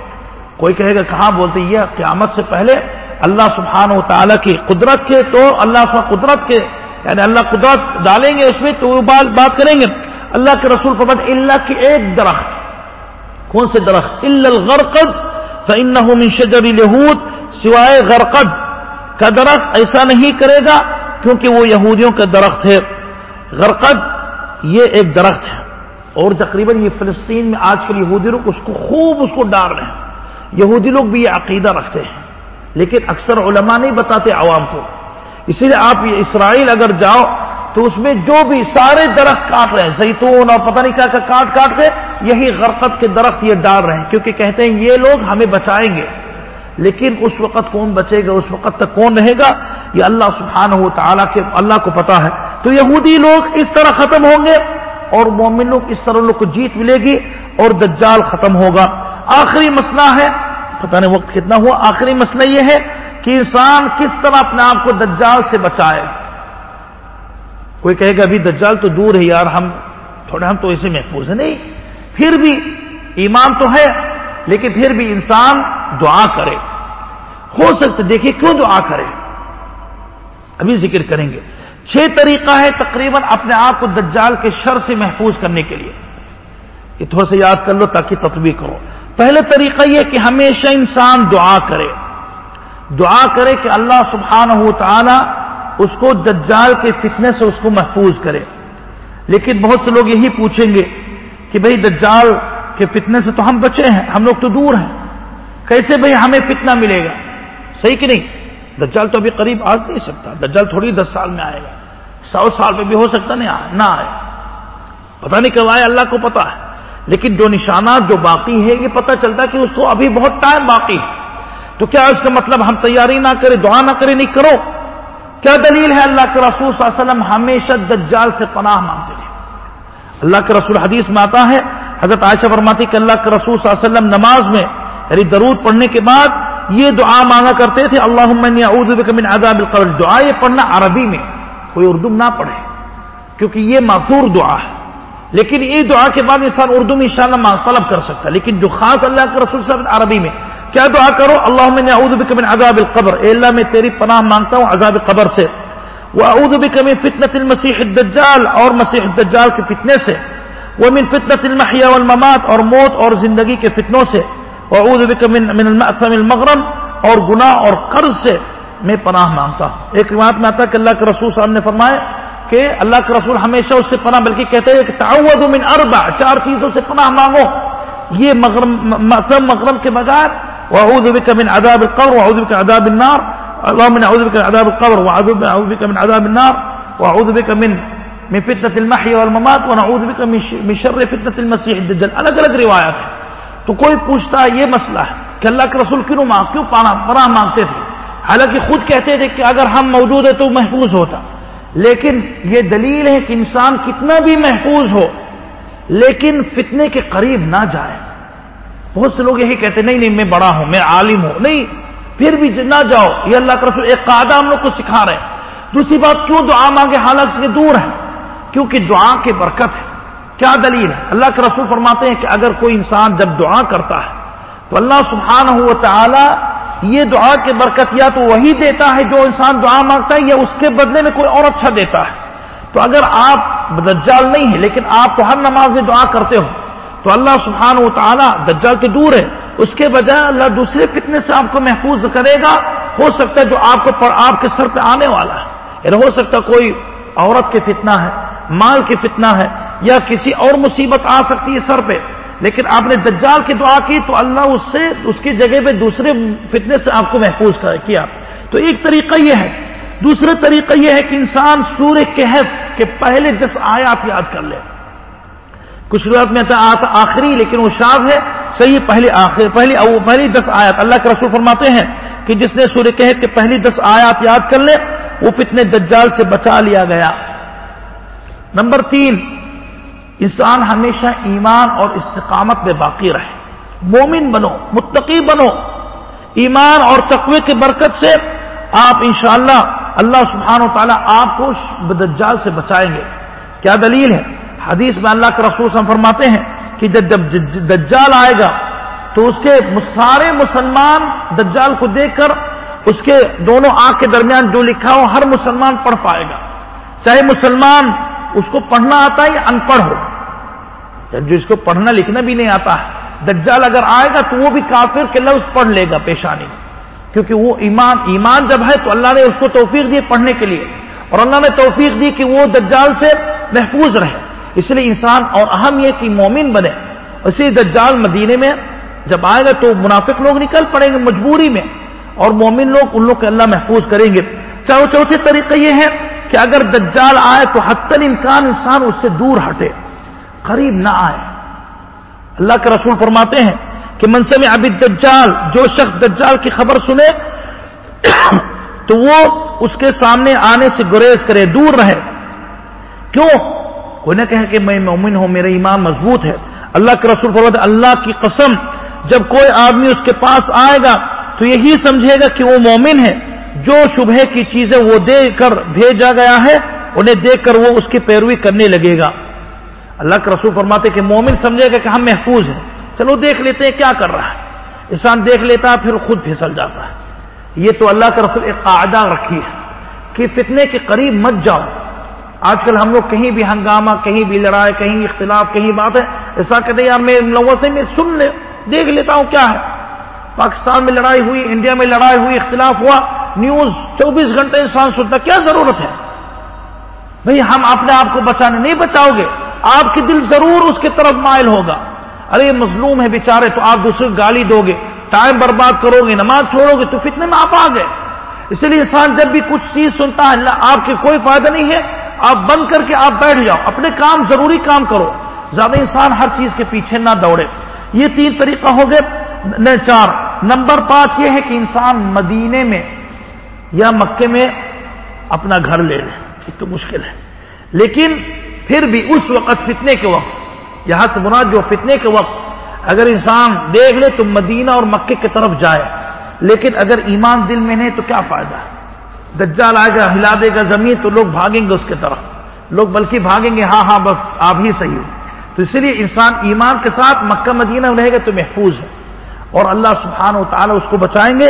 کوئی کہے گا کہاں بولتے یہ قیامت سے پہلے اللہ سبحانہ و تعالیٰ کی قدرت کے تو اللہ قدرت کے یعنی اللہ قدرت ڈالیں گے اس میں تو وہ بات کریں گے۔ اللہ کے رسول فبد اللہ کی ایک درخت۔ کون سے درخت؟ الغرقد من شجر لہود سوائے غرقد۔ کا درخت ایسا نہیں کرے گا کیونکہ وہ یہودیوں کا درخت ہے۔ غرقد یہ ایک درخت ہے۔ اور تقریباً یہ فلسطین میں آج کل یہودی لوگ اس کو خوب اس کو ڈال رہے ہیں۔ یہودی لوگ بھی یہ عقیدہ رکھتے ہیں۔ لیکن اکثر علماء نہیں بتاتے عوام کو۔ اسی لیے آپ اسرائیل اگر جاؤ تو اس میں جو بھی سارے درخت کاٹ رہے ہیں، زیتون اور پتہ نہیں کیا کاٹ کاٹ کے یہی غرقت کے درخت یہ ڈال رہے ہیں۔ کیونکہ کہتے ہیں یہ لوگ ہمیں بچائیں گے۔ لیکن اس وقت کون بچے گا؟ اس وقت تک کون رہے گا؟ یہ اللہ سبحانہ ہو تعالیٰ کے اللہ کو پتا ہے۔ تو یہودی لوگ اس طرح ختم ہوں گے اور مومن لوگ اس طرح لوگ کو جیت ملے گی اور دجال ختم ہوگا۔ آخری مسئلہ ہے۔ پتہ نہیں وقت کتنا ہوا۔ آخری مسئلہ یہ ہے کہ انسان کس طرح اپنے آپ کو دجال سے بچائے۔ کوئی کہے گا، ابھی دجال تو دور ہے یار، ہم تھوڑے ہم تو اسے محفوظ ہیں۔ نہیں، پھر بھی ایمان تو ہے، لیکن پھر بھی انسان دعا کرے۔ ہو سکتا دیکھیے کیوں دعا کرے؟ ابھی ذکر کریں گے۔ چھ طریقہ ہے تقریباً اپنے آپ کو دجال کے شر سے محفوظ کرنے کے لیے۔ یہ تھوڑا سا یاد کر لو تاکہ تطبیق کرو۔ پہلے طریقہ یہ کہ ہمیشہ انسان دعا کرے۔ دعا کرے کہ اللہ سبحانہ ہو تعالی اس کو دجال کے فتنے سے اس کو محفوظ کرے۔ لیکن بہت سے لوگ یہی پوچھیں گے کہ بھئی دجال کے فتنے سے تو ہم بچے ہیں، ہم لوگ تو دور ہیں۔ کیسے بھئی ہمیں فتنہ ملے گا؟ صحیح کہ نہیں؟ دجال تو ابھی قریب آ نہیں سکتا، دجال تھوڑی دس سال میں آئے گا۔ سو سال میں بھی ہو سکتا نہیں آئے نہ آئے۔ پتہ نہیں کب آئے، اللہ کو پتا ہے۔ لیکن جو نشانات جو باقی ہے یہ پتہ چلتا کہ اس کو ابھی بہت ٹائم باقی ہے۔ تو کیا اس کا مطلب ہم تیاری نہ کریں، دعا نہ کریں، نہیں کرو؟ کیا دلیل ہے اللہ کے رسول صلی اللہ علیہ وسلم ہمیشہ دجال سے پناہ مانگتے تھے؟ اللہ کے رسول حدیث میں آتا ہے، حضرت عائشہ فرماتی کہ اللہ کے رسول صلی اللہ علیہ وسلم نماز میں یعنی درود پڑھنے کے بعد یہ دعا مانگا کرتے تھے اللہ من عذاب القبر۔ دعا یہ پڑھنا عربی میں، کوئی اردو نہ پڑھے، کیونکہ یہ معذور دعا ہے۔ لیکن یہ دعا کے بعد انسان اردو میں انشاءاللہ طلب کر سکتا ہے۔ لیکن جو خاص اللہ کے رسول صلی عربی میں کیا دعا کرو؟ اللہ میں اعوذ بک من عذاب القبر۔ اے اللہ، میں تیری پناہ مانگتا ہوں عذاب قبر سے۔ وہ اعوذ بک من فتنة المسیح الدجال اور مسیح الدجال کے فتنے سے۔ وہ من فتنة المحیا والممات اور موت اور زندگی کے فتنوں سے۔ اعوذ بک من من المأثم المغرم اور گناہ اور قرض سے میں پناہ مانگتا ہوں۔ ایک روایت میں آتا ہے کہ اللہ کے رسول صاحب نے فرمایا کہ اللہ کے رسول ہمیشہ اس سے پناہ، بلکہ کہتے ہیں کہ تعوذ من اربع، چار چیزوں سے پناہ مانگو۔ یہ مغرم مغرم کے بغیر، واعوذ بك من عذاب القبر، واعوذ بك من عذاب النار۔ اللهم اني اعوذ بك من عذاب القبر، واعوذ بك من عذاب النار، واعوذ بك من من فتنه المحيا والممات، ونعوذ بك من شر فتنه المسيح الدجال۔ الگ الگ روایات ہے۔ تو کوئی پوچھتا ہے، یہ مسئلہ ہے کہ اللہ کے رسول کیوں مانگ، کیوں پناہ مانگتے تھے؟ حالانکہ خود کہتے تھے کہ اگر ہم موجود ہیں تو محفوظ ہوتا۔ لیکن یہ دلیل ہے کہ انسان کتنا بھی محفوظ ہو، لیکن فتنے کے قریب نہ جائے۔ بہت سے لوگ یہی کہتے نہیں نہیں، میں بڑا ہوں، میں عالم ہوں۔ نہیں، پھر بھی نہ جاؤ، یہ اللہ کا رسول ایک قاعدہ ہم لوگ کو سکھا رہے ہیں۔ دوسری بات، کیوں دعا مانگے؟ حالت سے دور ہے کیونکہ دعا کی برکت ہے۔ کیا دلیل ہے؟ اللہ کے رسول فرماتے ہیں کہ اگر کوئی انسان جب دعا کرتا ہے، تو اللہ سبحانہ ہوا تعالی یہ دعا کی برکت یا تو وہی دیتا ہے جو انسان دعا مانگتا ہے یا اس کے بدلے میں کوئی اور اچھا دیتا ہے؟ تو اگر آپ دجال نہیں ہے لیکن آپ تو ہر نماز میں دعا کرتے ہو، تو اللہ سبحان و تعالیٰ دجال تو دور ہے۔ اس کے بجائے اللہ دوسرے فتنے سے آپ کو محفوظ کرے گا۔ ہو سکتا ہے جو آپ کو آپ کے سر پہ آنے والا ہے۔ یعنی ہو سکتا ہے کوئی عورت کے فتنہ ہے، مال کی فتنہ ہے یا کسی اور مصیبت آ سکتی ہے سر پہ۔ لیکن آپ نے دجال کی دعا کی تو اللہ اس سے اس کی جگہ پہ دوسرے فتنے سے آپ کو محفوظ کیا۔ تو ایک طریقہ یہ ہے۔ دوسرا طریقہ یہ ہے کہ انسان سورہ کہف کے پہلے دس آیات یاد کر لے۔ کچھ روایت میں آتا آخری لیکن وہ شاذ ہے۔ صحیح پہلی آخر پہلی پہلی دس آیات۔ اللہ کے رسول فرماتے ہیں کہ جس نے سورہ کہت کے پہلی دس آیات یاد کر لے، وہ فتنے دجال سے بچا لیا گیا۔ نمبر تین انسان ہمیشہ ایمان اور استقامت میں باقی رہے۔ مومن بنو، متقی بنو۔ ایمان اور تقوی کی برکت سے آپ انشاءاللہ اللہ سبحانہ و تعالیٰ آپ کو دجال سے بچائیں گے۔ کیا دلیل ہے؟ حدیث میں اللہ کے رسول سے فرماتے ہیں کہ جب دجال آئے گا تو اس کے سارے مسلمان دجال کو دیکھ کر اس کے دونوں آنکھ کے درمیان جو لکھا ہو ہر مسلمان پڑھ پائے گا۔ چاہے مسلمان اس کو پڑھنا آتا ہے یا ان پڑھ ہو۔ جو اس کو پڑھنا لکھنا بھی نہیں آتا۔ ہے دجال اگر آئے گا تو وہ بھی کافر کے لفظ پڑھ لے گا پیشانی۔ کیونکہ وہ ایمان ایمان جب ہے تو اللہ نے اس کو توفیق دی پڑھنے کے لیے۔ اور اللہ نے توفیق دی کہ وہ دجال سے محفوظ رہے۔ اس لیے انسان اور اہم یہ کہ مومن بنے۔ اسی دجال مدینے میں جب آئے گا تو منافق لوگ نکل پڑیں گے مجبوری میں۔ اور مومن لوگ ان لوگ کے اللہ محفوظ کریں گے۔ چاہے چوتھے طریقہ یہ ہے کہ اگر دجال آئے تو حتن امکان انسان اس سے دور ہٹے۔ قریب نہ آئے۔ اللہ کے رسول فرماتے ہیں کہ منصب ابھی دجال جو شخص دجال کی خبر سنے، تو وہ اس کے سامنے آنے سے گریز کرے، دور رہے۔ کیوں؟ کوئی نہ کہے کہ میں مومن ہوں، میرا ایمان مضبوط ہے۔ اللہ کے رسول فرماتے اللہ کی قسم، جب کوئی آدمی اس کے پاس آئے گا، تو یہی سمجھے گا کہ وہ مومن ہے۔ جو شبہ کی چیزیں وہ دے کر بھیجا گیا ہے، انہیں دیکھ کر وہ اس کی پیروی کرنے لگے گا۔ اللہ کے رسول فرماتے کہ مومن سمجھے گا کہ ہم محفوظ ہیں۔ چلو دیکھ لیتے ہیں کیا کر رہا ہے۔ انسان دیکھ لیتا ہے، پھر خود پھسل جاتا ہے۔ یہ تو اللہ کا رسول ایک قاعدہ رکھی ہے کہ فتنے کے قریب مت جاؤ۔ آج کل ہم لوگ کہیں بھی ہنگامہ، کہیں بھی لڑائی، کہیں اختلاف، کہیں بات ہے، ایسا کہتے یار میں لوگوں سے میں سن لے، دیکھ لیتا ہوں کیا ہے۔ پاکستان میں لڑائی ہوئی، انڈیا میں لڑائی ہوئی، اختلاف ہوا، نیوز چوبیس گھنٹے انسان سنتا، کیا ضرورت ہے؟ بھئی ہم اپنے آپ کو بچانے نہیں بچاؤ گے۔ آپ کی دل ضرور اس کی طرف مائل ہوگا۔ ارے یہ مظلوم ہے بیچارے، تو آپ دوسرے گالی دو گے، ٹائم برباد کرو گے، نماز چھوڑو گے، تو فتنے میں آپ آ گئے۔ اسی لیے انسان جب بھی کچھ چیز سنتا ہے، اللہ آپ کے کوئی فائدہ نہیں ہے، آپ بند کر کے آپ بیٹھ جاؤ۔ اپنے کام ضروری کام کرو۔ زیادہ انسان ہر چیز کے پیچھے نہ دوڑے۔ یہ تین طریقہ ہو گئے۔ چار، نمبر پانچ یہ ہے کہ انسان مدینے میں یا مکے میں اپنا گھر لے لے ایک تو مشکل ہے۔ لیکن پھر بھی اس وقت فتنے کے وقت، یہاں سے مراد جو فتنے کے وقت، اگر انسان دیکھ لے تو مدینہ اور مکے کی طرف جائے، لیکن اگر ایمان دل میں نہیں تو کیا فائدہ؟ ہے دجال آئے گا، ہلا دے گا زمین تو لوگ بھاگیں گے اس کے طرف۔ لوگ بلکہ بھاگیں گے ہاں ہاں بس آپ ہی صحیح ہو۔ تو اسی لیے انسان ایمان کے ساتھ مکہ مدینہ رہے گا تو محفوظ ہے۔ اور اللہ سبحانہ و تعالی اس کو بچائیں گے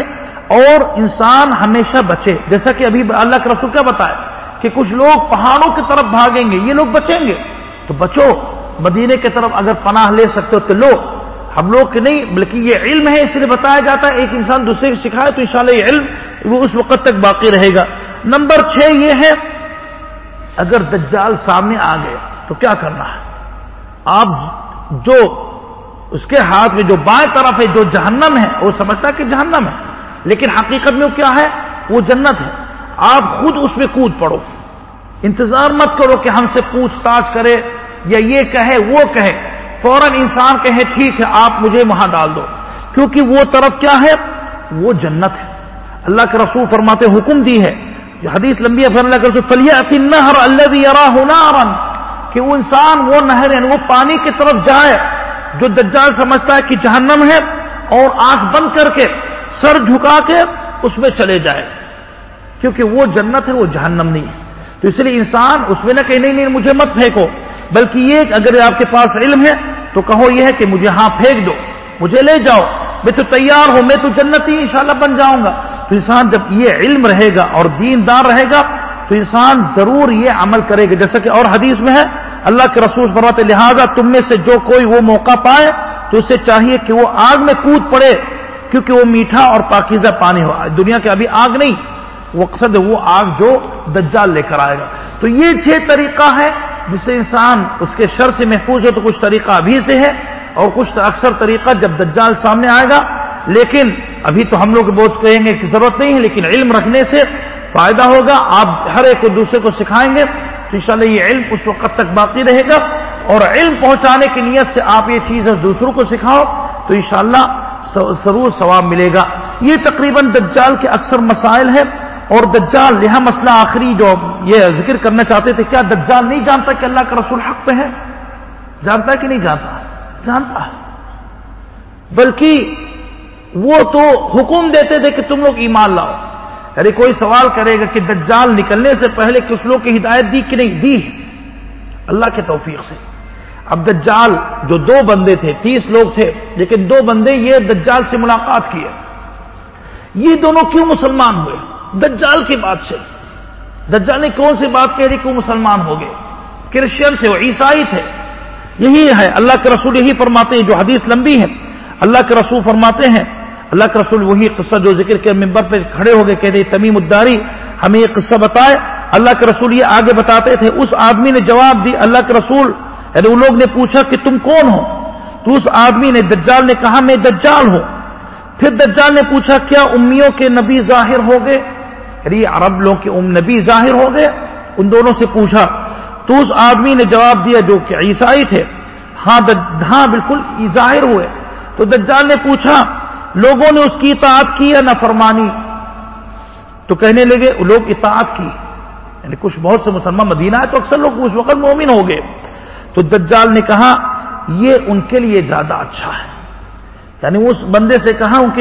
اور انسان ہمیشہ بچے۔ جیسا کہ ابھی اللہ کے رسول کیا بتایا کہ کچھ لوگ پہاڑوں کی طرف بھاگیں گے، یہ لوگ بچیں گے۔ تو بچو، مدینے کی طرف اگر پناہ لے سکتے ہو تو لو۔ ہم لوگ کے نہیں، بلکہ یہ علم ہے، اس لیے بتایا جاتا ہے، ایک انسان دوسرے کو سکھائے تو انشاءاللہ یہ علم وہ اس وقت تک باقی رہے گا۔ نمبر چھ یہ ہے، اگر دجال سامنے آ گئے تو کیا کرنا ہے؟ آپ جو اس کے ہاتھ میں جو بائیں طرف ہے، جو جہنم ہے، وہ سمجھتا ہے کہ جہنم ہے، لیکن حقیقت میں وہ کیا ہے؟ وہ جنت ہے۔ آپ خود اس میں کود پڑو۔ انتظار مت کرو کہ ہم سے پوچھ تاچھ کرے یا یہ کہے، وہ کہے۔ فوراً انسان کہے، ٹھیک ہے، آپ مجھے وہاں ڈال دو۔ کیونکہ وہ طرف کیا ہے؟ وہ جنت ہے۔ اللہ کے رسول فرماتے حکم دی ہے۔ جو حدیث لمبی ہے اللہ کے رسول فلیہ نہر اللہ بھی ہونا کہ وہ انسان، وہ نہر ہے وہ پانی کی طرف جائے، جو دجال سمجھتا ہے کہ جہنم ہے، اور آنکھ بند کر کے، سر جھکا کے، اس میں چلے جائے۔ کیونکہ وہ جنت ہے، وہ جہنم نہیں ہے۔ تو اس لیے انسان اس میں نہ کہ نہیں نہیں، مجھے مت پھینکو۔ بلکہ یہ اگر آپ کے پاس علم ہے، تو کہو یہ ہے کہ مجھے ہاں پھینک دو۔ مجھے لے جاؤ۔ میں تو تیار ہوں، میں تو جنتی انشاءاللہ بن جاؤں گا۔ تو انسان جب یہ علم رہے گا اور دیندار رہے گا، تو انسان ضرور یہ عمل کرے گا۔ جیسا کہ اور حدیث میں ہے، اللہ کے رسول فرماتے، لہٰذا تم میں سے جو کوئی وہ موقع پائے، تو اسے چاہیے کہ وہ آگ میں کود پڑے، کیونکہ وہ میٹھا اور پاکیزہ پانی ہو۔ دنیا کے ابھی آگ نہیں۔ وہ اقصد وہ آگ جو دجال لے کر آئے گا۔ تو یہ چھ طریقہ ہے جس سے انسان اس کے شر سے محفوظ ہو، تو کچھ طریقہ ابھی سے ہے اور کچھ اکثر طریقہ جب دجال سامنے آئے گا۔ لیکن ابھی تو ہم لوگ بہت کہیں گے کہ ضرورت نہیں ہے، لیکن علم رکھنے سے فائدہ ہوگا۔ آپ ہر ایک کو دوسرے کو سکھائیں گے۔ تو انشاءاللہ یہ علم اس وقت تک باقی رہے گا۔ اور علم پہنچانے کی نیت سے آپ یہ چیز دوسروں کو سکھاؤ، تو انشاءاللہ ضرور ثواب ملے گا۔ یہ تقریباً دجال کے اکثر مسائل ہے اور دجال یہاں مسئلہ آخری جو یہ ذکر کرنا چاہتے تھے، کیا دجال نہیں جانتا کہ اللہ کا رسول حق پہ ہے؟ جانتا ہے کہ نہیں جانتا؟ جانتا ہے۔ بلکہ وہ تو حکم دیتے تھے کہ تم لوگ ایمان لاؤ۔ ارے کوئی سوال کرے گا کہ دجال نکلنے سے پہلے کس لوگ کی ہدایت دی کہ نہیں؟ دی۔ اللہ کے توفیق سے۔ اب دجال جو دو بندے تھے، تیس لوگ تھے، لیکن دو بندے یہ دجال سے ملاقات کیے۔ یہ دونوں کیوں مسلمان ہوئے؟ دجال کی بات سے۔ دجال نے کون سی بات کہہ رہی کیوں مسلمان ہو گئے؟ کرسچن تھے، وہ عیسائی تھے۔ یہی ہے، اللہ کے رسول یہی فرماتے ہیں، جو حدیث لمبی ہے۔ اللہ کے رسول فرماتے ہیں، اللہ کے رسول وہی قصہ جو ذکر کے ممبر پہ کھڑے ہو گئے کہتے تمیم الداری ہمیں یہ قصہ بتائے۔ اللہ کے رسول یہ آگے بتاتے تھے۔ اس آدمی نے جواب دی، اللہ کے رسول یعنی ان لوگ نے پوچھا کہ تم کون ہو؟ تو اس آدمی نے، دجال نے کہا، میں دجال ہوں۔ پھر دجال نے پوچھا، کیا امیوں کے نبی ظاہر ہو گئے؟ یعنی عرب لوگ کے ام نبی ظاہر ہو گئے۔ ان دونوں سے پوچھا، تو اس آدمی نے جواب دیا جو کہ عیسائی تھے۔ ہاں ہاں بالکل ظاہر ہوئے۔ تو دجال نے پوچھا، لوگوں نے اس کی اطاعت کی یا نہ فرمانی تو کہنے لگے، لوگ اطاعت کی۔ یعنی کچھ بہت سے مسلمان مدینہ ہے تو اکثر لوگ اس وقت مومن ہو گئے۔ تو دجال نے کہا، یہ ان کے لیے زیادہ اچھا ہے۔ یعنی اس بندے سے کہا، ان کی